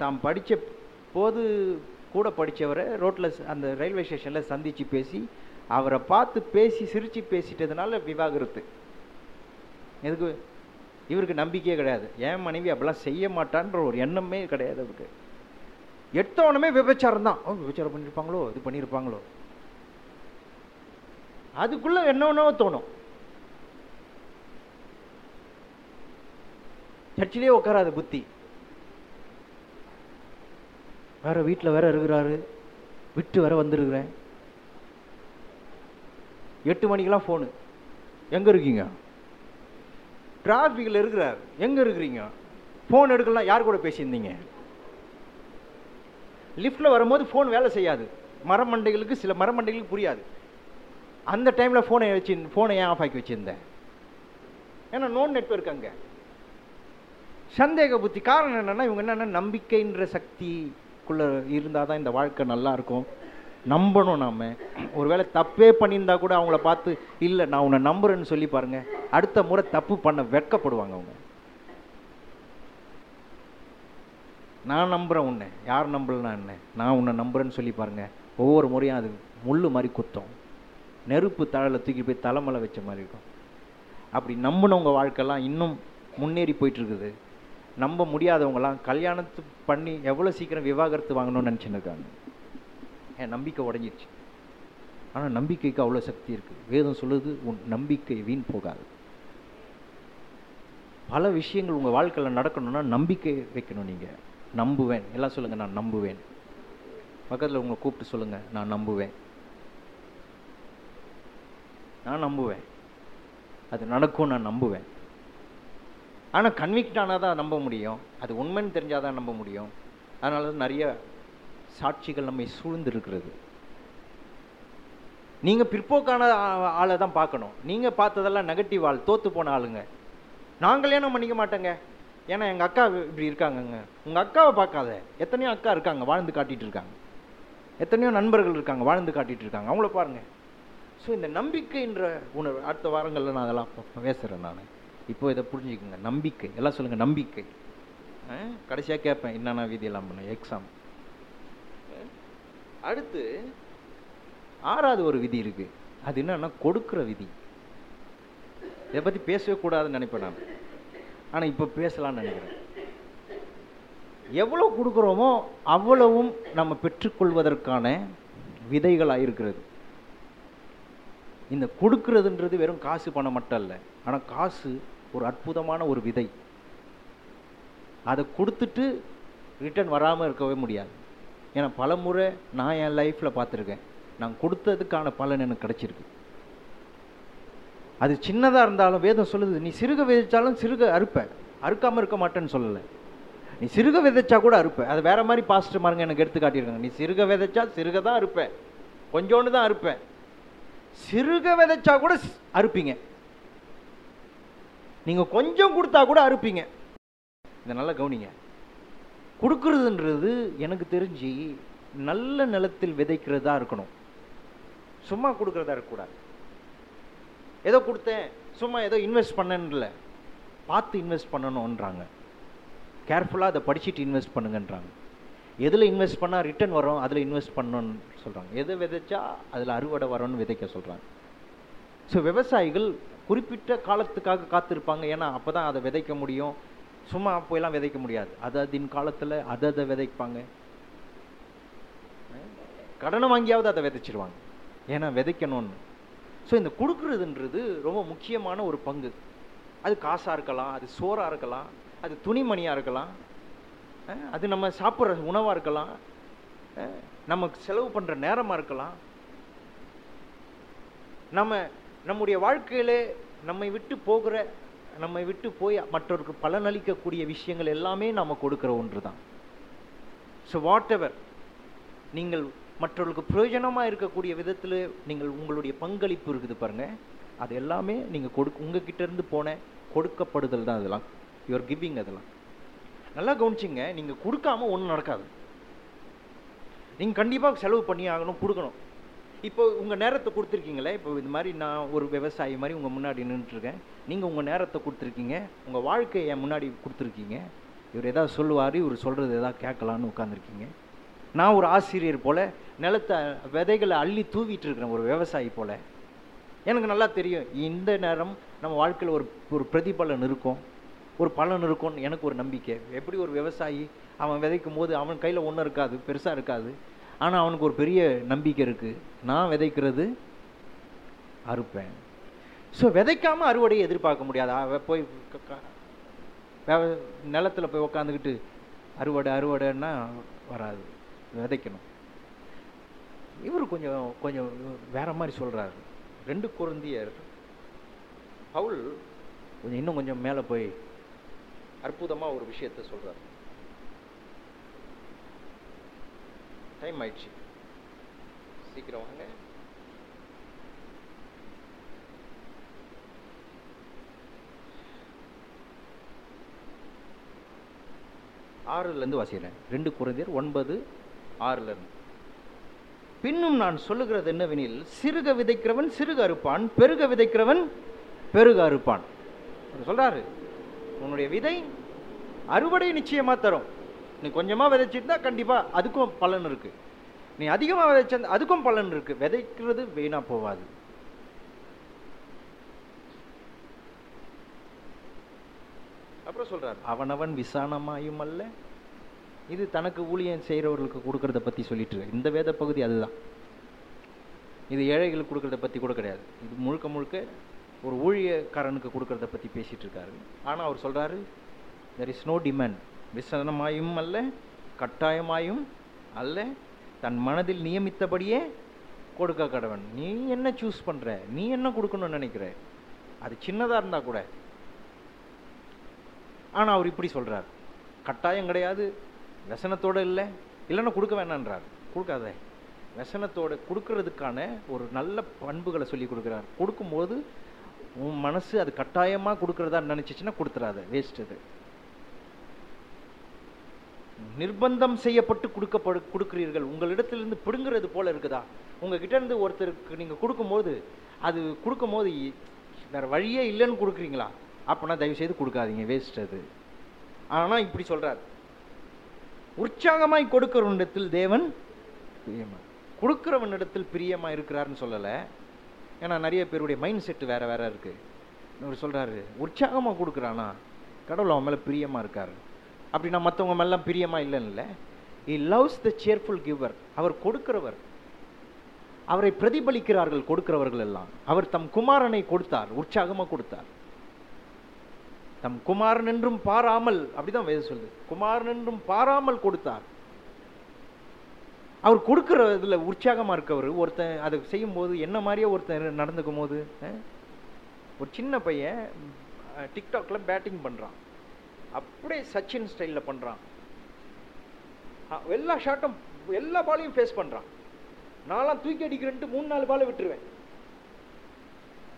தாம் படித்த போது கூட படித்தவரை ரோட்டில் அந்த ரயில்வே ஸ்டேஷனில் சந்தித்து பேசி அவரை பார்த்து பேசி சிரித்து பேசிட்டதுனால விவாகரத்து. எதுக்கு? இவருக்கு நம்பிக்கையே கிடையாது. என் மனைவி அப்படிலாம் செய்ய மாட்டான்ற ஒரு எண்ணமே கிடையாது அவருக்கு. எடுத்தவனமே விபச்சாரம் தான். விபச்சாரம் பண்ணியிருப்பாங்களோ இது பண்ணியிருப்பாங்களோ அதுக்குள்ள என்னவோ தோணும். சர்ச்சிலே உட்காராது புத்தி. வேறு வீட்டில் வேறு இருக்கிறாரு. விட்டு வேற வந்திருக்கிறேன். எட்டு மணிக்கெல்லாம் ஃபோனு எங்கே இருக்கீங்க? டிராஃபிக்கில் இருக்கிறார். எங்கே இருக்கிறீங்க? ஃபோன் எடுக்கலாம் யார் கூட பேசியிருந்தீங்க? லிஃப்ட்டில் வரும்போது ஃபோன் வேலை செய்யாது. மரமண்டைகளுக்கு சில மரமண்டைகளுக்கு புரியாது. அந்த டைமில் ஃபோனை வச்சு ஃபோனை ஏன் ஆஃப் ஆக்கி வச்சுருந்தேன்? ஏன்னா நோன் நெட்ஒர்க் அங்கே. சந்தேக புத்தி. காரணம் என்னென்னா இவங்க என்னென்னா நம்பிக்கைன்ற சக்தி. சக்திக்குள்ளே இருந்தால் தான் இந்த வாழ்க்கை நல்லா இருக்கும் நம்பணும் நாம. ஒருவேளை தப்பே பண்ணியிருந்தா கூட அவங்கள பார்த்து இல்லை நான் உன்னை நம்புறேன்னு சொல்லி பாருங்க. அடுத்த முறை தப்பு பண்ண வெட்கப்படுவாங்க அவங்க. நான் நம்புறேன் உன்னை. யார் நம்பலனா என்ன? நான் உன்னை நம்புறேன்னு சொல்லி பாருங்க. ஒவ்வொரு முறையும் அது முள்ளு மாதிரி குத்தும். நெருப்பு தழலை தூக்கி போய் தலைமலை வச்ச மாதிரி இருக்கும். அப்படி நம்பினவங்க வாழ்க்கைலாம் இன்னும் முன்னேறி போயிட்டுருக்குது நம்ப முடியாதவங்கலாம் கல்யாணத்து பண்ணி எவ்வளோ சீக்கிரம் விவாகரத்து வாங்கணும்னு நினச்சின்னு இருக்காங்க என் நம்பிக்கை உடஞ்சிருச்சு. ஆனால் நம்பிக்கைக்கு அவ்வளோ சக்தி இருக்குது வேதம் சொல்லுது உன் நம்பிக்கை வீண் போகாது. பல விஷயங்கள் உங்கள் வாழ்க்கையில் நடக்கணும்னா நம்பிக்கை வைக்கணும் நீங்கள் நம்புவேன். எல்லாம் சொல்லுங்கள் நான் நம்புவேன். பக்கத்தில் உங்களை கூப்பிட்டு சொல்லுங்கள் நான் நம்புவேன். நான் நம்புவேன். அது நடக்கும் நான் நம்புவேன். ஆனால் கன்விக்ட் ஆனால் தான் நம்ப முடியும். அது உண்மைன்னு தெரிஞ்சால் தான் நம்ப முடியும். அதனால தான் நிறைய சாட்சிகள் நம்மை சூழ்ந்திருக்கிறது. நீங்கள் பிற்போக்கான ஆளை தான் பார்க்கணும். நீங்கள் பார்த்ததெல்லாம் நெகட்டிவ் ஆள் தோற்று போன ஆளுங்க. நான் கல்யாணம் பண்ணிக்க மாட்டேங்க. ஏன்னா எங்கள் அக்கா இப்படி இருக்காங்கங்க. உங்கள் அக்காவை பார்க்காத. எத்தனையோ அக்கா இருக்காங்க வாழ்ந்து காட்டிகிட்டு இருக்காங்க. எத்தனையோ நண்பர்கள் இருக்காங்க வாழ்ந்து காட்டிகிட்டு இருக்காங்க. அவங்கள பாருங்கள் ஸோ இந்த நம்பிக்கைன்ற உணர்வு அடுத்த வாரங்களில் நான் அதெல்லாம் பேசுகிறேன் நான். இப்போ இதை புரிஞ்சுக்குங்க. நம்பிக்கை. எல்லாம் சொல்லுங்கள் நம்பிக்கை. கடைசியாக கேட்பேன் என்னென்ன விதியெல்லாம் பண்ண எக்ஸாம் அடுத்து ஆறாவது ஒரு விதி இருக்குது அது என்னன்னா கொடுக்குற விதி. இதை பற்றி பேசவே கூடாதுன்னு நினைப்பேன் நான். ஆனால் இப்போ பேசலாம்னு நினைக்கிறேன். எவ்வளோ கொடுக்குறோமோ அவ்வளவும் நம்ம பெற்றுக்கொள்வதற்கான விதைகளாக இருக்கிறது. இந்த கொடுக்கறதுன்றது வெறும் காசு பணம் மட்டும் இல்லை ஆனால் காசு ஒரு அற்புதமான ஒரு விதை. அதை கொடுத்துட்டு ரிட்டர்ன் வராமல் இருக்கவே முடியாது. ஏன்னா பல முறை நான் என் லைஃப்பில் பார்த்துருக்கேன். நான் கொடுத்ததுக்கான பலன் எனக்கு கிடைச்சிருக்கு. அது சின்னதாக இருந்தாலும் வேதம் சொல்லுது நீ சிறுக விதைச்சாலும் சிறுக அறுப்ப. அறுக்காமல் இருக்க மாட்டேன்னு சொல்லலை. நீ சிறுக விதைச்சா கூட அறுப்ப. அது வேற மாதிரி பாஸ்டர் மாருங்க எனக்கு எடுத்து காட்டியிருக்காங்க. நீ சிறுக விதைச்சா சிறுக தான் அறுப்பேன் கொஞ்சோண்டு தான் அறுப்பேன் சிறுக விதைச்சா கூட அறுப்பீங்க. நீங்கள் கொஞ்சம் கொடுத்தா கூட அறுப்பீங்க. இதை நல்லா கவனிங்க. கொடுக்கறதுன்றது எனக்கு தெரிஞ்சு நல்ல நிலத்தில் விதைக்கிறதா இருக்கணும். சும்மா கொடுக்கறதா இருக்கக்கூடாது. ஏதோ கொடுத்தேன் சும்மா ஏதோ இன்வெஸ்ட் பண்ணல பார்த்து இன்வெஸ்ட் பண்ணணுன்றாங்க கேர்ஃபுல்லாக அதை படிச்சுட்டு இன்வெஸ்ட் பண்ணுங்கன்றாங்க. எதில் இன்வெஸ்ட் பண்ணால் ரிட்டர்ன் வரும் அதில் இன்வெஸ்ட் பண்ணணும்னு சொல்கிறாங்க எதை விதைச்சா அதில் அறுவடை வரும்னு விதைக்க சொல்கிறாங்க ஸோ விவசாயிகள் குறிப்பிட்ட காலத்துக்காக காத்திருப்பாங்க. ஏன்னா அப்போ தான் அதை விதைக்க முடியும். சும்மா போயெல்லாம் விதைக்க முடியாது. அது அதின் காலத்தில் அதை அதை விதைப்பாங்க. கடனை வாங்கியாவது அதை விதைச்சிருவாங்க. ஏன்னா விதைக்கணும்னு. ஸோ இந்த கொடுக்குறதுன்றது ரொம்ப முக்கியமான ஒரு பங்கு. அது காசாக இருக்கலாம் அது சோறாக இருக்கலாம் அது துணிமணியாக இருக்கலாம் அது நம்ம சாப்பிட்ற உணவாக இருக்கலாம் நமக்கு நம்ம செலவு பண்ணுற நேரமாக இருக்கலாம். நம்ம நம்முடைய வாழ்க்கையில் நம்மை விட்டு போகிற நம்மை விட்டு போய் மற்றவருக்கு பலனளிக்கக்கூடிய விஷயங்கள் எல்லாமே நாம் கொடுக்குற ஒன்று தான் ஸோ வாட் எவர் நீங்கள் மற்றவர்களுக்கு பிரயோஜனமாக இருக்கக்கூடிய விதத்தில் நீங்கள் உங்களுடைய பங்களிப்பு இருக்குது பாருங்கள் அது எல்லாமே நீங்கள் கொடு உங்ககிட்டேருந்து போன கொடுக்கப்படுதல் தான் அதெல்லாம். யுவர் கிவிங் அதெல்லாம். நல்லா கவனிச்சிங்க நீங்கள் கொடுக்காம ஒன்றும் நடக்காது. நீங்கள் கண்டிப்பாக செலவு பண்ணி ஆகணும் கொடுக்கணும். இப்போ உங்கள் நேரத்தை கொடுத்துருக்கீங்களே இப்போ இது மாதிரி நான் ஒரு விவசாயி மாதிரி உங்கள் முன்னாடி நின்றுட்டுருக்கேன். நீங்கள் உங்கள் நேரத்தை கொடுத்துருக்கீங்க. உங்கள் வாழ்க்கையை என் முன்னாடி கொடுத்துருக்கீங்க. இவர் எதாவது சொல்லுவார் இவர் சொல்கிறது எதாவது கேட்கலான்னு உட்காந்துருக்கீங்க நான் ஒரு ஆசிரியர் போல் நிலத்தை விதைகளை அள்ளி தூவிட்டு இருக்கிறேன் ஒரு விவசாயி போல். எனக்கு நல்லா தெரியும் இந்த நேரம் நம்ம வாழ்க்கையில் ஒரு ஒரு பிரதிபலன் இருக்கும். ஒரு பலன் இருக்கும்னு எனக்கு ஒரு நம்பிக்கை. எப்படி ஒரு விவசாயி அவன் விதைக்கும் போது அவன் கையில் ஒன்றும் இருக்காது பெருசாக இருக்காது. ஆனால் அவனுக்கு ஒரு பெரிய நம்பிக்கை இருக்குது நான் விதைக்கிறது அறுப்பேன். ஸோ விதைக்காமல் அறுவடையை எதிர்பார்க்க முடியாது. போய் நிலத்தில் நிலத்துல போய் உக்காந்துக்கிட்டு அறுவடை அறுவடைன்னா வராது. விதைக்கணும். இவர் கொஞ்சம் கொஞ்சம் வேற மாதிரி சொல்கிறாரு ரெண்டு குழந்தையர் பவுல் கொஞ்சம் இன்னும் கொஞ்சம் மேலே போய் அற்புதமாக ஒரு விஷயத்த சொல்கிறார் டைம் ஆயிடுச்சு. சீக்கிரம் வாங்க. ஆறுலேருந்து வாசிக்கிறேன். ரெண்டு குறைந்தர் ஒன்பது ஆறுலேருந்து பின்னும் நான் சொல்லுகிறது என்னவெனில் சிறுக விதைக்கிறவன் சிறுக அறுப்பான் பெருக விதைக்கிறவன் பெருக அறுப்பான். அவர் உன்னுடைய விதை அறுவடை நிச்சயமாக தரும். நீ கொஞ்சமா விதைச்சிருந்தா கண்டிப்பா அதுக்கும் பலன் இருக்கு. நீ அதிகமா விதைச்சிருந்தா அதுக்கும் பலன் இருக்கு. விதைக்கிறது வீணா போவாது அப்புறம் சொல்றாரு. அவனவன் விசானமாயும் அல்ல. இது தனக்கு ஊழியம் செய்கிறவர்களுக்கு கொடுக்கறத பற்றி சொல்லிட்டு. இந்த வேத பகுதி அதுதான். இது ஏழைகளுக்கு கொடுக்கறத பற்றி கூட கிடையாது. இது முழுக்க முழுக்க ஒரு ஊழியக்காரனுக்கு கொடுக்கறத பற்றி பேசிட்டு இருக்காரு. ஆனால் அவர் சொல்றாரு தெர் இஸ் நோ டிமாண்ட் விசனமாயும் அல்ல கட்டாயமாயும் அல்ல தன் மனதில் நியமித்தபடியே கொடுக்க கடவன். நீ என்ன சூஸ் பண்ணுற நீ என்ன கொடுக்கணும்னு நினைக்கிற? அது சின்னதாக இருந்தால் கூட. ஆனால் அவர் இப்படி சொல்கிறார் கட்டாயம் கிடையாது விசனத்தோடு இல்லை இல்லைன்னா கொடுக்க வேணான்றார். கொடுக்காத. விசனத்தோடு கொடுக்கறதுக்கான ஒரு நல்ல பண்புகளை சொல்லி கொடுக்குறார். கொடுக்கும்போது உன் மனசு அது கட்டாயமாக கொடுக்குறதா நினச்சிச்சின்னா கொடுத்துடாத வேஸ்ட் அது நிர்பந்தம் செய்யப்பட்டு கொடுக்கப்படு கொடுக்குறீர்கள். உங்களிடத்திலிருந்து பிடுங்கிறது போல இருக்குதா? உங்ககிட்ட இருந்து ஒருத்தருக்கு நீங்கள் கொடுக்கும்போது அது கொடுக்கும்போது வேறு வேற வழியே இல்லைன்னு கொடுக்குறீங்களா? அப்பனா தயவு செய்து கொடுக்காதீங்க வேஸ்ட் அது. ஆனால் இப்படி சொல்கிறார் உற்சாகமாய் கொடுக்கிறவனிடத்தில் தேவன் பிரியமா கொடுக்குறவனிடத்தில் பிரியமாக இருக்கிறாருன்னு சொல்லலை. ஏன்னா நிறைய பேருடைய மைண்ட் செட்டு வேறு வேறு இருக்குது அவர் சொல்கிறாரு உற்சாகமாக கொடுக்குறானா? கடவுள் அவன் மேலே பிரியமாக இருக்காரு. அப்படின்னா மற்றவங்க மேலாம் பிரியமாக இல்லைன்னு இல்லை he loves the cheerful giver அவர் கொடுக்கிறவர். அவரை பிரதிபலிக்கிறார்கள் கொடுக்கிறவர்கள் எல்லாம். அவர் தம் குமாரனை கொடுத்தார் உற்சாகமா கொடுத்தார். தம் குமாரன் என்றும் பாராமல் அப்படிதான் வேதம் சொல்லுது. குமாரன் என்றும் பாராமல் கொடுத்தார். அவர் கொடுக்கிற இதுல உற்சாகமா இருக்கவர். ஒருத்தன் அதை செய்யும் போது என்ன மாதிரியே ஒருத்தன் நடந்துக்கும் போது ஒரு சின்ன பையன் டிக்டாக்ல பேட்டிங் பண்றான். அப்படியே சச்சின் ஸ்டைல்ல பண்றான். எல்லா ஷாட்டும் எல்லா பாலையும் ஃபேஸ் பண்றான். நான்லாம் தூக்கி அடிக்கிறேன்ட்டு மூணு நாலு பாலை விட்டுருவேன்.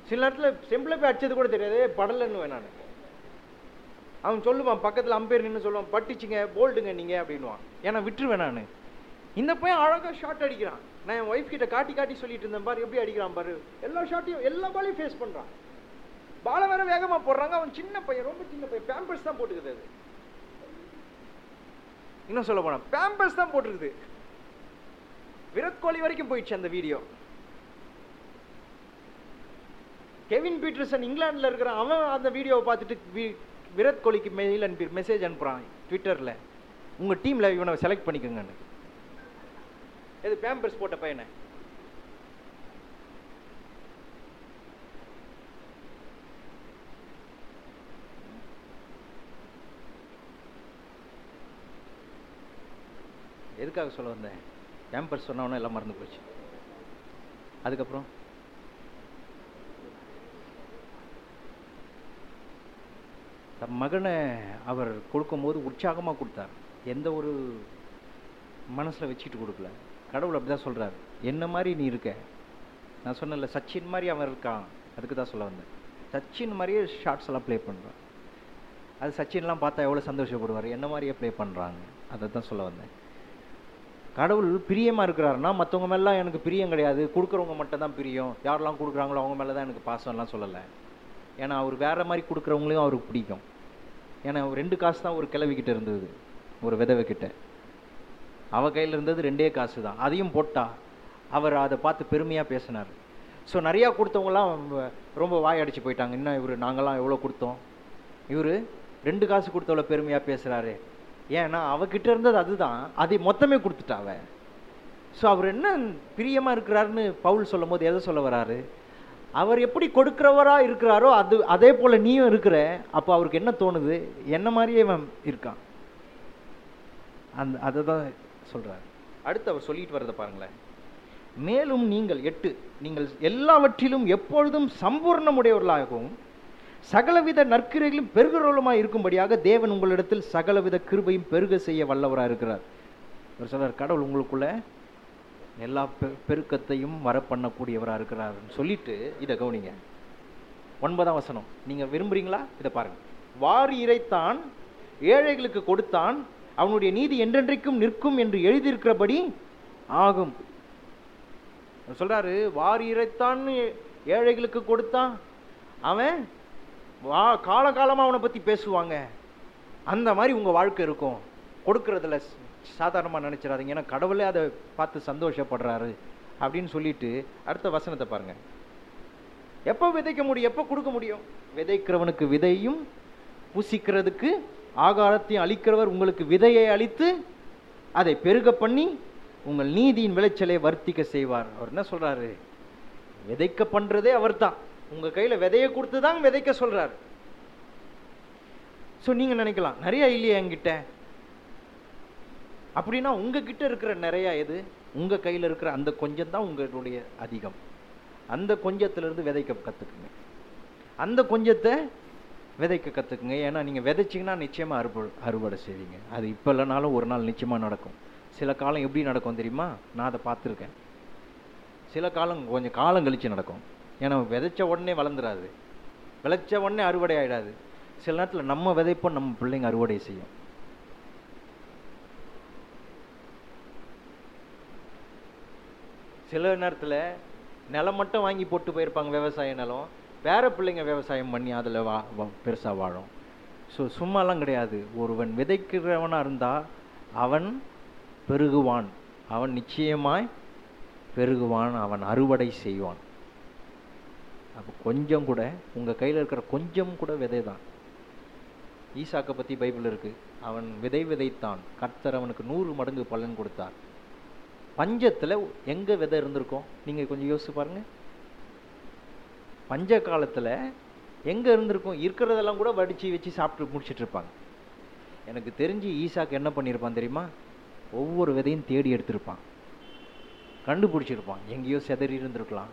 சில நேரத்தில் செம்பிள போய் அடிச்சது கூட தெரியாது. படலன்னு நான். அவன் சொல்லுவான் பக்கத்தில் அம்பேர் நின்று சொல்லுவான் பட்டுச்சுங்க போல்டுங்க நீங்க அப்படின்வான் ஏன்னா விட்டுருவேன் நான். இந்த பையன் அழகா ஷாட் அடிக்கிறான். நான் என் ஒய்ஃப் கிட்ட காட்டி காட்டி சொல்லிட்டு இருந்தேன் பாரு எப்படி அடிக்கிறான் பாரு. எல்லா ஷாட்டையும் எல்லா பாலையும் ஃபேஸ் பண்றான். பாலை வேற வேகமா போடுறாங்க. அவன் சின்ன பையன் ரொம்ப சின்ன பையன். பேம்பர்ஸ் தான் போட்டுக்குது அது. இன்னும் சொல்ல போனா பேம்பர்ஸ் தான் போட்டுருக்குது விராட் கோலி வரைக்கும் போயிடுச்சு அந்த வீடியோ கெவின் பீட்டர்சன் இங்கிலாந்துல இருக்கிற அவன் அந்த வீடியோவை பார்த்துட்டு விராட் கோலிக்கு மெயில் அனுப்பி மெசேஜ் அனுப்புறான் ட்விட்டர்ல உங்க டீம்ல இவனை செலக்ட் பண்ணிக்கோங்கன்னு. எது பேம்பர்ஸ் போட்ட பையனை? எதுக்காக சொல்ல வந்தேன்? பேம்பர்ஸ் சொன்னவொன்னே எல்லாம் மறந்து போச்சு. அதுக்கப்புறம்? தன் மகனை அவர் கொடுக்கும்போது உற்சாகமாக கொடுத்தார். எந்த ஒரு மனசில் வச்சுட்டு கொடுக்கல. கடவுள் அப்படி தான் சொல்கிறார் என்ன மாதிரி நீ இருக்க? நான் சொன்னேன்ல சச்சின் மாதிரி அவன் இருக்கான். அதுக்கு தான் சொல்ல வந்தேன். சச்சின் மாதிரியே ஷார்ட்ஸ் எல்லாம் ப்ளே பண்ணுறான் அது சச்சின்லாம் பார்த்தா எவ்வளோ சந்தோஷப்படுவார்? என்ன மாதிரியே ப்ளே பண்ணுறாங்க அதை தான் சொல்ல வந்தேன். கடவுள் பிரியமாக இருக்கிறாருன்னா மற்றவங்க மேலாம் எனக்கு பிரியம் கிடையாது. கொடுக்குறவங்க மட்டும் தான் பிரியம். யாரெல்லாம் கொடுக்குறாங்களோ அவங்க மேலே தான் எனக்கு பாசம்லாம் சொல்லலை. ஏன்னா அவர் வேறு மாதிரி கொடுக்குறவங்களையும் அவருக்கு பிடிக்கும். ஏன்னா ரெண்டு காசு தான் ஒரு கிளவிக்கிட்ட இருந்தது ஒரு விதவை அவள் அவ கையில் இருந்தது ரெண்டே காசு தான். அதையும் போட்டா அவர் அதை பார்த்து பெருமையாக பேசினார். ஸோ நிறையா கொடுத்தவங்களாம் ரொம்ப வாய் அடித்து போயிட்டாங்க. இன்னும் இவர் நாங்களாம் எவ்வளோ கொடுத்தோம்? இவர் ரெண்டு காசு கொடுத்தவள பெருமையாக பேசுகிறாரு ஏன்னா அவகிட்ட இருந்தது அதுதான். அதை மொத்தமே கொடுத்துட்டா ஸோ அவர் என்ன பிரியமாக இருக்கிறாருன்னு பவுல் சொல்லும் போது எதை சொல்ல வராரு? அவர் எப்படி கொடுக்குறவராக இருக்கிறாரோ அது அதே போல் நீயும் இருக்கிற அப்போ அவருக்கு என்ன தோணுது? என்ன மாதிரியே இவன் இருக்கான். அந்த அதை தான் சொல்கிறார் அடுத்து அவர் சொல்லிட்டு வர்றதை பாருங்களேன். மேலும் நீங்கள் எட்டு நீங்கள் எல்லாவற்றிலும் எப்பொழுதும் சம்பூர்ணமுடையவர்களாகவும் சகலவித நற்கிரைகளும் பெருகிறவளுமாய் இருக்கும்படியாக தேவன் உங்களிடத்தில் சகலவித கிருபையும் பெருக செய்ய வல்லவராக இருக்கிறார். அவர் சிலர் கடவுள் உங்களுக்குள்ள எல்லா பெருக்கத்தையும் வர பண்ணக்கூடியவராக இருக்கிறாருன்னு சொல்லிட்டு இதை கவனிங்க. ஒன்பதாம் வசனம். நீங்கள் விரும்புறீங்களா? இதை பாருங்கள் வாரி இறைத்தான் ஏழைகளுக்கு கொடுத்தான் அவனுடைய நீதி என்றென்றைக்கும் நிற்கும் என்று எழுதியிருக்கிறபடி ஆகும். அவர் வாரி இறைத்தான்னு ஏழைகளுக்கு கொடுத்தான் அவன் வா காலகாலமாக அவனை பற்றி பேசுவாங்க. அந்த மாதிரி உங்கள் வாழ்க்கை இருக்கும். கொடுக்கறதில்ல சாதாரணமாக நினச்சிடாதீங்க. ஏன்னா கடவுளே அதை பார்த்து சந்தோஷப்படுறாரு அப்படின்னு சொல்லிட்டு அடுத்த வசனத்தை பாருங்கள் எப்போ விதைக்க முடியும்? எப்போ கொடுக்க முடியும்? விதைக்கிறவனுக்கு விதையும் புசிக்கிறதுக்கு ஆகாரத்தையும் அழிக்கிறவர் உங்களுக்கு விதையை அளித்து அதை பெருக பண்ணி உங்கள் நீதியின் விளைச்சலை வர்த்திக்க செய்வார். அவர் என்ன சொல்கிறாரு விதைக்க பண்ணுறதே அவர் தான் உங்கள் கையில் விதையை கொடுத்து தான் விதைக்க சொல்கிறார் ஸோ நீங்கள் நினைக்கலாம் நிறையா இல்லையா என்கிட்ட. அப்படின்னா உங்ககிட்ட இருக்கிற நிறையா எது? உங்கள் கையில் இருக்கிற அந்த கொஞ்சம் தான் உங்களுடைய அதிகம். அந்த கொஞ்சத்துல இருந்து விதைக்க கற்றுக்குங்க அந்த கொஞ்சத்தை விதைக்க கற்றுக்குங்க ஏன்னா நீங்கள் விதைச்சிங்கன்னா நிச்சயமாக அறுவடை அறுவடை செய்வீங்க. அது இப்போ இல்லைனாலும் ஒரு நாள் நிச்சயமாக நடக்கும். சில காலம் எப்படி நடக்கும் தெரியுமா? நான் அதை பார்த்துருக்கேன். சில காலம் கொஞ்சம் காலம் கழித்து நடக்கும். ஏன்னா விதைச்ச உடனே வளர்ந்துடாது விளைச்ச உடனே அறுவடை ஆகிடாது சில நேரத்தில் நம்ம விதைப்போம் நம்ம பிள்ளைங்க அறுவடை செய்யும். சில நேரத்தில் நிலம் மட்டும் வாங்கி போட்டு போயிருப்பாங்க விவசாய நிலம். வேறு பிள்ளைங்க விவசாயம் பண்ணி அதில் வா வா- வாழும். ஸோ சும்மாலாம் கிடையாது. ஒருவன் விதைக்கிறவனாக இருந்தால் அவன் பெருகுவான். அவன் நிச்சயமாய் பெருகுவான் அவன் அறுவடை செய்வான். அப்போ கொஞ்சம் கூட உங்கள் கையில் இருக்கிற கொஞ்சம் கூட விதை தான் ஈசாக்கை பற்றி பைபிள் இருக்குது அவன் விதை விதைத்தான். கர்த்தர் அவனுக்கு நூறு மடங்கு பலன் கொடுத்தார். பஞ்சத்தில் எங்கே விதை இருந்திருக்கோம்? நீங்கள் கொஞ்சம் யோசிச்சு பாருங்கள் பஞ்ச காலத்தில் எங்கே இருந்திருக்கும்? இருக்கிறதெல்லாம் கூட வடித்து வச்சு சாப்பிட்டு முடிச்சிட்டு இருப்பாங்க. எனக்கு தெரிஞ்சு ஈசாக்கு என்ன பண்ணியிருப்பான் தெரியுமா? ஒவ்வொரு விதையும் தேடி எடுத்திருப்பான். கண்டுபிடிச்சிருப்பான். எங்கேயோ செதறி இருந்திருக்கலாம்.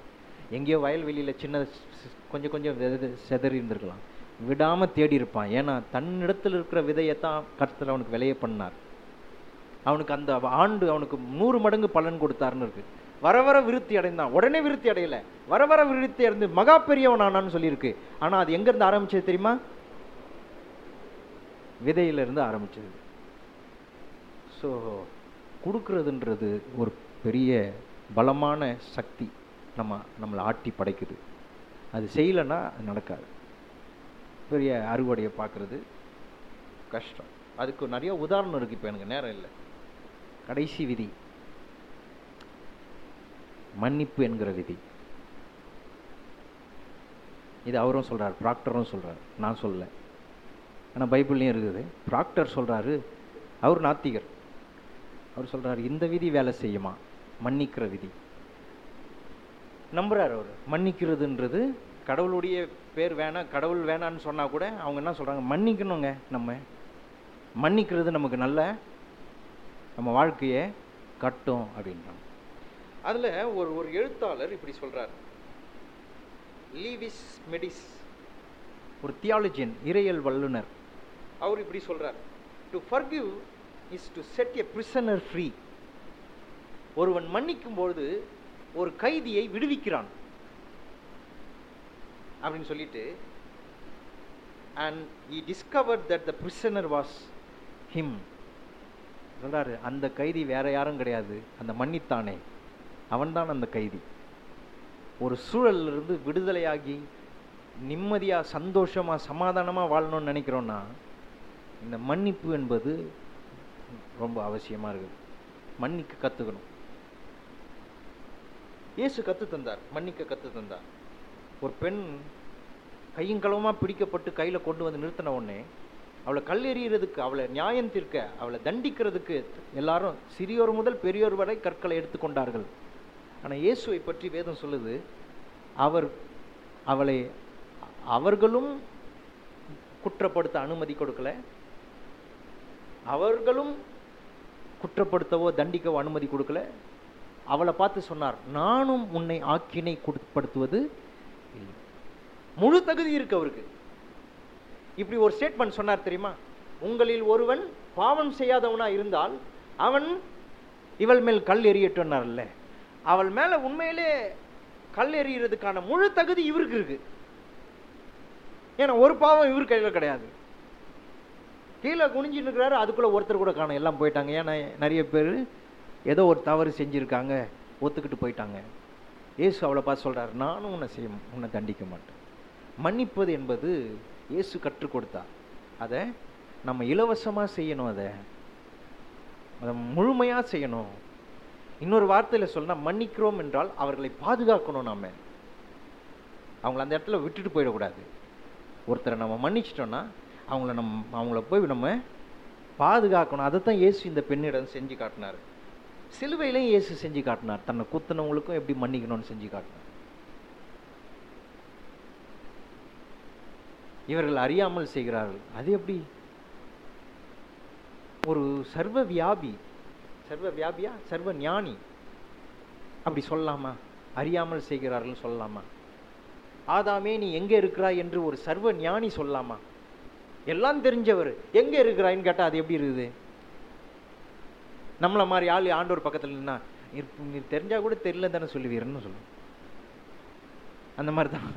எங்கேயோ வயல்வெளியில் சின்ன கொஞ்சம் கொஞ்சம் வித செதறி இருந்திருக்கலாம். விடாமல் தேடி இருப்பான். ஏன்னா தன்னிடத்தில் இருக்கிற விதையைத்தான் கருத்தில் அவனுக்கு விளைய பண்ணார். அவனுக்கு அந்த ஆண்டு அவனுக்கு நூறு மடங்கு பலன் கொடுத்தாருன்னு இருக்கு. வர வர விருத்தி அடைந்தான். உடனே விருத்தி அடையலை. வர வர விருத்தி அடைந்து மகா பெரியவன் ஆனான்னு சொல்லியிருக்கு. ஆனால் அது எங்கேருந்து ஆரம்பிச்சது தெரியுமா? விதையிலிருந்து ஆரம்பிச்சது. ஸோ கொடுக்கறதுன்றது ஒரு பெரிய பலமான சக்தி. நம்ம நம்மளை ஆட்டி படைக்குது. அது செய்யலைன்னா அது நடக்காது. பெரிய அறுவடையை பார்க்குறது கஷ்டம். அதுக்கு நிறைய உதாரணம் இருக்குது இப்போ எனக்கு நேரம் இல்லை. கடைசி விதி. மன்னிப்பு என்கிற விதி. இது அவரும் சொல்கிறார் ப்ராக்டரும் சொல்கிறார் நான் சொல்லலை. ஆனால் பைபிள்லையும் இருக்குது. ப்ராக்டர் சொல்கிறாரு அவர் நாத்திகர். அவர் சொல்கிறார் இந்த விதி வேலை செய்யுமா? மன்னிக்கிற விதி. நம்புகிறார் அவர். மன்னிக்கிறதுன்றது கடவுளுடைய பேர் வேணாம் கடவுள் வேணான்னு சொன்னால் கூட அவங்க என்ன சொல்கிறாங்க மன்னிக்கணுங்க நம்ம. மன்னிக்கிறது நமக்கு நல்ல நம்ம வாழ்க்கையை கட்டும் அப்படின்றாங்க. அதில் ஒரு ஒரு எழுத்தாளர் இப்படி சொல்கிறார் லீவிஸ் மெடிஸ் ஒரு தியாலஜியன் இறையல் வல்லுனர் அவர் இப்படி சொல்கிறார் to forgive is to set a prisoner free ஒருவன் மன்னிக்கும் பொழுது ஒரு கைதியை விடுவிக்கிறான். அப்படின்னு சொல்லிட்டு and he discover that the prisoner was him சொல்கிறாரு அந்த கைதி வேற யாரும் கிடையாது அந்த மன்னித்தானே. அவன்தான் அந்த கைதி. ஒரு சூழல்ல இருந்து விடுதலையாகி நிம்மதியாக சந்தோஷமாக சமாதானமாக வாழணும்னு நினைக்கிறோன்னா இந்த மன்னிப்பு என்பது ரொம்ப அவசியமாக இருக்குது. மன்னிக்க கற்றுக்கணும் இயேசு கற்று தந்தார் மன்னிக்க கற்று தந்தார். ஒரு பெண் கையும் பிடிக்கப்பட்டு கையில் கொண்டு வந்து நிறுத்தின உடனே அவளை கல்லெறியறதுக்கு அவளை நியாயம் தீர்க்க அவளை தண்டிக்கிறதுக்கு எல்லாரும் சிறியோர் முதல் பெரியோர் வரை கற்களை எடுத்துக்கொண்டார்கள் ஆனால் இயேசுவை பற்றி வேதம் சொல்லுது அவர் அவளை அவர்களும் குற்றப்படுத்த அனுமதி கொடுக்கல அவர்களும் குற்றப்படுத்தவோ தண்டிக்கவோ அனுமதி கொடுக்கல அவளை பார்த்து சொன்னார் நானும் உன்னை ஆக்கினை கொடுப்படுத்துவது இல்லை. முழு தகுதி இருக்கு அவருக்கு. இப்படி ஒரு ஸ்டேட்மெண்ட் சொன்னார் தெரியுமா? உங்களில் ஒருவன் பாவம் செய்யாதவனா இருந்தால் அவன் இவள் மேல் கல் எறியட்டும்னார்ல அவள் மேல உண்மையிலே கல் எறியறதுக்கான முழு தகுதி இவருக்கு இருக்கு. ஏன்னா ஒரு பாவம் இவர் கையில் கிடையாது. கீழே குனிஞ்சிட்டு இருக்கிறாரு அதுக்குள்ள ஒருத்தர் கூட காணும். எல்லாம் போயிட்டாங்க. ஏன்னா நிறைய பேர் ஏதோ ஒரு தவறு செஞ்சுருக்காங்க ஒத்துக்கிட்டு போயிட்டாங்க. இயேசு அவளை பார்த்து சொல்கிறார் நானும் உன்னை செய்ய உன்னை தண்டிக்க மாட்டேன். மன்னிப்பது என்பது இயேசு கற்றுக் கொடுத்தா. அதை நம்ம இலவசமாக செய்யணும் அதை. அதை முழுமையாக செய்யணும். இன்னொரு வார்த்தையில் சொன்னால் மன்னிக்கிறோம் என்றால் அவர்களை பாதுகாக்கணும் நாம். அவங்கள அந்த இடத்துல விட்டுட்டு போயிடக்கூடாது. ஒருத்தரை நம்ம மன்னிச்சிட்டோன்னா அவங்கள நம் அவங்கள போய் நம்ம பாதுகாக்கணும். அதை தான் இயேசு இந்த பெண்ணிடம் செஞ்சு காட்டினார். சிலுவையிலையும் இயேசு செஞ்சு காட்டினார். தன்னை குத்துனவங்களுக்கும் எப்படி மன்னிக்கணும்னு செஞ்சு காட்டினார். இவர்கள் அறியாமல் செய்கிறார்கள். அது எப்படி? ஒரு சர்வ வியாபி சர்வ வியாபியா சர்வ ஞானி அப்படி சொல்லலாமா? அறியாமல் செய்கிறார்கள் சொல்லலாமா? ஆதாமே நீ எங்கே இருக்கிறாய் என்று ஒரு சர்வ ஞானி சொல்லலாமா? எல்லாம் தெரிஞ்சவர் எங்கே இருக்கிறாய்ன்னு கேட்டால் அது எப்படி இருக்குது? நம்மளை மாதிரி ஆள் ஆண்டோர் பக்கத்தில் நின்னா "நீர்- நீர் தெரிஞ்சா கூட தெரியல தானே சொல்லுவீர்னு சொல்லுவோம். அந்த மாதிரி தான்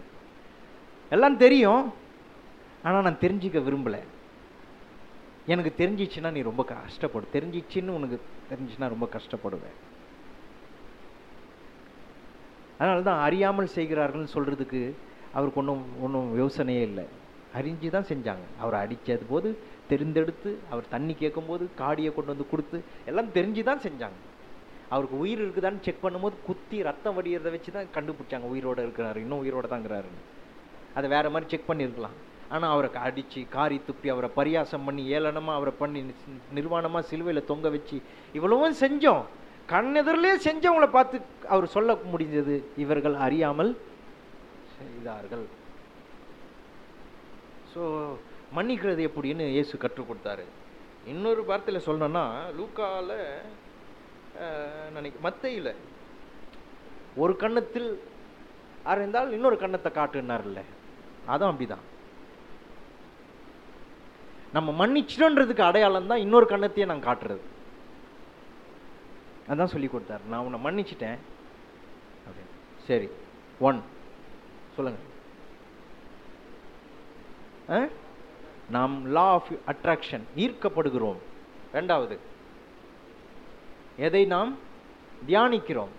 எல்லாம் தெரியும். ஆனா நான் தெரிஞ்சுக்க விரும்பல. எனக்கு தெரிஞ்சிச்சுன்னா நீ ரொம்ப கஷ்டப்படு. தெரிஞ்சிச்சுன்னு உனக்கு தெரிஞ்சுன்னா ரொம்ப கஷ்டப்படுவேன் அதனால தான் அறியாமல் செய்கிறார்கள்னு சொல்றதுக்கு அவருக்கு ஒன்றும் ஒன்றும் யோசனையே இல்லை. அறிஞ்சு தான் செஞ்சாங்க. அவரை அடிச்சது போது தெரிந்தெடுத்து அவர் தண்ணி கேட்கும்போது காடியை கொண்டு வந்து கொடுத்து எல்லாம் தெரிஞ்சு தான் செஞ்சாங்க. அவருக்கு உயிர் இருக்குதான்னு செக் பண்ணும்போது குத்தி ரத்தம் வடிகிறத வச்சு தான் கண்டுபிடிச்சாங்க. உயிரோட இருக்கிறாரு. இன்னும் உயிரோட தாங்கிறாருன்னு அதை வேற மாதிரி செக் பண்ணியிருக்கலாம். ஆனால் அவரை அடித்து காரி துப்பி அவரை பரியாசம் பண்ணி ஏளனமாக அவரை பண்ணி நிர்வாணமாக சிலுவையில் தொங்க வச்சு இவ்வளவும் செஞ்சோம். கண்ணெதிரிலே செஞ்சவங்கள பார்த்து அவர் சொல்ல முடிஞ்சது இவர்கள் அறியாமல் செய்தார்கள். ஸோ மன்னிக்கிறது எப்படின்னு இயேசு கற்றுக் கொடுத்தாரு. இன்னொரு வார்த்தையில் சொல்லணும்னா லூக்காவில் நினைக்க மத்தையில் ஒரு கண்ணத்தில் அறிந்தால் இன்னொரு கண்ணத்தை காட்டுனார்ல. அதுவும் அப்படிதான். நம்ம மன்னிச்சிடன்றதுக்கு அடையாளம் தான் இன்னொரு கண்ணத்தையே நான் காட்டுறது. அதான் சொல்லி கொடுத்தாரு. நான் உன்னை மன்னிச்சிட்டேன். அப்படின்னு சரி. ஒன். சொல்லுங்க. ஆ? நாம் லா ஆஃப் அட்ராக்ஷன் ஈர்க்கப்படுகிறோம். ரெண்டாவது எதை நாம் தியானிக்கிறோம்?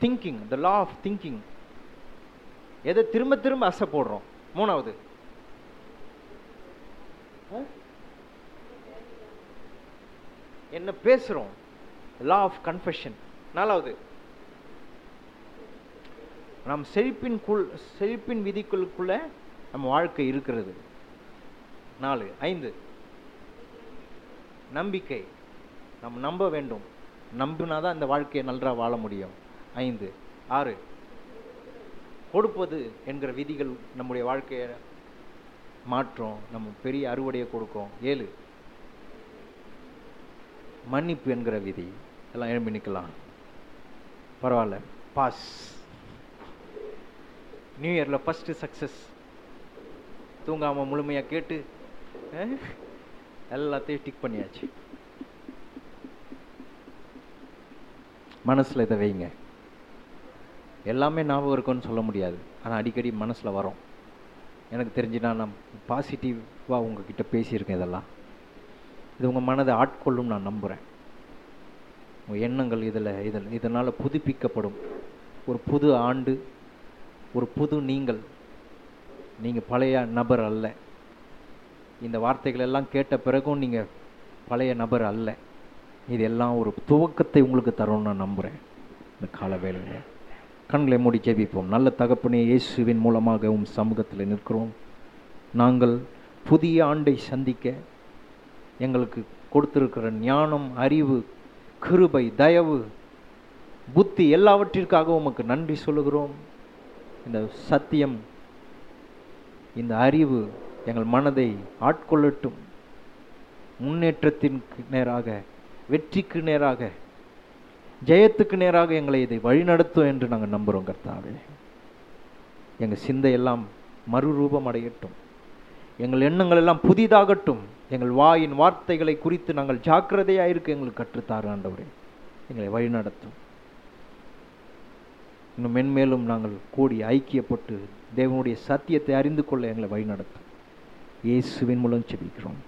Thinking the law of thinking எதை திரும்ப திரும்ப அசைப்படுறோம் மூணாவது என்ன பேசுகிறோம் லா ஆஃப் கன்ஃபெஷன் நாலாவது நாம் செழிப்பின் குள் செழிப்பின் விதிக்குள்ளுக்குள்ளே நம்ம வாழ்க்கை இருக்கிறது. நாலு. ஐந்து. நம்பிக்கை. நம்ம நம்ப வேண்டும். நம்பினா தான் இந்த வாழ்க்கையை நன்றாக வாழ முடியும். ஐந்து. ஆறு. கொடுப்பது என்கிற விதிகள் நம்முடைய வாழ்க்கையை மாற்றும். நம்ம பெரிய அறுவடையை கொடுக்கும். ஏழு. மன்னிப்பு என்கிற விதி. எல்லாம் எழுப்பி நிற்கலாம். பரவாயில்ல. பாஸ் நியூ இயரில் ஃபஸ்ட்டு சக்ஸஸ் தூங்காமல் முழுமையாக கேட்டு எல்லாத்தையும் டிக் பண்ணியாச்சு. மனசில் இதை வைங்க. எல்லாமே ஞாபகம் இருக்கும்னு சொல்ல முடியாது. ஆனால் அடிக்கடி மனசில் வரும். எனக்கு தெரிஞ்சு நான் பாசிட்டிவாக உங்ககிட்ட பேசியிருக்கேன் இதெல்லாம். இது உங்கள் மனதை ஆட்கொள்ளும் நான் நம்புகிறேன் உங்கள் எண்ணங்கள் இதில் இதில் இதனால் புதுப்பிக்கப்படும். ஒரு புது ஆண்டு ஒரு புது நீங்கள். நீங்கள் பழைய நபர் அல்ல. இந்த வார்த்தைகள் எல்லாம் கேட்ட பிறகும் நீங்கள் பழைய நபர் அல்ல. இது எல்லாம் ஒரு துவக்கத்தை உங்களுக்கு தரும்னு நான் நம்புகிறேன் இந்த கால கண்களை மூடி ஜெபிப்போம். நல்ல தகப்பனே இயேசுவின் மூலமாக உம் சமூகத்தில் நிற்கிறோம். நாங்கள் புதிய ஆண்டை சந்திக்க எங்களுக்கு கொடுத்திருக்கிற ஞானம் அறிவு கிருபை தயவு புத்தி எல்லாவற்றிற்காக உமக்கு நன்றி சொல்லுகிறோம். இந்த சத்தியம் இந்த அறிவு எங்கள் மனதை ஆட்கொள்ளட்டும். முன்னேற்றத்திற்கு நேராக வெற்றிக்கு நேராக ஜெயத்துக்கு நேராக எங்களை இதை வழிநடத்தும் என்று நாங்கள் நம்புகிறோம் கர்த்தாவே. எங்கள் சிந்தையெல்லாம் மறுரூபம் அடையட்டும். எங்கள் எண்ணங்கள் எல்லாம் புதிதாகட்டும். எங்கள் வாயின் வார்த்தைகளை குறித்து நாங்கள் ஜாக்கிரதையாக இருக்க எங்களுக்கு கற்றுத்தாரு ஆண்டவரே. எங்களை வழிநடத்தும். இன்னும் மென்மேலும் நாங்கள் கூடி ஐக்கியப்பட்டு தேவனுடைய சத்தியத்தை அறிந்து கொள்ள எங்களை வழிநடத்தும். இயேசுவின் மூலம் செபிக்கிறோம்